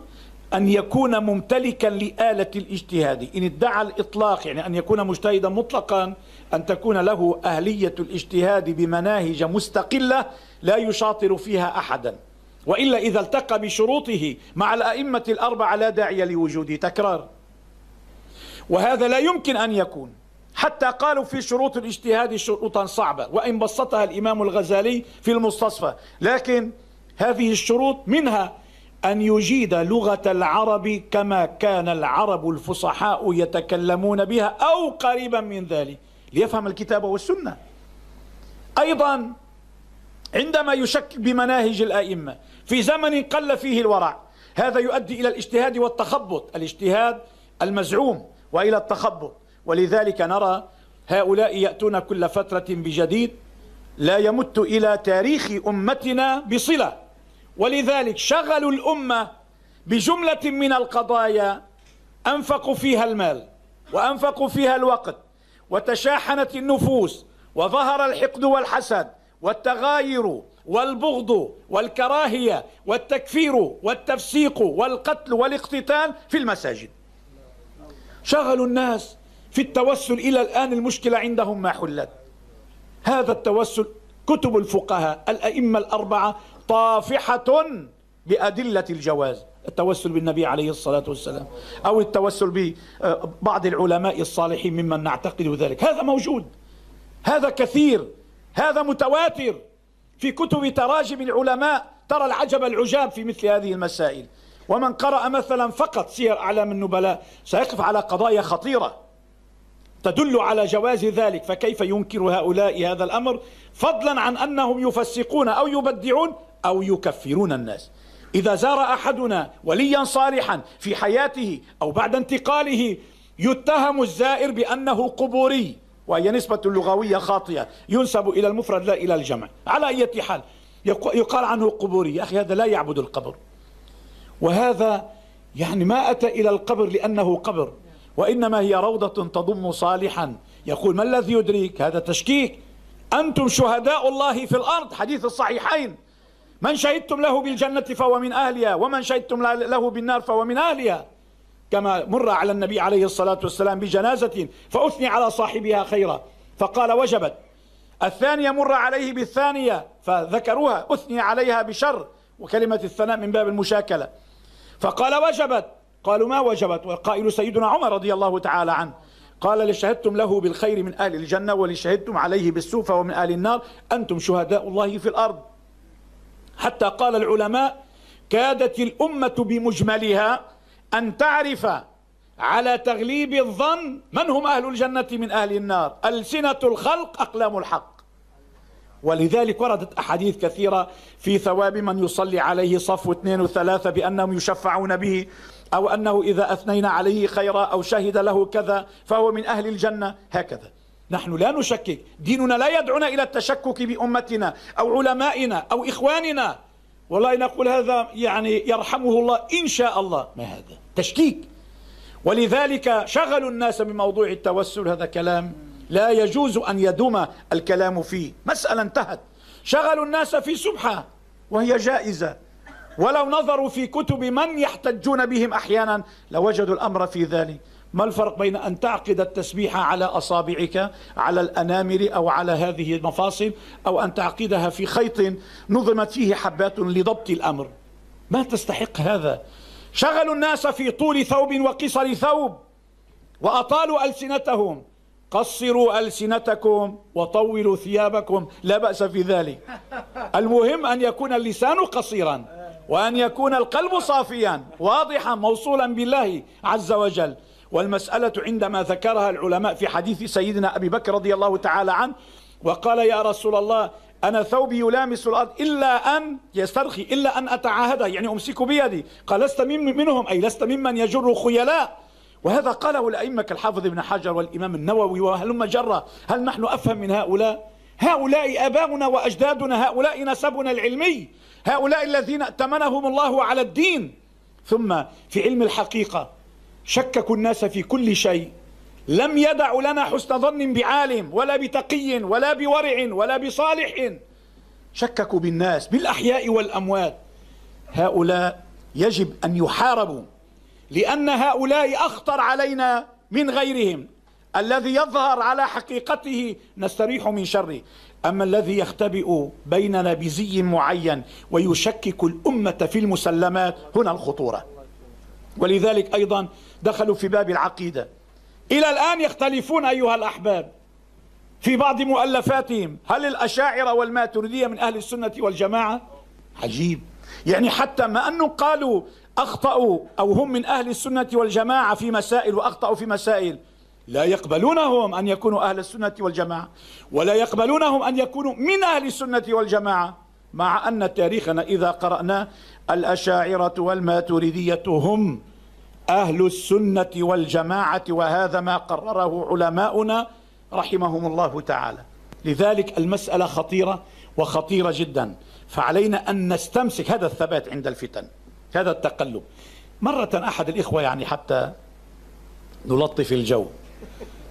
أن يكون ممتلكا لآلة الاجتهاد. إن ادعى الإطلاق يعني أن يكون مجتهدا مطلقا أن تكون له أهلية الاجتهاد بمناهج مستقلة لا يشاطر فيها أحدا. وإلا إذا التقى بشروطه مع الأئمة الأربعة لا داعي لوجوده تكرار. وهذا لا يمكن أن يكون. حتى قالوا في شروط الاجتهاد شروطا صعبة وإن بسطها الإمام الغزالي في المستصفى. لكن هذه الشروط منها أن يجيد لغة العرب كما كان العرب الفصحاء يتكلمون بها أو قريبا من ذلك. ليفهم الكتاب والسنة. أيضا عندما يشكك بمناهج الأئمة في زمن قل فيه الورع هذا يؤدي إلى الاجتهاد والتخبط الاجتهاد المزعوم وإلى التخبط. ولذلك نرى هؤلاء يأتون كل فترة بجديد لا يمت إلى تاريخ أمتنا بصلة. ولذلك شغلوا الأمة بجملة من القضايا أنفقوا فيها المال وأنفقوا فيها الوقت وتشاحنت النفوس وظهر الحقد والحسد والتغاير والبغض والكراهية والتكفير والتفسيق والقتل والاقتتال في المساجد. شغلوا الناس في التوسل إلى الآن المشكلة عندهم ما حلت. هذا التوسل كتب الفقهاء الأئمة الأربعة طافحة بأدلة الجواز التوسل بالنبي عليه الصلاة والسلام أو التوسل ببعض العلماء الصالحين ممن نعتقد ذلك. هذا موجود هذا كثير هذا متواتر. في كتب تراجم العلماء ترى العجب العجاب في مثل هذه المسائل. ومن قرأ مثلا فقط سير أعلام النبلاء سيقف على قضايا خطيرة تدل على جواز ذلك. فكيف ينكر هؤلاء هذا الأمر؟ فضلا عن أنهم يفسقون أو يبدعون أو يكفرون الناس. إذا زار أحدنا وليا صالحا في حياته أو بعد انتقاله يتهم الزائر بأنه قبوري وهي نسبة لغوية خاطئة ينسب إلى المفرد لا إلى الجمع. على أي حال يقال عنه قبوري. يا أخي هذا لا يعبد القبر. وهذا يعني ما أتى إلى القبر لأنه قبر. وإنما هي روضة تضم صالحا. يقول ما الذي يدريك؟ هذا تشكيك. أنتم شهداء الله في الأرض. حديث الصحيحين. من شهدتم له بالجنة فهو من أهلها ومن شهدتم له بالنار فهو من أهلها. كما مر على النبي عليه الصلاة والسلام بجنازة فأثني على صاحبها خيرا. فقال وجبت. الثانية مر عليه بالثانية فذكروها. أثني عليها بشر. وكلمة الثناء من باب المشاكلة. فقال وجبت. قالوا ما وجبت؟ والقائل سيدنا عمر رضي الله تعالى عنه. قال لشهدتم له بالخير من أهل الجنة ولشهدتم عليه بالسوء فهو من أهل النار. أنتم شهداء الله في الأرض. حتى قال العلماء كادت الأمة بمجملها أن تعرف على تغليب الظن من هم أهل الجنة من أهل النار. ألسنة الخلق أقلام الحق. ولذلك وردت أحاديث كثيرة في ثواب من يصلي عليه صف اثنين وثلاثة بأنهم يشفعون به أو أنه إذا أثنينا عليه خيرا أو شهد له كذا فهو من أهل الجنة. هكذا. نحن لا نشكك. ديننا لا يدعونا إلى التشكك بأمتنا أو علمائنا أو إخواننا. والله نقول هذا يعني يرحمه الله إن شاء الله. ما هذا؟ تشكيك. ولذلك شغلوا الناس بموضوع التوسل. هذا كلام لا يجوز أن يدوم الكلام فيه. مسألة انتهت. شغلوا الناس في سبحة وهي جائزة. ولو نظروا في كتب من يحتجون بهم أحيانا لوجدوا الأمر في ذلك. ما الفرق بين أن تعقد التسبيح على أصابعك على الأنامل أو على هذه المفاصل أو أن تعقدها في خيط نظمت فيه حبات لضبط الأمر؟ ما تستحق هذا؟ شغلوا الناس في طول ثوب وقصر ثوب وأطالوا ألسنتهم. قصروا ألسنتكم وطولوا ثيابكم لا بأس في ذلك. المهم أن يكون اللسان قصيرا وأن يكون القلب صافيا واضحا موصولا بالله عز وجل. والمسألة عندما ذكرها العلماء في حديث سيدنا أبي بكر رضي الله تعالى عنه وقال يا رسول الله أنا ثوبي يلامس الأرض إلا أن يسترخي إلا أن أتعاهده يعني أمسك بيدي. قال لست من منهم أي لست ممن يجر خيلاء. وهذا قاله الأئمة كالحافظ ابن حجر والإمام النووي وهلم جرة هل نحن أفهم من هؤلاء؟ هؤلاء آباؤنا وأجدادنا هؤلاء نسبنا العلمي هؤلاء الذين ائتمنهم الله على الدين. ثم في علم الحقيقة شككوا الناس في كل شيء. لم يدعوا لنا حسن ظن بعالم ولا بتقي ولا بورع ولا بصالح. شككوا بالناس بالأحياء والأموات. هؤلاء يجب أن يحاربوا لأن هؤلاء أخطر علينا من غيرهم. الذي يظهر على حقيقته نستريح من شره. أما الذي يختبئ بيننا بزي معين ويشكك الأمة في المسلمات هنا الخطورة. ولذلك أيضا دخلوا في باب العقيدة. إلى الآن يختلفون أيها الأحباب في بعض مؤلفاتهم. هل الأشاعرة والماتريدية من أهل السنة والجماعة؟ عجيب. يعني حتى ما أنه قالوا أخطأوا أو هم من أهل السنة والجماعة في مسائل وأخطأوا في مسائل لا يقبلونهم أن يكونوا أهل السنة والجماعة ولا يقبلونهم أن يكونوا من أهل السنة والجماعة مع أن تاريخنا إذا قرأنا الأشاعرة والماتريدية هم أهل السنة والجماعة وهذا ما قرره علماؤنا رحمهم الله تعالى. لذلك المسألة خطيرة وخطيرة جدا. فعلينا أن نستمسك هذا الثبات عند الفتن هذا التقلب. مرة أحد الإخوة يعني حتى نلطف الجو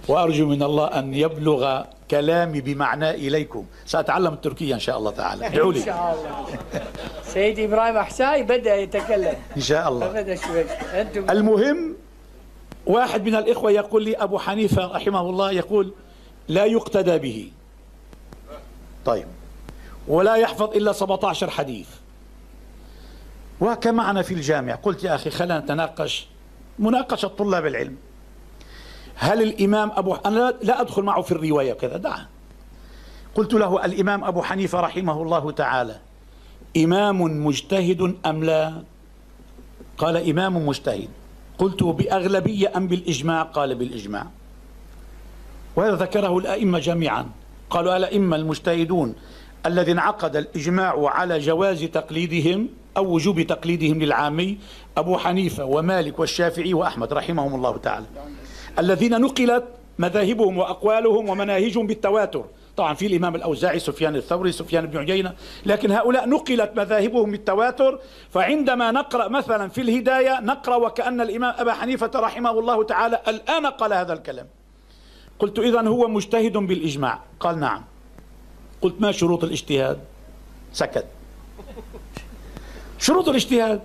وأرجو من الله أن يبلغ كلامي بمعناه إليكم. سأتعلم التركية إن شاء الله تعالى. ادعوا إن لي. شاء الله. سيد إبراهيم أحساي بدأ يتكلم. إن شاء الله. بدأ شوي. أنتم المهم واحد من الإخوة يقول لي أبو حنيفة رحمه الله يقول لا يقتدى به. طيب. ولا يحفظ إلا 17 حديث. وكمعنا في الجامع. قلت يا أخي خلينا نتناقش. مناقشة طلاب العلم. هل الإمام أبو أنا لا- أدخل معه في الرواية وكذا دعه قلت له الإمام أبو حنيفة رحمه الله تعالى إمام مجتهد أم لا؟ قال إمام مجتهد. قلت بأغلبية أم بالإجماع؟ قال بالإجماع. وهذا ذكره الأئمة جميعا. قالوا الأئمة المجتهدون الذي انعقد الإجماع على جواز تقليدهم أو وجوب تقليدهم للعامي أبو حنيفة ومالك والشافعي وأحمد رحمهم الله تعالى. الذين نقلت مذاهبهم وأقوالهم ومناهجهم بالتواتر. طبعا في الإمام الأوزاعي سفيان الثوري سفيان بن عيينة. لكن هؤلاء نقلت مذاهبهم بالتواتر. فعندما نقرأ مثلا في الهداية نقرأ وكأن الإمام أبا حنيفة رحمه الله تعالى الآن قال هذا الكلام. قلت إذا هو مجتهد بالإجماع. قال نعم. قلت ما شروط الاجتهاد؟ سكت. شروط الاجتهاد؟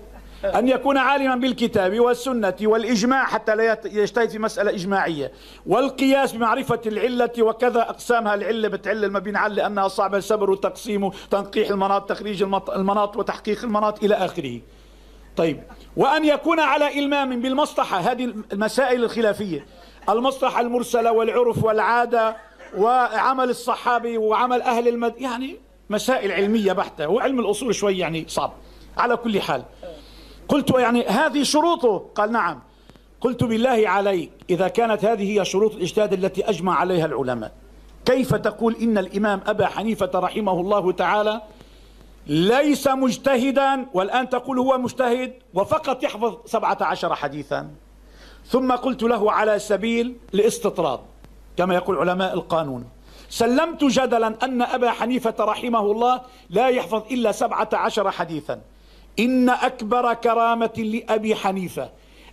أن يكون عالما بالكتاب والسنة والإجماع حتى لا يجتهد في مسألة إجماعية. والقياس بمعرفة العلة وكذا أقسامها العلة بتعل المبين على لأنها صعبة السبر والتقسيم تنقيح المناط تخريج المناط وتحقيق المناط إلى آخره. طيب. وأن يكون على إلمام بالمصلحة هذه المسائل الخلافية. المصلحة المرسلة والعرف والعادة وعمل الصحابي وعمل أهل المد يعني مسائل علمية بحتة وعلم الأصول شوي يعني صعب. على كل حال. قلت يعني هذه شروطه؟ قال نعم. قلت بالله عليك إذا كانت هذه هي شروط الإجتهاد التي أجمع عليها العلماء كيف تقول إن الإمام أبا حنيفة رحمه الله تعالى ليس مجتهدا والآن تقول هو مجتهد وفقط يحفظ سبعة عشر حديثا؟ ثم قلت له على سبيل الاستطراد كما يقول علماء القانون سلمت جدلا أن أبا حنيفة رحمه الله لا يحفظ إلا سبعة عشر حديثا. إن أكبر كرامة لأبي حنيفة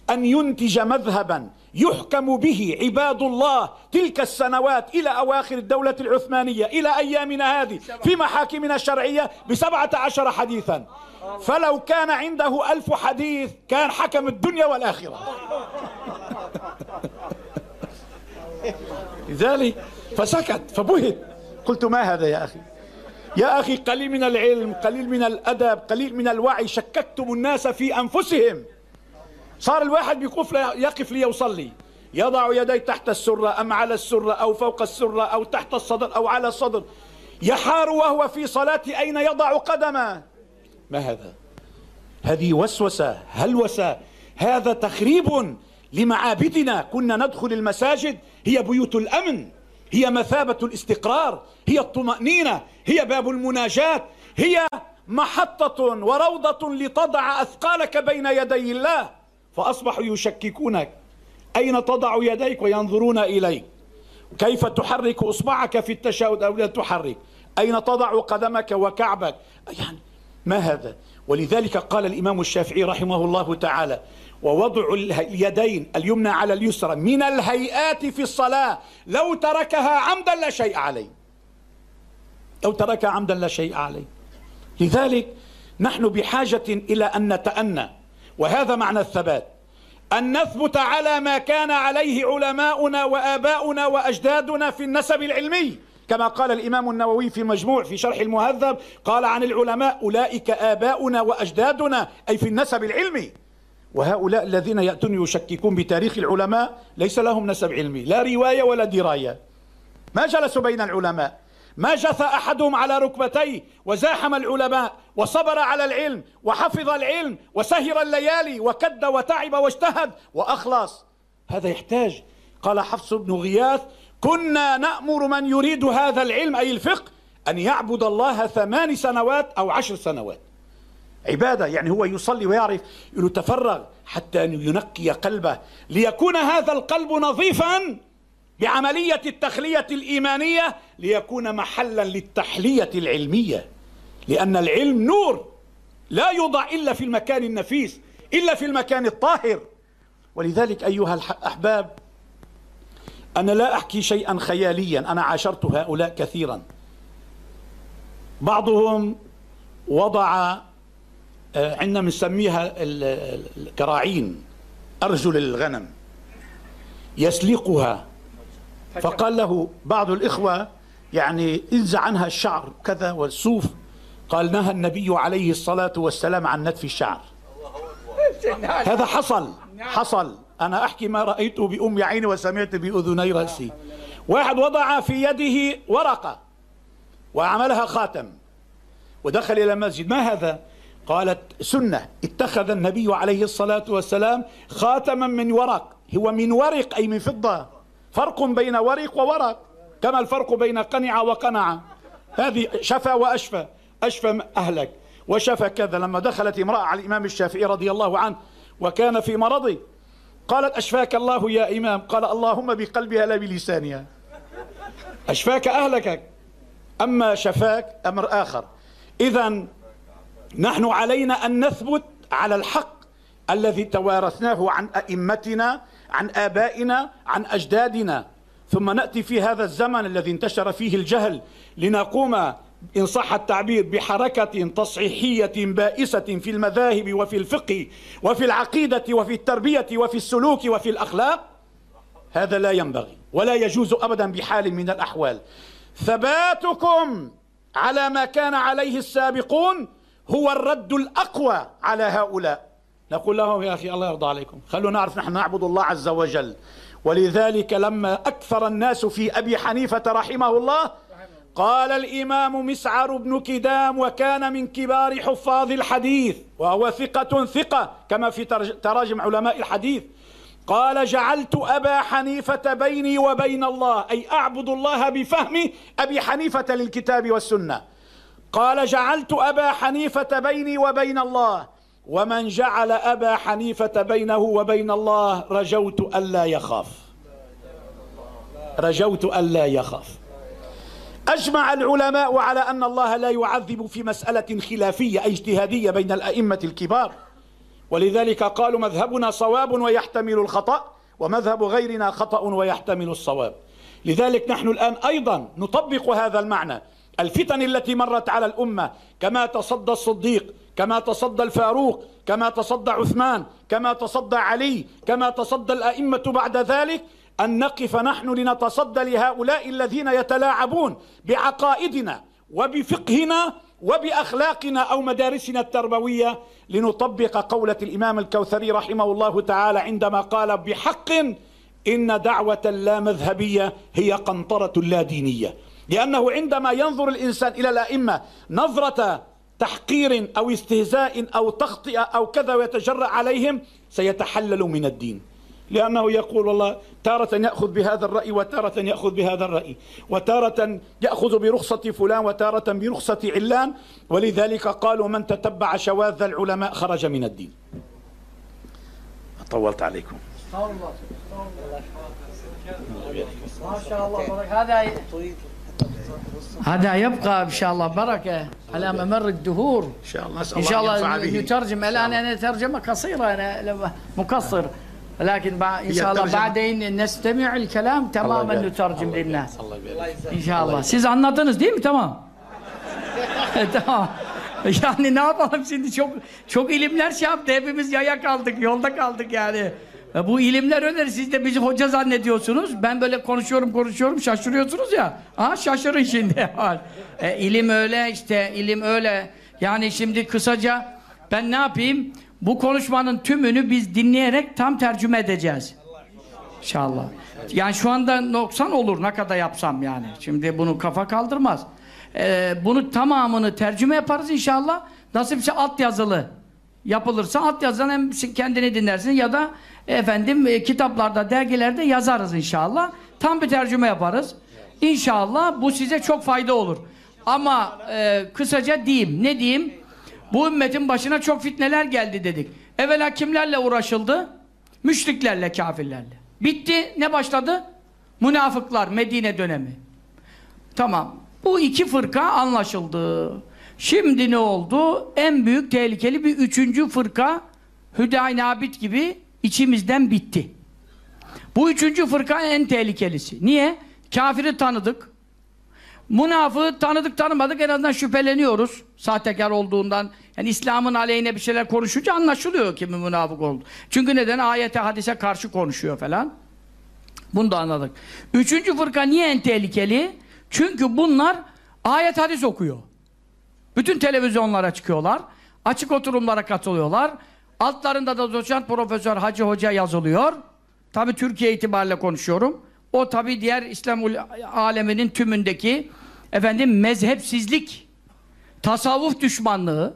أن ينتج مذهبا يحكم به عباد الله تلك السنوات إلى أواخر الدولة العثمانية إلى أيامنا هذه في محاكمنا الشرعية بسبعة عشر حديثا. فلو كان عنده ألف حديث كان حكم الدنيا والآخرة. لذلك فسكت فبهت. قلت ما هذا يا أخي؟ يا أخي قليل من العلم قليل من الأدب قليل من الوعي شككتم الناس في أنفسهم. صار الواحد بيقف يقف ليصلي يضع يديه تحت السرة أم على السرة أو فوق السرة أو تحت الصدر أو على الصدر. يحار وهو في صلاة أين يضع قدمه؟ ما هذا؟ هذه وسوسة هلوسة. هذا تخريب لمعابدنا. كنا ندخل المساجد هي بيوت الأمن. هي مثابة الاستقرار هي الطمأنينة هي باب المناجاة هي محطة وروضة لتضع أثقالك بين يدي الله. فأصبحوا يشككونك. أين تضع يديك وينظرون إليك؟ كيف تحرك إصبعك في التشهد أو لا تحرك؟ أين تضع قدمك وكعبك؟ يعني ما هذا؟ ولذلك قال الإمام الشافعي رحمه الله تعالى ووضع اليدين اليمنى على اليسرى من الهيئات في الصلاة. لو تركها عمدا لا شيء عليه. لو تركها عمدا لا شيء عليه. لذلك نحن بحاجة إلى أن نتأنى. وهذا معنى الثبات. أن نثبت على ما كان عليه علماؤنا وآباؤنا وأجدادنا في النسب العلمي. كما قال الإمام النووي في المجموع في شرح المهذب قال عن العلماء أولئك آباؤنا وأجدادنا أي في النسب العلمي. وهؤلاء الذين يأتون يشككون بتاريخ العلماء ليس لهم نسب علمي لا رواية ولا دراية. ما جلسوا بين العلماء؟ ما جثى أحدهم على ركبتيه وزاحم العلماء وصبر على العلم وحفظ العلم وسهر الليالي وكد وتعب واجتهد وأخلص. هذا يحتاج قال حفص بن غياث كنا نأمر من يريد هذا العلم أي الفقه أن يعبد الله ثمان سنوات أو عشر سنوات. عبادة يعني هو يصلي ويعرف أنه تفرغ حتى أن ينقي قلبه. ليكون هذا القلب نظيفا بعملية التخلية الإيمانية ليكون محلا للتحلية العلمية. لأن العلم نور لا يوضع إلا في المكان النفيس إلا في المكان الطاهر. ولذلك أيها الأحباب أنا لا أحكي شيئا خياليا أنا عاشرت هؤلاء كثيرا. بعضهم وضع عندنا بنسميها الكراعين أرجل الغنم يسلقها. فقال له بعض الإخوة يعني انزع عنها الشعر كذا والصوف قال نهى النبي عليه الصلاة والسلام عن نتف الشعر. هذا حصل حصل. أنا أحكي ما رأيته بأم عيني وسمعت بأذني رأسي. واحد وضع في يده ورقة وعملها خاتم ودخل إلى المسجد. ما هذا؟ قالت سنة اتخذ النبي عليه الصلاة والسلام خاتما من ورق. هو من ورق أي من فضة. فرق بين ورق وورق. كما الفرق بين قنع وقنع. هذه شفى وأشفى. أشفى أهلك. وشفى كذا. لما دخلت امرأة على الإمام الشافعي رضي الله عنه وكان في مرضه قالت أشفاك الله يا إمام؟ قال اللهم بقلبها لا بلسانها. أشفاك أهلك أما شفاك أمر آخر. إذا نحن علينا أن نثبت على الحق الذي توارثناه عن أئمتنا عن آبائنا عن أجدادنا. ثم نأتي في هذا الزمن الذي انتشر فيه الجهل لنقوم إن صح التعبير بحركة تصحيحية بائسة في المذاهب وفي الفقه وفي العقيدة وفي التربية وفي السلوك وفي الأخلاق. هذا لا ينبغي ولا يجوز أبدا بحال من الأحوال. ثباتكم على ما كان عليه السابقون هو الرد الأقوى على هؤلاء. نقول لهم يا أخي الله يرضى عليكم. خلونا نعرف نحن نعبد الله عز وجل. ولذلك لما أكثر الناس في أبي حنيفة رحمه الله قال الإمام مسعر بن كدام وكان من كبار حفاظ الحديث وهو ثقة ثقة كما في تراجم علماء الحديث. قال جعلت أبا حنيفة بيني وبين الله أي أعبد الله بفهم أبي حنيفة للكتاب والسنة. قال جعلت أبا حنيفة بيني وبين الله ومن جعل أبا حنيفة بينه وبين الله رجوت ألا يخاف. رجوت ألا يخاف. أجمع العلماء على أن الله لا يعذب في مسألة خلافية أي اجتهادية بين الأئمة الكبار. ولذلك قالوا مذهبنا صواب ويحتمل الخطأ ومذهب غيرنا خطأ ويحتمل الصواب. لذلك نحن الآن أيضا نطبق هذا المعنى. الفتن التي مرت على الأمة كما تصدى الصديق كما تصدى الفاروق كما تصدى عثمان كما تصدى علي كما تصدى الأئمة بعد ذلك أن نقف نحن لنتصدى لهؤلاء الذين يتلاعبون بعقائدنا وبفقهنا وبأخلاقنا أو مدارسنا التربوية. لنطبق قولة الإمام الكوثري رحمه الله تعالى عندما قال بحق إن دعوة لا مذهبية هي قنطرة لا دينية. لأنه عندما ينظر الإنسان إلى الأئمة نظرة تحقير أو استهزاء أو تخطئة أو كذا ويتجرأ عليهم سيتحلل من الدين. لأنه يقول الله تارة يأخذ بهذا الرأي وتارة يأخذ بهذا الرأي وتارة يأخذ برخصة فلان وتارة برخصة علان ولذلك قالوا من تتبع شواذ العلماء خرج من الدين. طولت عليكم. ما شاء الله هذا هذا يبقى ان شاء الله بركه على ممر الدهور إن شاء الله نسأل ان شاء الله ينفع الله به نترجم الان انا ترجمه قصيره انا لما- مقصر لكن بعد ان هي شاء الله الترجمة. بعدين نستمع الكلام تماما يبارك. نترجم للناس الله يبارك İnşallah. Siz anladınız değil mi? Tamam. tamam. Yani ne yapalım şimdi çok çok ilimler şey yaptı. Hepimiz yaya kaldık, yolda kaldık yani. e, Bu ilimler öner. Siz de bizi hoca zannediyorsunuz. Ben böyle konuşuyorum konuşuyorum şaşırıyorsunuz ya. Ha şaşırın şimdi. e, ilim öyle işte ilim öyle. Yani şimdi kısaca ben ne yapayım? Bu konuşmanın tümünü biz dinleyerek tam tercüme edeceğiz. İnşallah. Yani şu anda noksan olur ne kadar yapsam yani. Şimdi bunu kafa kaldırmaz. Ee, bunu tamamını tercüme yaparız inşallah. Nasipse alt yazılı yapılırsa alt yazıdan hem kendini dinlersin ya da efendim e, kitaplarda, dergilerde yazarız inşallah. Tam bir tercüme yaparız. İnşallah bu size çok fayda olur. Ama e, kısaca diyeyim. Ne diyeyim? Bu ümmetin başına çok fitneler geldi dedik. Evvela kimlerle uğraşıldı? Müşriklerle, kafirlerle. Bitti. Ne başladı? Münafıklar, Medine dönemi. Tamam. Bu iki fırka anlaşıldı. Şimdi ne oldu? En büyük tehlikeli bir üçüncü fırka Hüdaynabit gibi içimizden bitti. Bu üçüncü fırka en tehlikelisi. Niye? Kafiri tanıdık. Münafığı tanıdık tanımadık en azından şüpheleniyoruz. Sahtekar olduğundan. Yani İslam'ın aleyhine bir şeyler konuşunca anlaşılıyor kimin münafık oldu. Çünkü neden? Ayete hadise karşı konuşuyor falan. Bunu da anladık. Üçüncü fırka niye en tehlikeli? Çünkü bunlar ayet hadis okuyor. Bütün televizyonlara çıkıyorlar. Açık oturumlara katılıyorlar. Altlarında da doçent profesör hacı hoca yazılıyor. Tabi Türkiye itibariyle konuşuyorum. O tabi diğer İslam aleminin tümündeki efendim mezhepsizlik, tasavvuf düşmanlığı,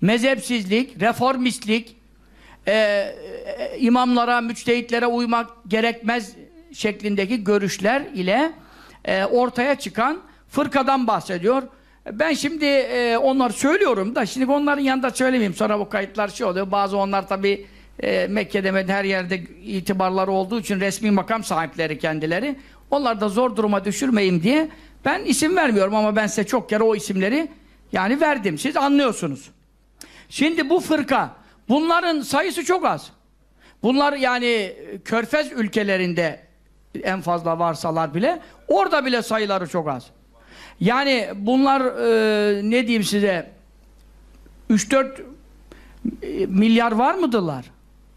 mezhepsizlik, reformistlik, e, e, imamlara, müçtehitlere uymak gerekmez şeklindeki görüşler ile e, ortaya çıkan fırkadan bahsediyor. Ben şimdi e, onları söylüyorum da şimdi onların yanında söylemeyeyim. Sonra bu kayıtlar şey oluyor. Bazı onlar tabi e, Mekke'de Med- her yerde itibarları olduğu için resmi makam sahipleri kendileri. Onları da zor duruma düşürmeyeyim diye ben isim vermiyorum ama ben size çok kere o isimleri yani verdim. Siz anlıyorsunuz. Şimdi bu fırka, bunların sayısı çok az. Bunlar yani e, körfez ülkelerinde en fazla varsalar bile, orada bile sayıları çok az. Yani bunlar e, ne diyeyim size 3-4 e, milyar var mıdırlar?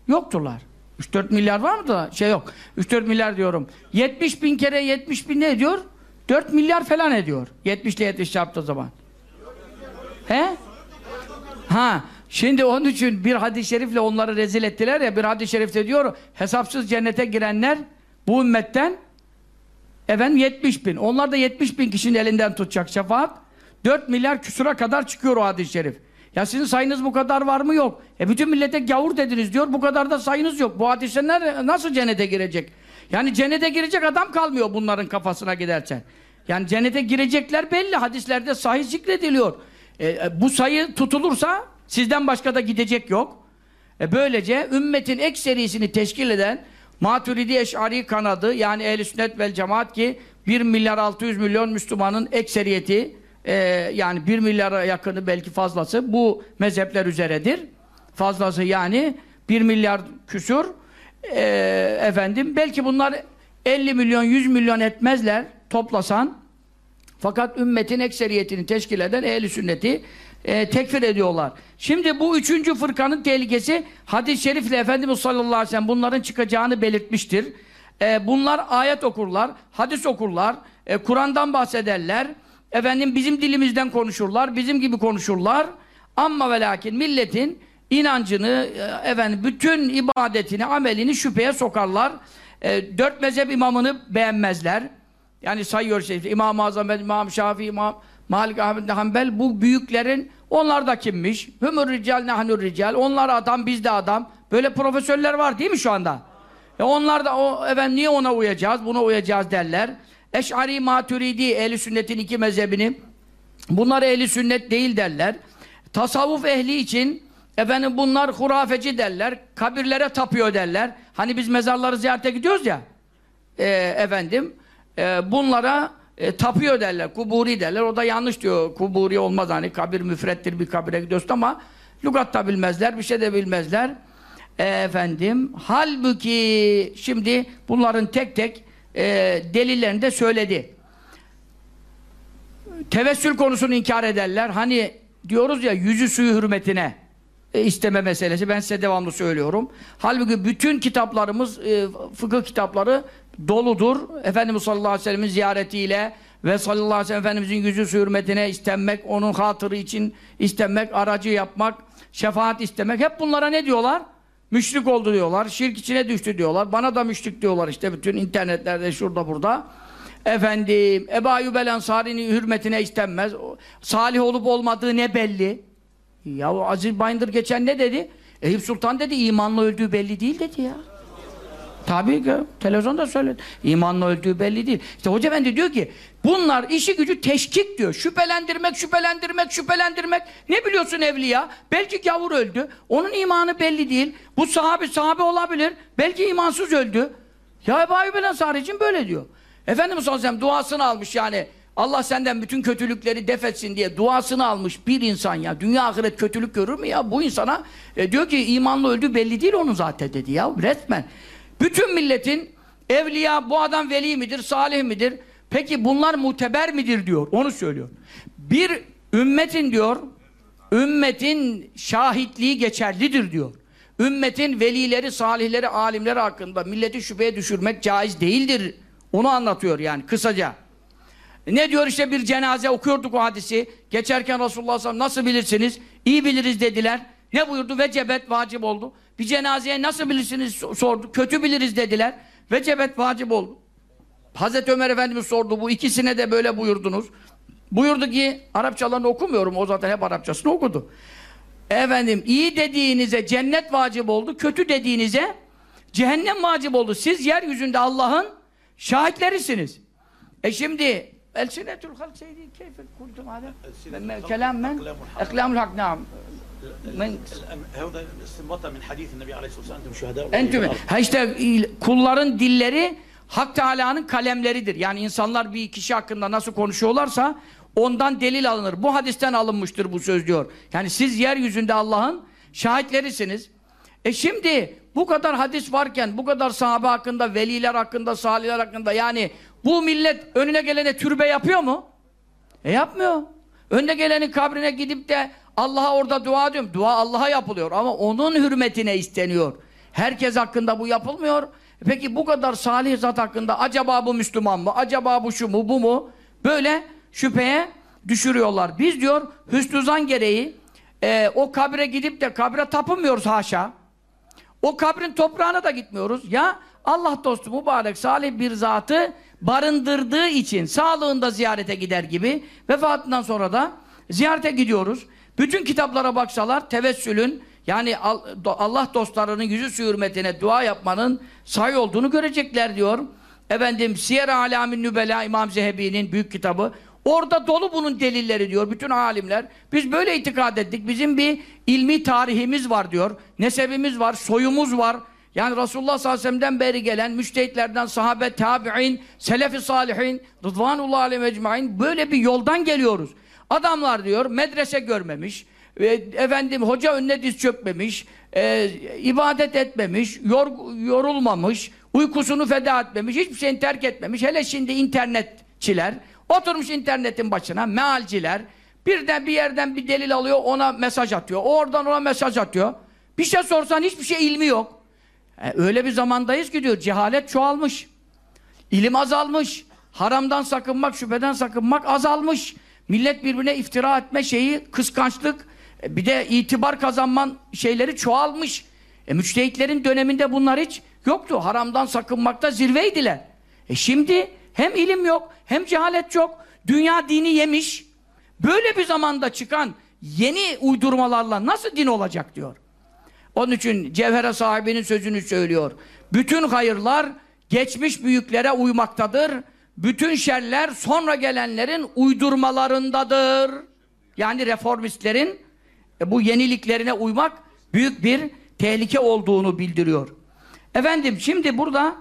Yokturlar. 3-4 milyar var mıdır? Şey yok. 3-4 milyar diyorum. 70 bin kere 70 bin ne ediyor? 4 milyar falan ediyor. 70 ile 70 çarptığı zaman. He? Ha, şimdi onun için bir hadis-i şerifle onları rezil ettiler ya, bir hadis-i şerifte diyor, hesapsız cennete girenler bu ümmetten efendim 70 bin. Onlar da 70 bin kişinin elinden tutacak şefaat. 4 milyar küsura kadar çıkıyor o hadis-i şerif. Ya sizin sayınız bu kadar var mı? Yok. E bütün millete gavur dediniz diyor, bu kadar da sayınız yok. Bu hadisler nasıl cennete girecek? Yani cennete girecek adam kalmıyor bunların kafasına gidersen. Yani cennete girecekler belli. Hadislerde sahih zikrediliyor. E, e, bu sayı tutulursa sizden başka da gidecek yok. E, böylece ümmetin ekserisini teşkil eden Maturidi Eş'ari kanadı yani ehl Sünnet vel Cemaat ki 1 milyar 600 milyon Müslümanın ekseriyeti e, yani 1 milyara yakını belki fazlası bu mezhepler üzeredir. Fazlası yani 1 milyar küsur Ee, efendim belki bunlar 50 milyon 100 milyon etmezler toplasan fakat ümmetin ekseriyetini teşkil eden ehl sünneti e, tekfir ediyorlar. Şimdi bu üçüncü fırkanın tehlikesi hadis-i şerifle Efendimiz sallallahu aleyhi ve sellem bunların çıkacağını belirtmiştir. E, bunlar ayet okurlar, hadis okurlar, e, Kur'an'dan bahsederler. Efendim bizim dilimizden konuşurlar, bizim gibi konuşurlar. Ama ve lakin milletin inancını, e, efendim bütün ibadetini, amelini şüpheye sokarlar. E, dört mezhep imamını beğenmezler. Yani sayıyor şey, İmam-ı Azam, İmam Şafii, İmam Malik Ahmet Hanbel bu büyüklerin onlar da kimmiş? Hümür rical nahnur rical. Onlar adam, biz de adam. Böyle profesörler var değil mi şu anda? E onlar da o efendim niye ona uyacağız? Buna uyacağız derler. Eş'ari Maturidi ehli sünnetin iki mezhebini bunlar ehli sünnet değil derler. Tasavvuf ehli için efendim bunlar hurafeci derler. Kabirlere tapıyor derler. Hani biz mezarları ziyarete gidiyoruz ya. E, efendim e, bunlara e, tapıyor derler, kuburi derler. O da yanlış diyor. Kuburi olmaz hani kabir müfrettir bir kabire gidiyorsun ama lügat da bilmezler, bir şey de bilmezler. E, efendim halbuki şimdi bunların tek tek e, delillerini de söyledi. Tevessül konusunu inkar ederler. Hani diyoruz ya yüzü suyu hürmetine e, isteme meselesi. Ben size devamlı söylüyorum. Halbuki bütün kitaplarımız, e, fıkıh kitapları doludur. Efendimiz sallallahu aleyhi ve sellem'in ziyaretiyle ve sallallahu aleyhi ve sellem Efendimizin yüzü hürmetine istenmek, onun hatırı için istenmek, aracı yapmak, şefaat istemek. Hep bunlara ne diyorlar? Müşrik oldu diyorlar, şirk içine düştü diyorlar. Bana da müşrik diyorlar işte bütün internetlerde şurada burada. Efendim, Ebu Ayyub el Ensari'nin hürmetine istenmez. Salih olup olmadığı ne belli? Ya Aziz Bayındır geçen ne dedi? Eyüp Sultan dedi imanla öldüğü belli değil dedi ya. Tabii ki televizyonda söyledi. İmanla öldüğü belli değil. İşte Hoca Efendi diyor ki bunlar işi gücü teşkik diyor. Şüphelendirmek, şüphelendirmek, şüphelendirmek. Ne biliyorsun evliya? Belki gavur öldü. Onun imanı belli değil. Bu sahabe sahabe olabilir. Belki imansız öldü. Ya Ebu Ayyub el böyle diyor. Efendimiz sallallahu aleyhi ve duasını almış yani. Allah senden bütün kötülükleri def etsin diye duasını almış bir insan ya. Dünya ahiret kötülük görür mü ya? Bu insana e, diyor ki imanlı öldü belli değil onun zaten dedi ya resmen. Bütün milletin evliya bu adam veli midir, salih midir? Peki bunlar muteber midir diyor. Onu söylüyor. Bir ümmetin diyor ümmetin şahitliği geçerlidir diyor. Ümmetin velileri, salihleri, alimleri hakkında milleti şüpheye düşürmek caiz değildir. Onu anlatıyor yani kısaca. Ne diyor işte bir cenaze okuyorduk o hadisi. Geçerken Resulullah sallallahu aleyhi ve sellem nasıl bilirsiniz? İyi biliriz dediler. Ne buyurdu? Vecebet vacip oldu. Bir cenazeye nasıl bilirsiniz sordu. Kötü biliriz dediler. Vecebet vacip oldu. Hazreti Ömer Efendimiz sordu. Bu ikisine de böyle buyurdunuz. Buyurdu ki Arapçalarını okumuyorum. O zaten hep Arapçasını okudu. Efendim iyi dediğinize cennet vacip oldu. Kötü dediğinize cehennem vacip oldu. Siz yeryüzünde Allah'ın şahitlerisiniz. E şimdi Elsinetül halk seydi keyfe kultum hâdâ kelam men eklamul hak naam men هذا استنباط من حديث النبي عليه الصلاه والسلام انتم شهداء الله Entüm. في الأرض. Ha işte il- kulların dilleri Hak Teala'nın kalemleridir. Yani insanlar bir kişi hakkında nasıl konuşuyorlarsa ondan delil alınır. Bu hadisten alınmıştır bu söz diyor. Yani siz yeryüzünde Allah'ın şahitlerisiniz. E şimdi bu kadar hadis varken, bu kadar sahabe hakkında, veliler hakkında, salihler hakkında yani bu millet önüne gelene türbe yapıyor mu? E yapmıyor. Önde gelenin kabrine gidip de Allah'a orada dua ediyorum. Dua Allah'a yapılıyor ama onun hürmetine isteniyor. Herkes hakkında bu yapılmıyor. Peki bu kadar salih zat hakkında acaba bu Müslüman mı? Acaba bu şu mu bu mu? Böyle şüpheye düşürüyorlar. Biz diyor hüsnü zan gereği e, o kabre gidip de kabre tapınmıyoruz haşa. O kabrin toprağına da gitmiyoruz. Ya Allah dostu mübarek salih bir zatı barındırdığı için sağlığında ziyarete gider gibi vefatından sonra da ziyarete gidiyoruz. Bütün kitaplara baksalar tevessülün yani Allah dostlarının yüzü su hürmetine dua yapmanın sahi olduğunu görecekler diyor. Efendim Siyer Alamin Nübela İmam Zehebi'nin büyük kitabı. Orada dolu bunun delilleri diyor bütün alimler. Biz böyle itikad ettik. Bizim bir ilmi tarihimiz var diyor. Nesebimiz var, soyumuz var. Yani Resulullah sallallahu aleyhi ve sellem'den beri gelen müştehitlerden sahabe, tabi'in, selefi salihin, rıdvanullah aleyhi ecmain böyle bir yoldan geliyoruz. Adamlar diyor medrese görmemiş, e, efendim hoca önüne diz çökmemiş, e, ibadet etmemiş, yor- yorulmamış, uykusunu feda etmemiş, hiçbir şeyini terk etmemiş. Hele şimdi internetçiler, oturmuş internetin başına, mealciler, birden bir yerden bir delil alıyor, ona mesaj atıyor. Oradan ona mesaj atıyor. Bir şey sorsan hiçbir şey ilmi yok. E, öyle bir zamandayız ki diyor, cehalet çoğalmış. İlim azalmış. Haramdan sakınmak, şüpheden sakınmak azalmış. Millet birbirine iftira etme şeyi, kıskançlık, e, bir de itibar kazanman şeyleri çoğalmış. E, müçtehitlerin döneminde bunlar hiç yoktu. Haramdan sakınmakta zirveydiler. E şimdi hem ilim yok, hem cehalet çok. Dünya dini yemiş. Böyle bir zamanda çıkan yeni uydurmalarla nasıl din olacak diyor. Onun için Cevhere sahibinin sözünü söylüyor. Bütün hayırlar geçmiş büyüklere uymaktadır. Bütün şerler sonra gelenlerin uydurmalarındadır. Yani reformistlerin e, bu yeniliklerine uymak büyük bir tehlike olduğunu bildiriyor. Efendim şimdi burada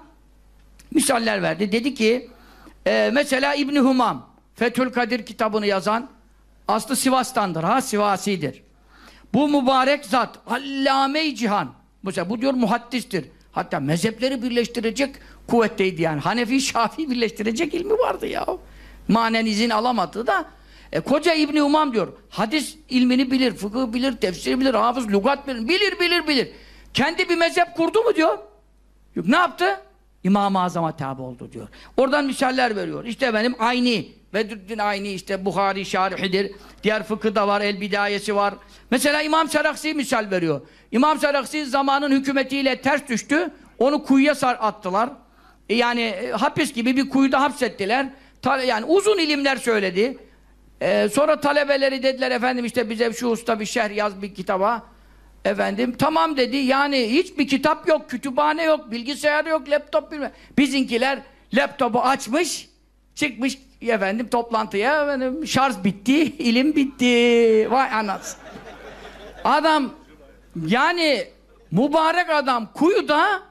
misaller verdi. Dedi ki e, mesela İbni Humam Fethül Kadir kitabını yazan aslı Sivas'tandır. Ha Sivasidir. Bu mübarek zat Allame-i Cihan. Mesela bu diyor muhaddistir. Hatta mezhepleri birleştirecek kuvvetteydi yani. Hanefi, Şafii birleştirecek ilmi vardı ya. Manen izin alamadı da e, koca İbni Umam diyor. Hadis ilmini bilir, fıkıh bilir, tefsir bilir, hafız, lügat bilir. Bilir, bilir, bilir. Kendi bir mezhep kurdu mu diyor. Yok, ne yaptı? İmam-ı Azam'a tabi oldu diyor. Oradan misaller veriyor. İşte benim Ayni, Bedrüddin Ayni işte Buhari şarihidir. Diğer fıkıhda var, El Bidayesi var. Mesela İmam Seraksi misal veriyor. İmam Seraksi zamanın hükümetiyle ters düştü. Onu kuyuya sar attılar. E yani e, hapis gibi bir kuyuda hapsettiler. Ta- yani uzun ilimler söyledi. E, sonra talebeleri dediler efendim işte bize şu usta bir şerh yaz bir kitaba. Efendim tamam dedi yani hiçbir kitap yok, kütüphane yok, bilgisayar yok, laptop bilmem. Bizinkiler laptopu açmış, çıkmış efendim toplantıya efendim şarj bitti, ilim bitti. Vay anasını. Adam yani mübarek adam kuyuda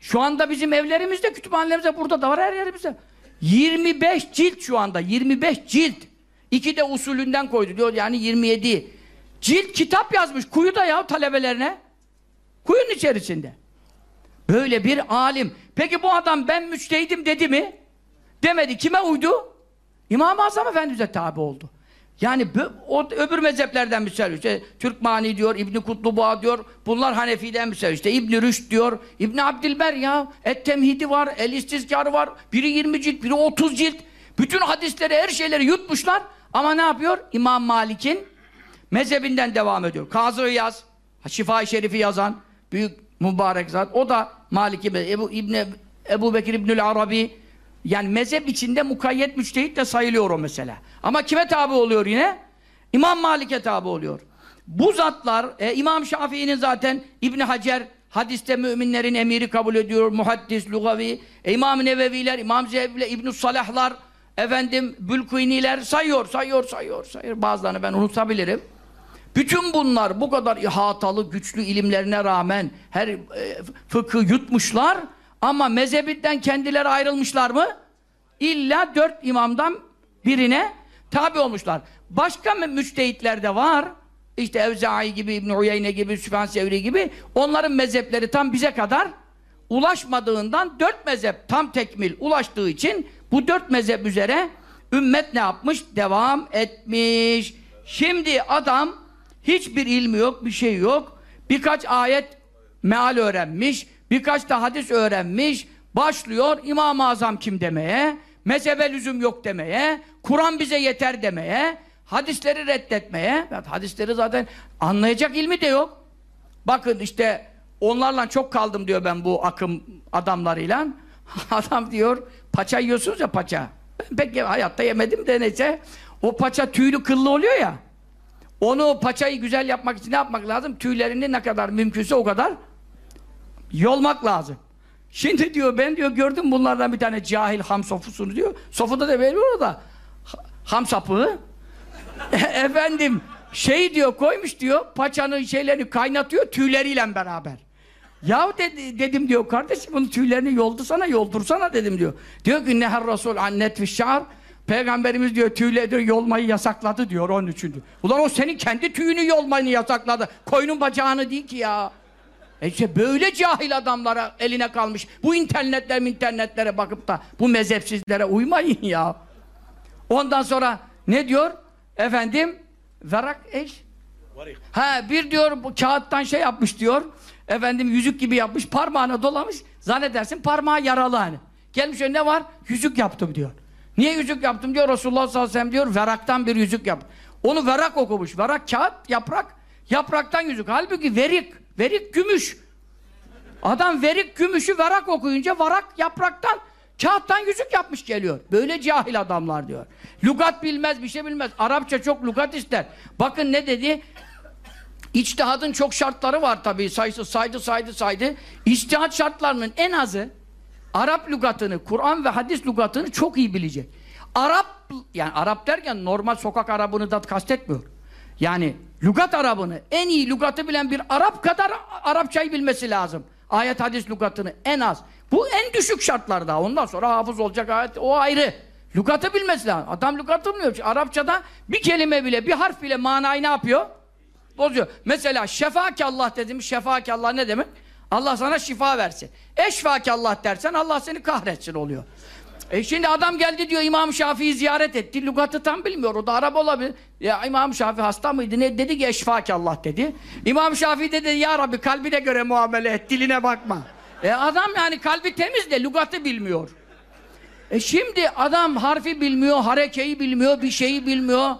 şu anda bizim evlerimizde, kütüphanelerimizde burada da var her yerimizde. 25 cilt şu anda, 25 cilt. İki de usulünden koydu diyor yani 27. Cilt kitap yazmış kuyuda ya talebelerine. Kuyunun içerisinde. Böyle bir alim. Peki bu adam ben müçtehidim dedi mi? Demedi. Kime uydu? İmam-ı Azam Efendimiz'e tabi oldu. Yani o öbür mezheplerden misal işte Türkmani diyor, İbn Kutluba diyor. Bunlar Hanefi'den misal işte İbn Rüşd diyor. İbn Abdilber ya Et-Temhidi var, El-İstizkar var. Biri 20 cilt, biri 30 cilt. Bütün hadisleri, her şeyleri yutmuşlar. Ama ne yapıyor? İmam Malik'in mezhebinden devam ediyor. Kazı Yaz, Şifa-i Şerif'i yazan büyük mübarek zat. O da Maliki. Ebu, İbni, Ebu Bekir İbnül Arabi yani mezhep içinde mukayyet müçtehit de sayılıyor o mesela. Ama kime tabi oluyor yine? İmam Malik'e tabi oluyor. Bu zatlar, e, İmam Şafii'nin zaten İbni Hacer hadiste müminlerin emiri kabul ediyor, muhaddis, lugavi, e, İmam Neveviler, İmam Zehbiler, İbn Salahlar, efendim Bülkuyniler sayıyor, sayıyor, sayıyor, sayıyor. Bazılarını ben unutabilirim. Bütün bunlar bu kadar ihatalı, güçlü ilimlerine rağmen her e, fıkı yutmuşlar ama mezhebinden kendileri ayrılmışlar mı? İlla dört imamdan birine tabi olmuşlar. Başka mü- müçtehitler de var. İşte Evzai gibi, İbn Uyeyne gibi, Süfyan Sevri gibi. Onların mezhepleri tam bize kadar ulaşmadığından dört mezhep tam tekmil ulaştığı için bu dört mezhep üzere ümmet ne yapmış? Devam etmiş. Şimdi adam hiçbir ilmi yok, bir şey yok. Birkaç ayet meal öğrenmiş, birkaç da hadis öğrenmiş. Başlıyor İmam-ı Azam kim demeye, mezhebe lüzum yok demeye, Kur'an bize yeter demeye, hadisleri reddetmeye. Hadisleri zaten anlayacak ilmi de yok. Bakın işte onlarla çok kaldım diyor ben bu akım adamlarıyla. Adam diyor paça yiyorsunuz ya paça. Ben pek hayatta yemedim de neyse. O paça tüylü kıllı oluyor ya. Onu paçayı güzel yapmak için ne yapmak lazım? Tüylerini ne kadar mümkünse o kadar yolmak lazım. Şimdi diyor ben diyor gördüm bunlardan bir tane cahil ham sofusunu diyor. Sofuda da veriyor da. Ha- Ham sapığı. Efendim şey diyor koymuş diyor paçanın şeylerini kaynatıyor tüyleriyle beraber. Ya dedi, dedim diyor kardeşim bunun tüylerini yoldursana yoldursana dedim diyor. Diyor ki neher rasul annet fi şa'ar Peygamberimiz diyor tüyleri yolmayı yasakladı diyor onun için. Ulan o senin kendi tüyünü yolmayı yasakladı. Koyunun bacağını değil ki ya. E işte böyle cahil adamlara eline kalmış. Bu internetler internetlere bakıp da bu mezhepsizlere uymayın ya. Ondan sonra ne diyor? Efendim verak eş. Ha bir diyor bu kağıttan şey yapmış diyor. Efendim yüzük gibi yapmış parmağına dolamış. Zannedersin parmağı yaralı hani. Gelmiş öyle ne var? Yüzük yaptım diyor. Niye yüzük yaptım diyor Resulullah sallallahu aleyhi ve sellem diyor veraktan bir yüzük yap. Onu verak okumuş. Verak kağıt, yaprak. Yapraktan yüzük. Halbuki verik. Verik gümüş. Adam verik gümüşü verak okuyunca varak yapraktan kağıttan yüzük yapmış geliyor. Böyle cahil adamlar diyor. Lugat bilmez bir şey bilmez. Arapça çok lugat ister. Bakın ne dedi? İçtihadın çok şartları var tabii. Sayısı saydı saydı saydı. İçtihat şartlarının en azı Arap lügatını, Kur'an ve hadis lügatını çok iyi bilecek. Arap, yani Arap derken normal sokak Arabını da kastetmiyor. Yani lügat Arabını, en iyi lügatı bilen bir Arap kadar Arapçayı bilmesi lazım. Ayet hadis lügatını en az. Bu en düşük şartlarda. Ondan sonra hafız olacak ayet o ayrı. Lügatı bilmesi lazım. Adam lügatı bilmiyor. Çünkü Arapçada bir kelime bile, bir harf bile manayı ne yapıyor? bozuyor. Mesela şefakallah dedim. Şefakallah ne demek? Allah sana şifa versin. Eşfakallah dersen Allah seni kahretsin oluyor. E şimdi adam geldi diyor İmam Şafii'yi ziyaret etti. Lügatı tam bilmiyor. O da Arap olabilir. Ya İmam Şafii hasta mıydı? Ne dedi ki eşfakallah dedi. İmam Şafii de dedi ya Rabbi kalbine göre muamele et. Diline bakma. E adam yani kalbi temiz de lügatı bilmiyor. E şimdi adam harfi bilmiyor, harekeyi bilmiyor, bir şeyi bilmiyor.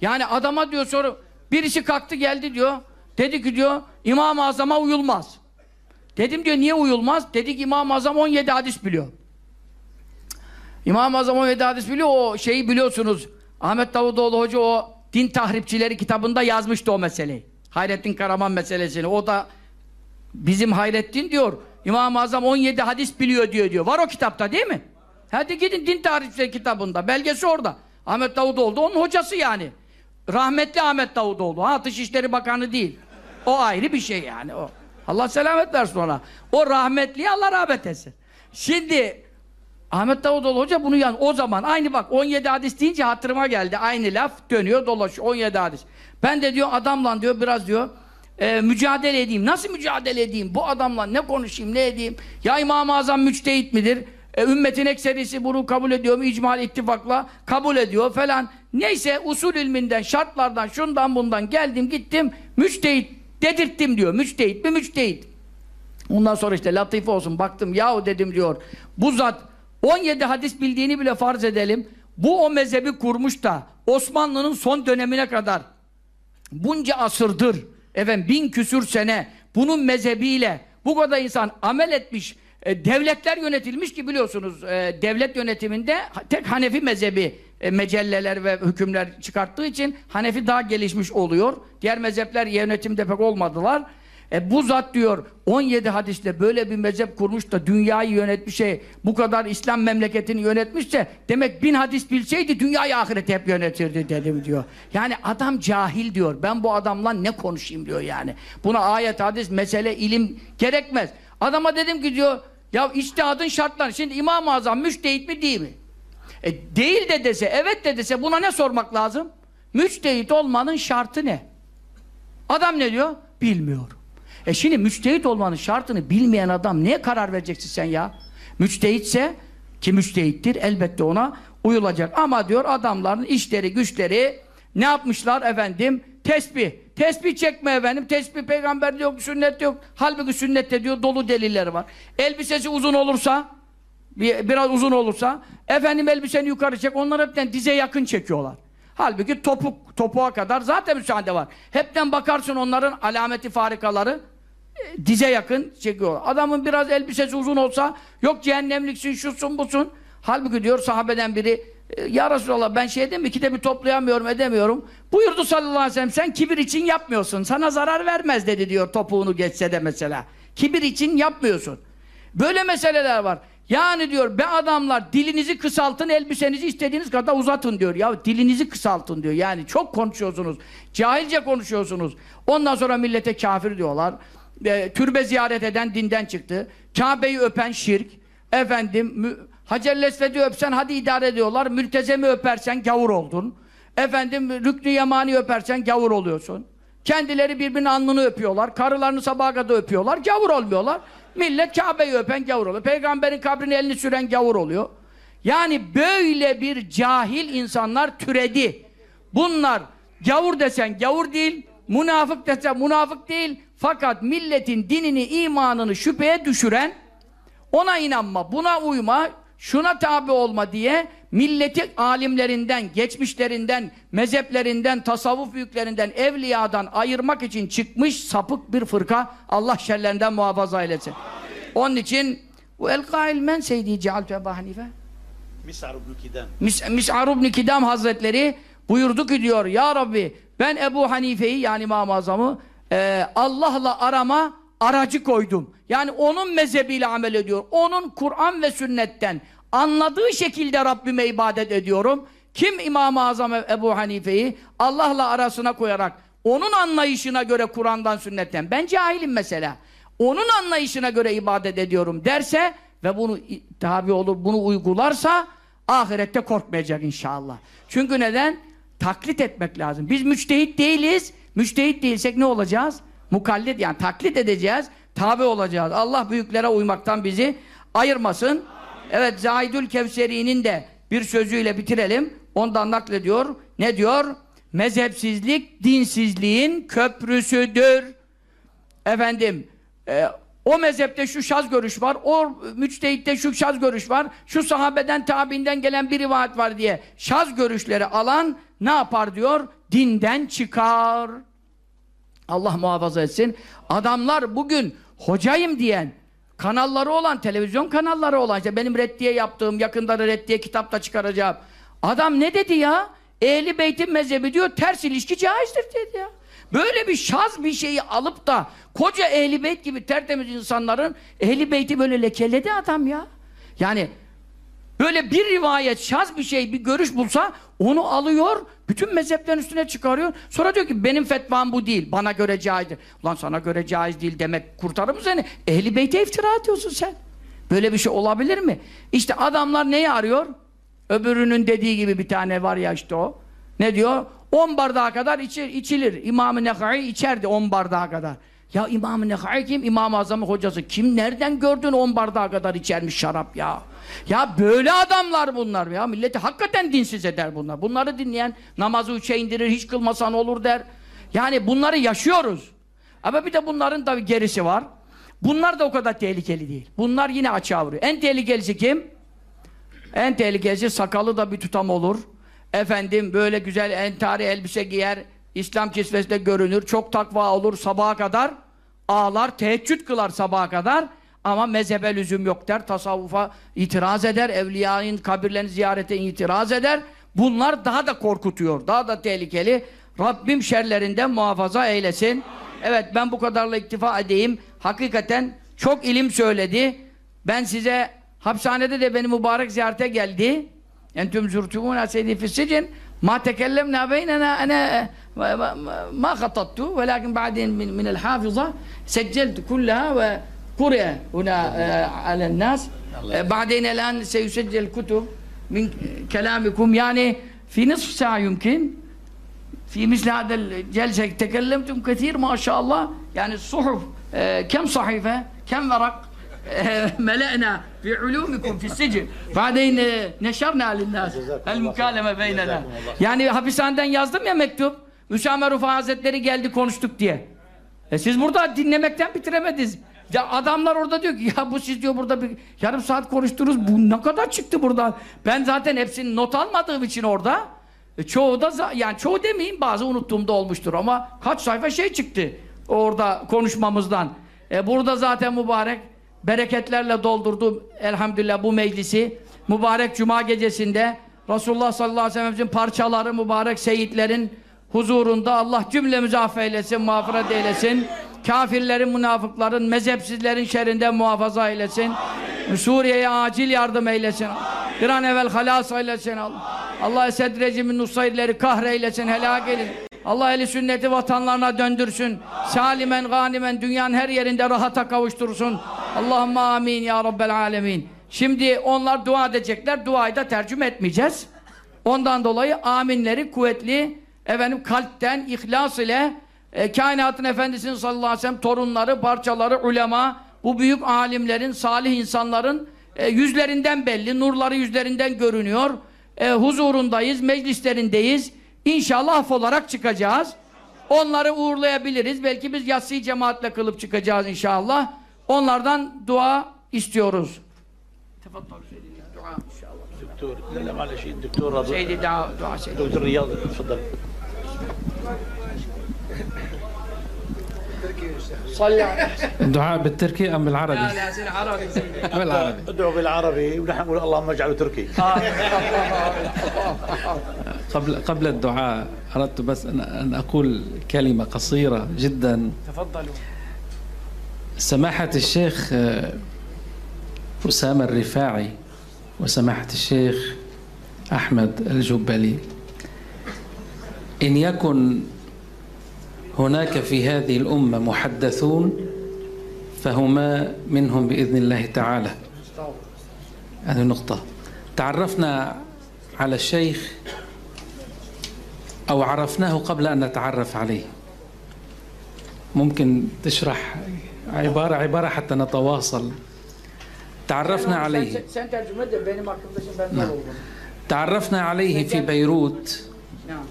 Yani adama diyor soru birisi kalktı geldi diyor. Dedi ki diyor İmam-ı Azam'a uyulmaz. Dedim diyor niye uyulmaz? Dedi ki İmam-ı Azam 17 hadis biliyor. İmam-ı Azam 17 hadis biliyor. O şeyi biliyorsunuz. Ahmet Davutoğlu Hoca o din tahripçileri kitabında yazmıştı o meseleyi. Hayrettin Karaman meselesini. O da bizim Hayrettin diyor. İmam-ı Azam 17 hadis biliyor diyor diyor. Var o kitapta değil mi? Hadi gidin din tarihçileri kitabında. Belgesi orada. Ahmet Davutoğlu da onun hocası yani. Rahmetli Ahmet Davutoğlu. Ha Dışişleri Bakanı değil. O ayrı bir şey yani o. Allah selamet versin ona. O rahmetli Allah rahmet etsin. Şimdi Ahmet Davutoğlu Hoca bunu yan o zaman aynı bak 17 hadis deyince hatırıma geldi. Aynı laf dönüyor dolaşıyor 17 hadis. Ben de diyor adamla diyor biraz diyor e, mücadele edeyim. Nasıl mücadele edeyim? Bu adamla ne konuşayım, ne edeyim? Ya İmam-ı Azam müçtehit midir? E, ümmetin ekserisi bunu kabul ediyor mu? İcmal ittifakla kabul ediyor falan. Neyse usul ilminden, şartlardan, şundan bundan geldim gittim. Müçtehit dedirttim diyor. Müçtehit mi müçtehit? Ondan sonra işte latife olsun baktım yahu dedim diyor. Bu zat 17 hadis bildiğini bile farz edelim. Bu o mezhebi kurmuş da Osmanlı'nın son dönemine kadar bunca asırdır efendim bin küsür sene bunun mezhebiyle bu kadar insan amel etmiş e, devletler yönetilmiş ki biliyorsunuz e, devlet yönetiminde tek Hanefi mezhebi e, mecelleler ve hükümler çıkarttığı için Hanefi daha gelişmiş oluyor. Diğer mezhepler yönetimde pek olmadılar. E, bu zat diyor 17 hadiste böyle bir mezhep kurmuş da dünyayı yönetmiş şey bu kadar İslam memleketini yönetmişse demek bin hadis bilseydi dünyayı ahireti hep yönetirdi dedim diyor. Yani adam cahil diyor. Ben bu adamla ne konuşayım diyor yani. Buna ayet hadis mesele ilim gerekmez. Adama dedim ki diyor ya içtihadın şartları. Şimdi İmam-ı Azam müştehit mi değil mi? E, değil de dese, evet de dese buna ne sormak lazım? Müçtehit olmanın şartı ne? Adam ne diyor? Bilmiyorum. E şimdi müçtehit olmanın şartını bilmeyen adam neye karar vereceksin sen ya? Müçtehitse ki müçtehittir elbette ona uyulacak. Ama diyor adamların işleri güçleri ne yapmışlar efendim? Tesbih. Tesbih çekme efendim. Tesbih peygamberde yok, sünnette yok. Halbuki sünnette diyor dolu delilleri var. Elbisesi uzun olursa bir, biraz uzun olursa efendim elbiseni yukarı çek. Onlar hepten dize yakın çekiyorlar. Halbuki topuk, topuğa kadar zaten müsaade var. Hepten bakarsın onların alameti farikaları dize yakın çekiyor. Adamın biraz elbisesi uzun olsa yok cehennemliksin, şusun, busun. Halbuki diyor sahabeden biri e, ya Resulallah ben şey edeyim ikide bir toplayamıyorum, edemiyorum. Buyurdu sallallahu aleyhi ve sellem sen kibir için yapmıyorsun. Sana zarar vermez dedi diyor topuğunu geçse de mesela. Kibir için yapmıyorsun. Böyle meseleler var. Yani diyor be adamlar dilinizi kısaltın elbisenizi istediğiniz kadar uzatın diyor. Ya dilinizi kısaltın diyor. Yani çok konuşuyorsunuz. Cahilce konuşuyorsunuz. Ondan sonra millete kafir diyorlar. E, türbe ziyaret eden dinden çıktı. Kabe'yi öpen şirk. Efendim Hacer-i öpsen hadi idare ediyorlar. Mültezemi öpersen gavur oldun. Efendim Rüknü Yemani öpersen gavur oluyorsun. Kendileri birbirinin alnını öpüyorlar. Karılarını sabaha kadar öpüyorlar. Gavur olmuyorlar. Millet Kabe'yi öpen gavur oluyor. Peygamberin kabrine elini süren gavur oluyor. Yani böyle bir cahil insanlar türedi. Bunlar gavur desen gavur değil, Münafık dese münafık değil fakat milletin dinini, imanını şüpheye düşüren ona inanma, buna uyma, şuna tabi olma diye milleti alimlerinden, geçmişlerinden, mezheplerinden, tasavvuf büyüklerinden, evliyadan ayırmak için çıkmış sapık bir fırka Allah şerlerinden muhafaza eylesin. Onun için bu el kail men seydi cealtu Ebu Hanife Mis'ar ibn Kidam Mis'ar ibn Kidam Hazretleri buyurdu ki diyor Ya Rabbi ben Ebu Hanife'yi yani İmam-ı Azam'ı e, Allah'la arama aracı koydum. Yani onun mezhebiyle amel ediyor. Onun Kur'an ve sünnetten anladığı şekilde Rabbime ibadet ediyorum. Kim İmam-ı Azam Ebu Hanife'yi Allah'la arasına koyarak onun anlayışına göre Kur'an'dan sünnetten ben cahilim mesela. Onun anlayışına göre ibadet ediyorum derse ve bunu tabi olur bunu uygularsa ahirette korkmayacak inşallah. Çünkü neden? Taklit etmek lazım. Biz müçtehit değiliz. Müçtehit değilsek ne olacağız? Mukallit yani taklit edeceğiz. Tabi olacağız. Allah büyüklere uymaktan bizi ayırmasın. Evet Zahidül Kevseri'nin de bir sözüyle bitirelim. Ondan naklediyor. Ne diyor? Mezhepsizlik dinsizliğin köprüsüdür. Efendim e, o mezhepte şu şaz görüş var, o müçtehitte şu şaz görüş var, şu sahabeden, tabiinden gelen bir rivayet var diye şaz görüşleri alan ne yapar diyor? Dinden çıkar. Allah muhafaza etsin. Adamlar bugün hocayım diyen, kanalları olan, televizyon kanalları olan, işte benim reddiye yaptığım, yakında da reddiye kitapta çıkaracağım. Adam ne dedi ya? Ehli Beyt'in mezhebi diyor, ters ilişki caizdir dedi ya. Böyle bir şaz bir şeyi alıp da koca Ehli Beyt gibi tertemiz insanların Ehli Beyt'i böyle lekeledi adam ya. Yani Böyle bir rivayet, şaz bir şey, bir görüş bulsa onu alıyor, bütün mezheplerin üstüne çıkarıyor. Sonra diyor ki benim fetvam bu değil, bana göre caizdir. Ulan sana göre caiz değil demek kurtarır mı seni? Ehli beyte iftira atıyorsun sen. Böyle bir şey olabilir mi? İşte adamlar neyi arıyor? Öbürünün dediği gibi bir tane var ya işte o. Ne diyor? 10 bardağa kadar içir, içilir. İmam-ı Nekai içerdi 10 bardağa kadar. Ya İmam-ı kim? İmam-ı Azam'ın hocası. Kim nereden gördün 10 bardağa kadar içermiş şarap ya? Ya böyle adamlar bunlar ya. Milleti hakikaten dinsiz eder bunlar. Bunları dinleyen namazı üçe indirir, hiç kılmasan olur der. Yani bunları yaşıyoruz. Ama bir de bunların tabii gerisi var. Bunlar da o kadar tehlikeli değil. Bunlar yine açığa vuruyor. En tehlikelisi kim? En tehlikelisi sakalı da bir tutam olur. Efendim böyle güzel entari elbise giyer, İslam kisvesinde görünür, çok takva olur sabaha kadar. Ağlar, teheccüd kılar sabaha kadar. Ama mezhebe lüzum yok der, tasavvufa itiraz eder, evliyanın kabirlerini ziyarete itiraz eder. Bunlar daha da korkutuyor, daha da tehlikeli. Rabbim şerlerinden muhafaza eylesin. Evet ben bu kadarla iktifa edeyim. Hakikaten çok ilim söyledi. Ben size hapishanede de beni mübarek ziyarete geldi. Entüm zurtumuna seydi fissicin ma tekellemna beynena ana ma hatattu velakin ba'din min, min el hafiza secceltu kullaha ve قرئ هنا على الناس بعدين الآن سيسجل كتب من كلامكم يعني في نصف ساعة يمكن في مثل هذا الجلسة تكلمتم كثير ما شاء الله يعني الصحف كم صحيفة كم ورق ملأنا في علومكم في السجن بعدين نشرنا للناس المكالمة بيننا yani hapishaneden yazdım ya mektup Müsamer Ufa Hazretleri geldi konuştuk diye e siz burada dinlemekten bitiremediniz ya adamlar orada diyor ki ya bu siz diyor burada bir yarım saat konuştunuz bu ne kadar çıktı buradan? Ben zaten hepsini not almadığım için orada e çoğu da yani çoğu demeyeyim bazı unuttuğumda olmuştur ama kaç sayfa şey çıktı orada konuşmamızdan. E burada zaten mübarek bereketlerle doldurdu elhamdülillah bu meclisi. Mübarek cuma gecesinde Resulullah sallallahu aleyhi ve sellem'in parçaları mübarek seyitlerin huzurunda Allah cümlemizi affeylesin, mağfiret eylesin. Kafirlerin, münafıkların, mezhepsizlerin şerrinden muhafaza eylesin. Suriye'ye acil yardım eylesin. Bir an evvel halas eylesin. Allah, Allah Esed rejimin nusayrileri kahreylesin, helak eylesin. Allah eli sünneti vatanlarına döndürsün. Salimen, ganimen, dünyanın her yerinde rahata kavuştursun. Allahümme amin ya Rabbel alemin. Şimdi onlar dua edecekler. Duayı da tercüme etmeyeceğiz. Ondan dolayı aminleri kuvvetli efendim kalpten ihlas ile e, kainatın efendisinin sallallahu aleyhi ve sellem torunları, parçaları, ulema, bu büyük alimlerin, salih insanların e, yüzlerinden belli, nurları yüzlerinden görünüyor. E, huzurundayız, meclislerindeyiz. İnşallah af olarak çıkacağız. Onları uğurlayabiliriz. Belki biz yatsı cemaatle kılıp çıkacağız inşallah. Onlardan dua istiyoruz. Tefattah dua inşallah. Doktor, ne lema leşin? Doktor Radu. Seydi dua, dua Doktor Riyad, fıdal. صلي على الدعاء بالتركي أم بالعربي؟ لا لا عربي. سيدي بالعربي. ادعو بالعربي ونحن نقول اللهم اجعله تركي. قبل قبل الدعاء أردت بس أن أن أقول كلمة قصيرة جدا. تفضلوا. سماحة الشيخ آه، أسامة الرفاعي وسماحة الشيخ أحمد الجبلي إن يكن هناك في هذه الأمة محدثون فهما منهم بإذن الله تعالى. هذه نقطة. تعرفنا على الشيخ أو عرفناه قبل أن نتعرف عليه. ممكن تشرح عباره عبارة حتى نتواصل. تعرفنا عليه. نعم. تعرفنا عليه في بيروت. نعم.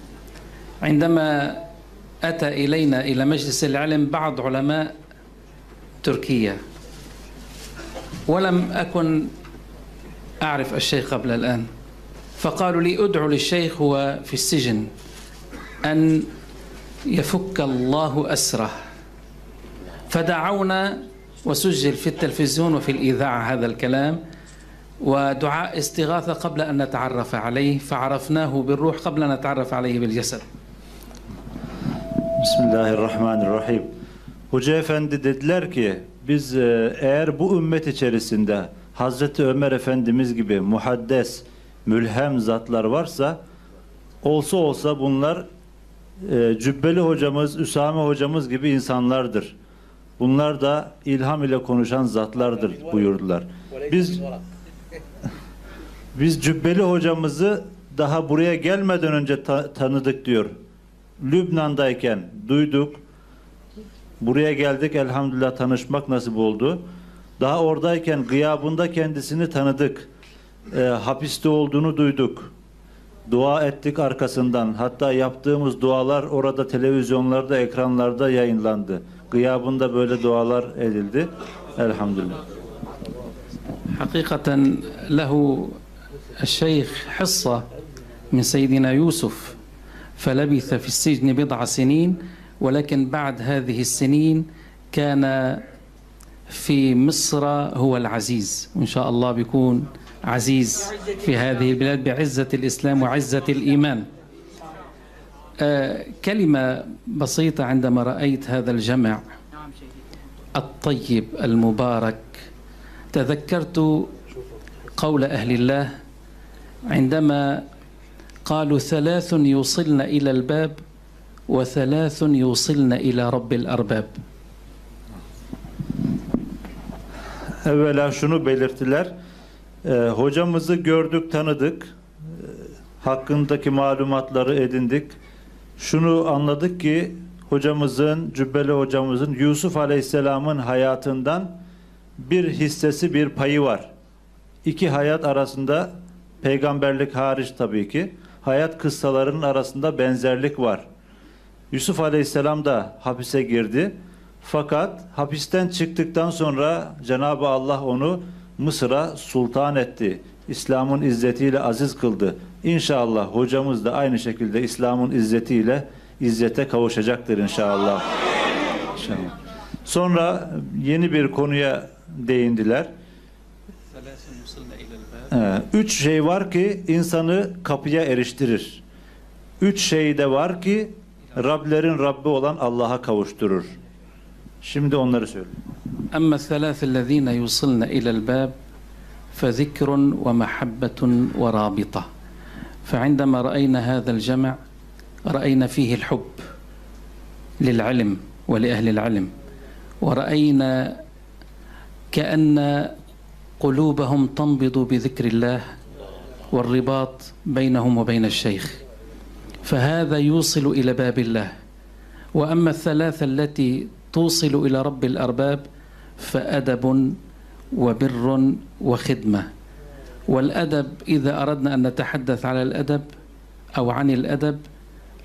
عندما أتى إلينا إلى مجلس العلم بعض علماء تركيا ولم أكن أعرف الشيخ قبل الآن. فقالوا لي ادعو للشيخ هو في السجن أن يفك الله أسره. فدعونا وسجل في التلفزيون وفي الإذاعة هذا الكلام ودعاء استغاثة قبل أن نتعرف عليه فعرفناه بالروح قبل أن نتعرف عليه بالجسد. Bismillahirrahmanirrahim. Hoca Efendi dediler ki biz e, eğer bu ümmet içerisinde Hazreti Ömer Efendimiz gibi muhaddes, mülhem zatlar varsa olsa olsa bunlar e, Cübbeli hocamız, Üsame hocamız gibi insanlardır. Bunlar da ilham ile konuşan zatlardır buyurdular. Biz biz Cübbeli hocamızı daha buraya gelmeden önce ta- tanıdık diyor. Lübnan'dayken duyduk. Buraya geldik elhamdülillah tanışmak nasip oldu. Daha oradayken gıyabında kendisini tanıdık. E, hapiste olduğunu duyduk. Dua ettik arkasından. Hatta yaptığımız dualar orada televizyonlarda, ekranlarda yayınlandı. Gıyabında böyle dualar edildi. Elhamdülillah. Hakikaten lehu şeyh hissa min seyyidina Yusuf فلبث في السجن بضع سنين ولكن بعد هذه السنين كان في مصر هو العزيز. وإن شاء الله بيكون عزيز في هذه البلاد بعزة الإسلام وعزة الإيمان. آه، كلمة بسيطة عندما رأيت هذا الجمع الطيب المبارك. تذكرت قول أهل الله عندما قالوا ثلاث يوصلن الى الباب وثلاث يوصلن الى رب الارباب Evvela şunu belirttiler. Ee, hocamızı gördük, tanıdık. Ee, hakkındaki malumatları edindik. Şunu anladık ki hocamızın, Cübbeli hocamızın Yusuf Aleyhisselam'ın hayatından bir hissesi, bir payı var. İki hayat arasında peygamberlik hariç tabii ki hayat kıssalarının arasında benzerlik var. Yusuf Aleyhisselam da hapise girdi. Fakat hapisten çıktıktan sonra Cenab-ı Allah onu Mısır'a sultan etti. İslam'ın izzetiyle aziz kıldı. İnşallah hocamız da aynı şekilde İslam'ın izzetiyle izzete kavuşacaktır inşallah. İnşallah. Sonra yeni bir konuya değindiler. Ee, Üç şey var ki insanı kapıya eriştirir. Üç şey de var ki Rablerin Rabbi olan Allah'a kavuşturur. Şimdi onları söyle. اما الثلاث الذين يوصلن الى الباب فذكر ومحبه ورابطه فعندما راينا هذا الجمع راينا فيه الحب للعلم ولاهل العلم وراينا كان قلوبهم تنبض بذكر الله والرباط بينهم وبين الشيخ. فهذا يوصل إلى باب الله. وأما الثلاثة التي توصل إلى رب الأرباب فأدب وبر وخدمة. والأدب إذا أردنا أن نتحدث على الأدب أو عن الأدب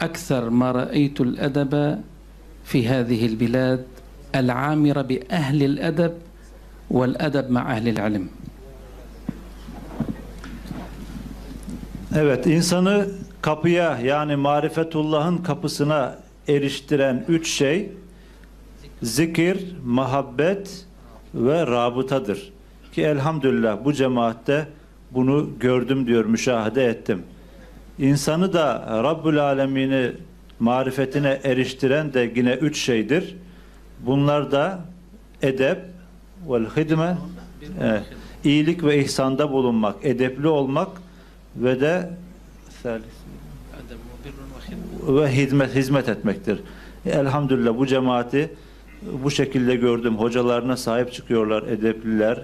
أكثر ما رأيت الأدب في هذه البلاد العامرة بأهل الأدب والأدب مع أهل العلم Evet, insanı kapıya yani marifetullah'ın kapısına eriştiren üç şey zikir, muhabbet ve rabıtadır. Ki elhamdülillah bu cemaatte bunu gördüm diyor, müşahede ettim. İnsanı da Rabbül Alemini marifetine eriştiren de yine üç şeydir. Bunlar da edep vel hidme evet, iyilik ve ihsanda bulunmak, edepli olmak ve de ve hizmet hizmet etmektir. E, elhamdülillah bu cemaati bu şekilde gördüm. Hocalarına sahip çıkıyorlar, edepliler,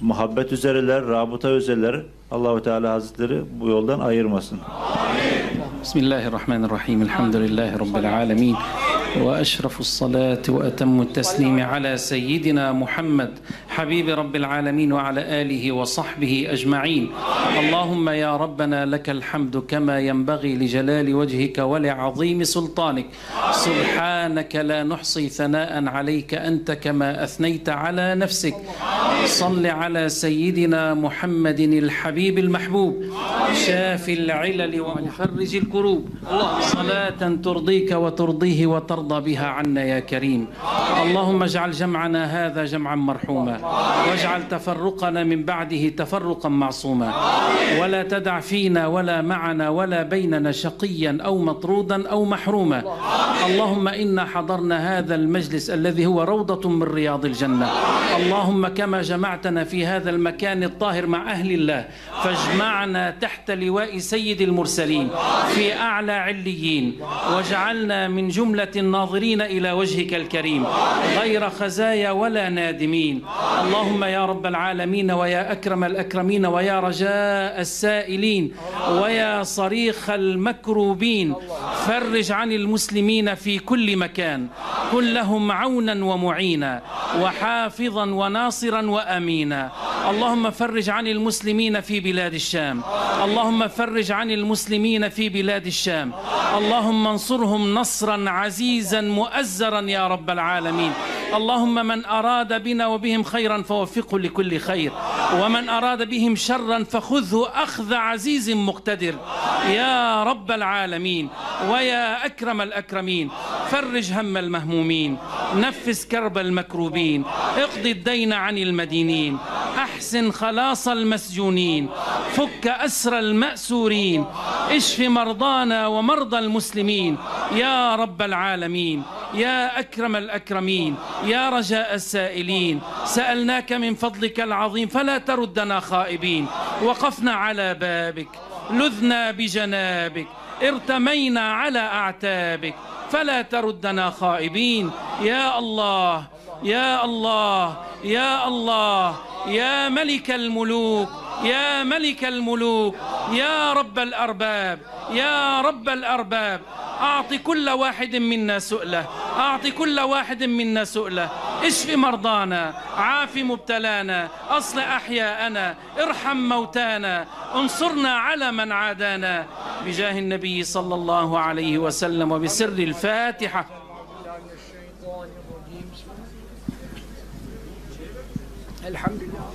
muhabbet üzereler, rabıta üzereler. Allahu Teala Hazretleri bu yoldan ayırmasın. Amin. Bismillahirrahmanirrahim. Elhamdülillahi Rabbil alemin. وأشرف الصلاة وأتم التسليم على سيدنا محمد حبيب رب العالمين وعلى آله وصحبه أجمعين. اللهم يا ربنا لك الحمد كما ينبغي لجلال وجهك ولعظيم سلطانك. سبحانك لا نحصي ثناء عليك أنت كما أثنيت على نفسك. صل على سيدنا محمد الحبيب المحبوب شافي العلل ومفرج الكروب. صلاة ترضيك وترضيه وترضى بها عنا يا كريم. اللهم اجعل جمعنا هذا جمعا مرحوما. واجعل تفرقنا من بعده تفرقا معصوما. ولا تدع فينا ولا معنا ولا بيننا شقيا أو مطرودا أو محروما. اللهم إنا حضرنا هذا المجلس الذي هو روضة من رياض الجنة. اللهم كما جمعتنا في هذا المكان الطاهر مع أهل الله فاجمعنا تحت لواء سيد المرسلين في أعلى عليين. واجعلنا من جملة الناظرين إلى وجهك الكريم غير خزايا ولا نادمين. اللهم يا رب العالمين ويا أكرم الأكرمين ويا رجاء السائلين ويا صريخ المكروبين فرج عن المسلمين في كل مكان. كن لهم عونا ومعينا وحافظا وناصرا وأمينا. اللهم فرج عن المسلمين في بلاد الشام. اللهم فرج عن المسلمين في بلاد الشام. اللهم انصرهم نصرا عزيزا مؤزرا يا رب العالمين. اللهم من أراد بنا وبهم خيرا فوفقه لكل خير. ومن أراد بهم شرا فخذه أخذ عزيز مقتدر. يا رب العالمين ويا أكرم الأكرمين فرج هم المهمومين. نفس كرب المكروبين. اقض الدين عن المدينين. أحسن خلاص المسجونين. فك أسر المأسورين. اشف مرضانا ومرضى المسلمين. يا رب العالمين. يا أكرم الأكرمين يا رجاء السائلين سألناك من فضلك العظيم فلا تردنا خائبين. وقفنا على بابك لذنا بجنابك ارتمينا على أعتابك فلا تردنا خائبين. يا الله يا الله يا الله يا ملك الملوك يا ملك الملوك يا رب الأرباب يا رب الأرباب اعط كل واحد منا سؤله اعط كل واحد منا سؤله. اشف مرضانا عاف مبتلانا اصلح أحياءنا ارحم موتانا انصرنا على من عادانا. بجاه النبي صلى الله عليه وسلم وبسر الفاتحة. الحمد لله.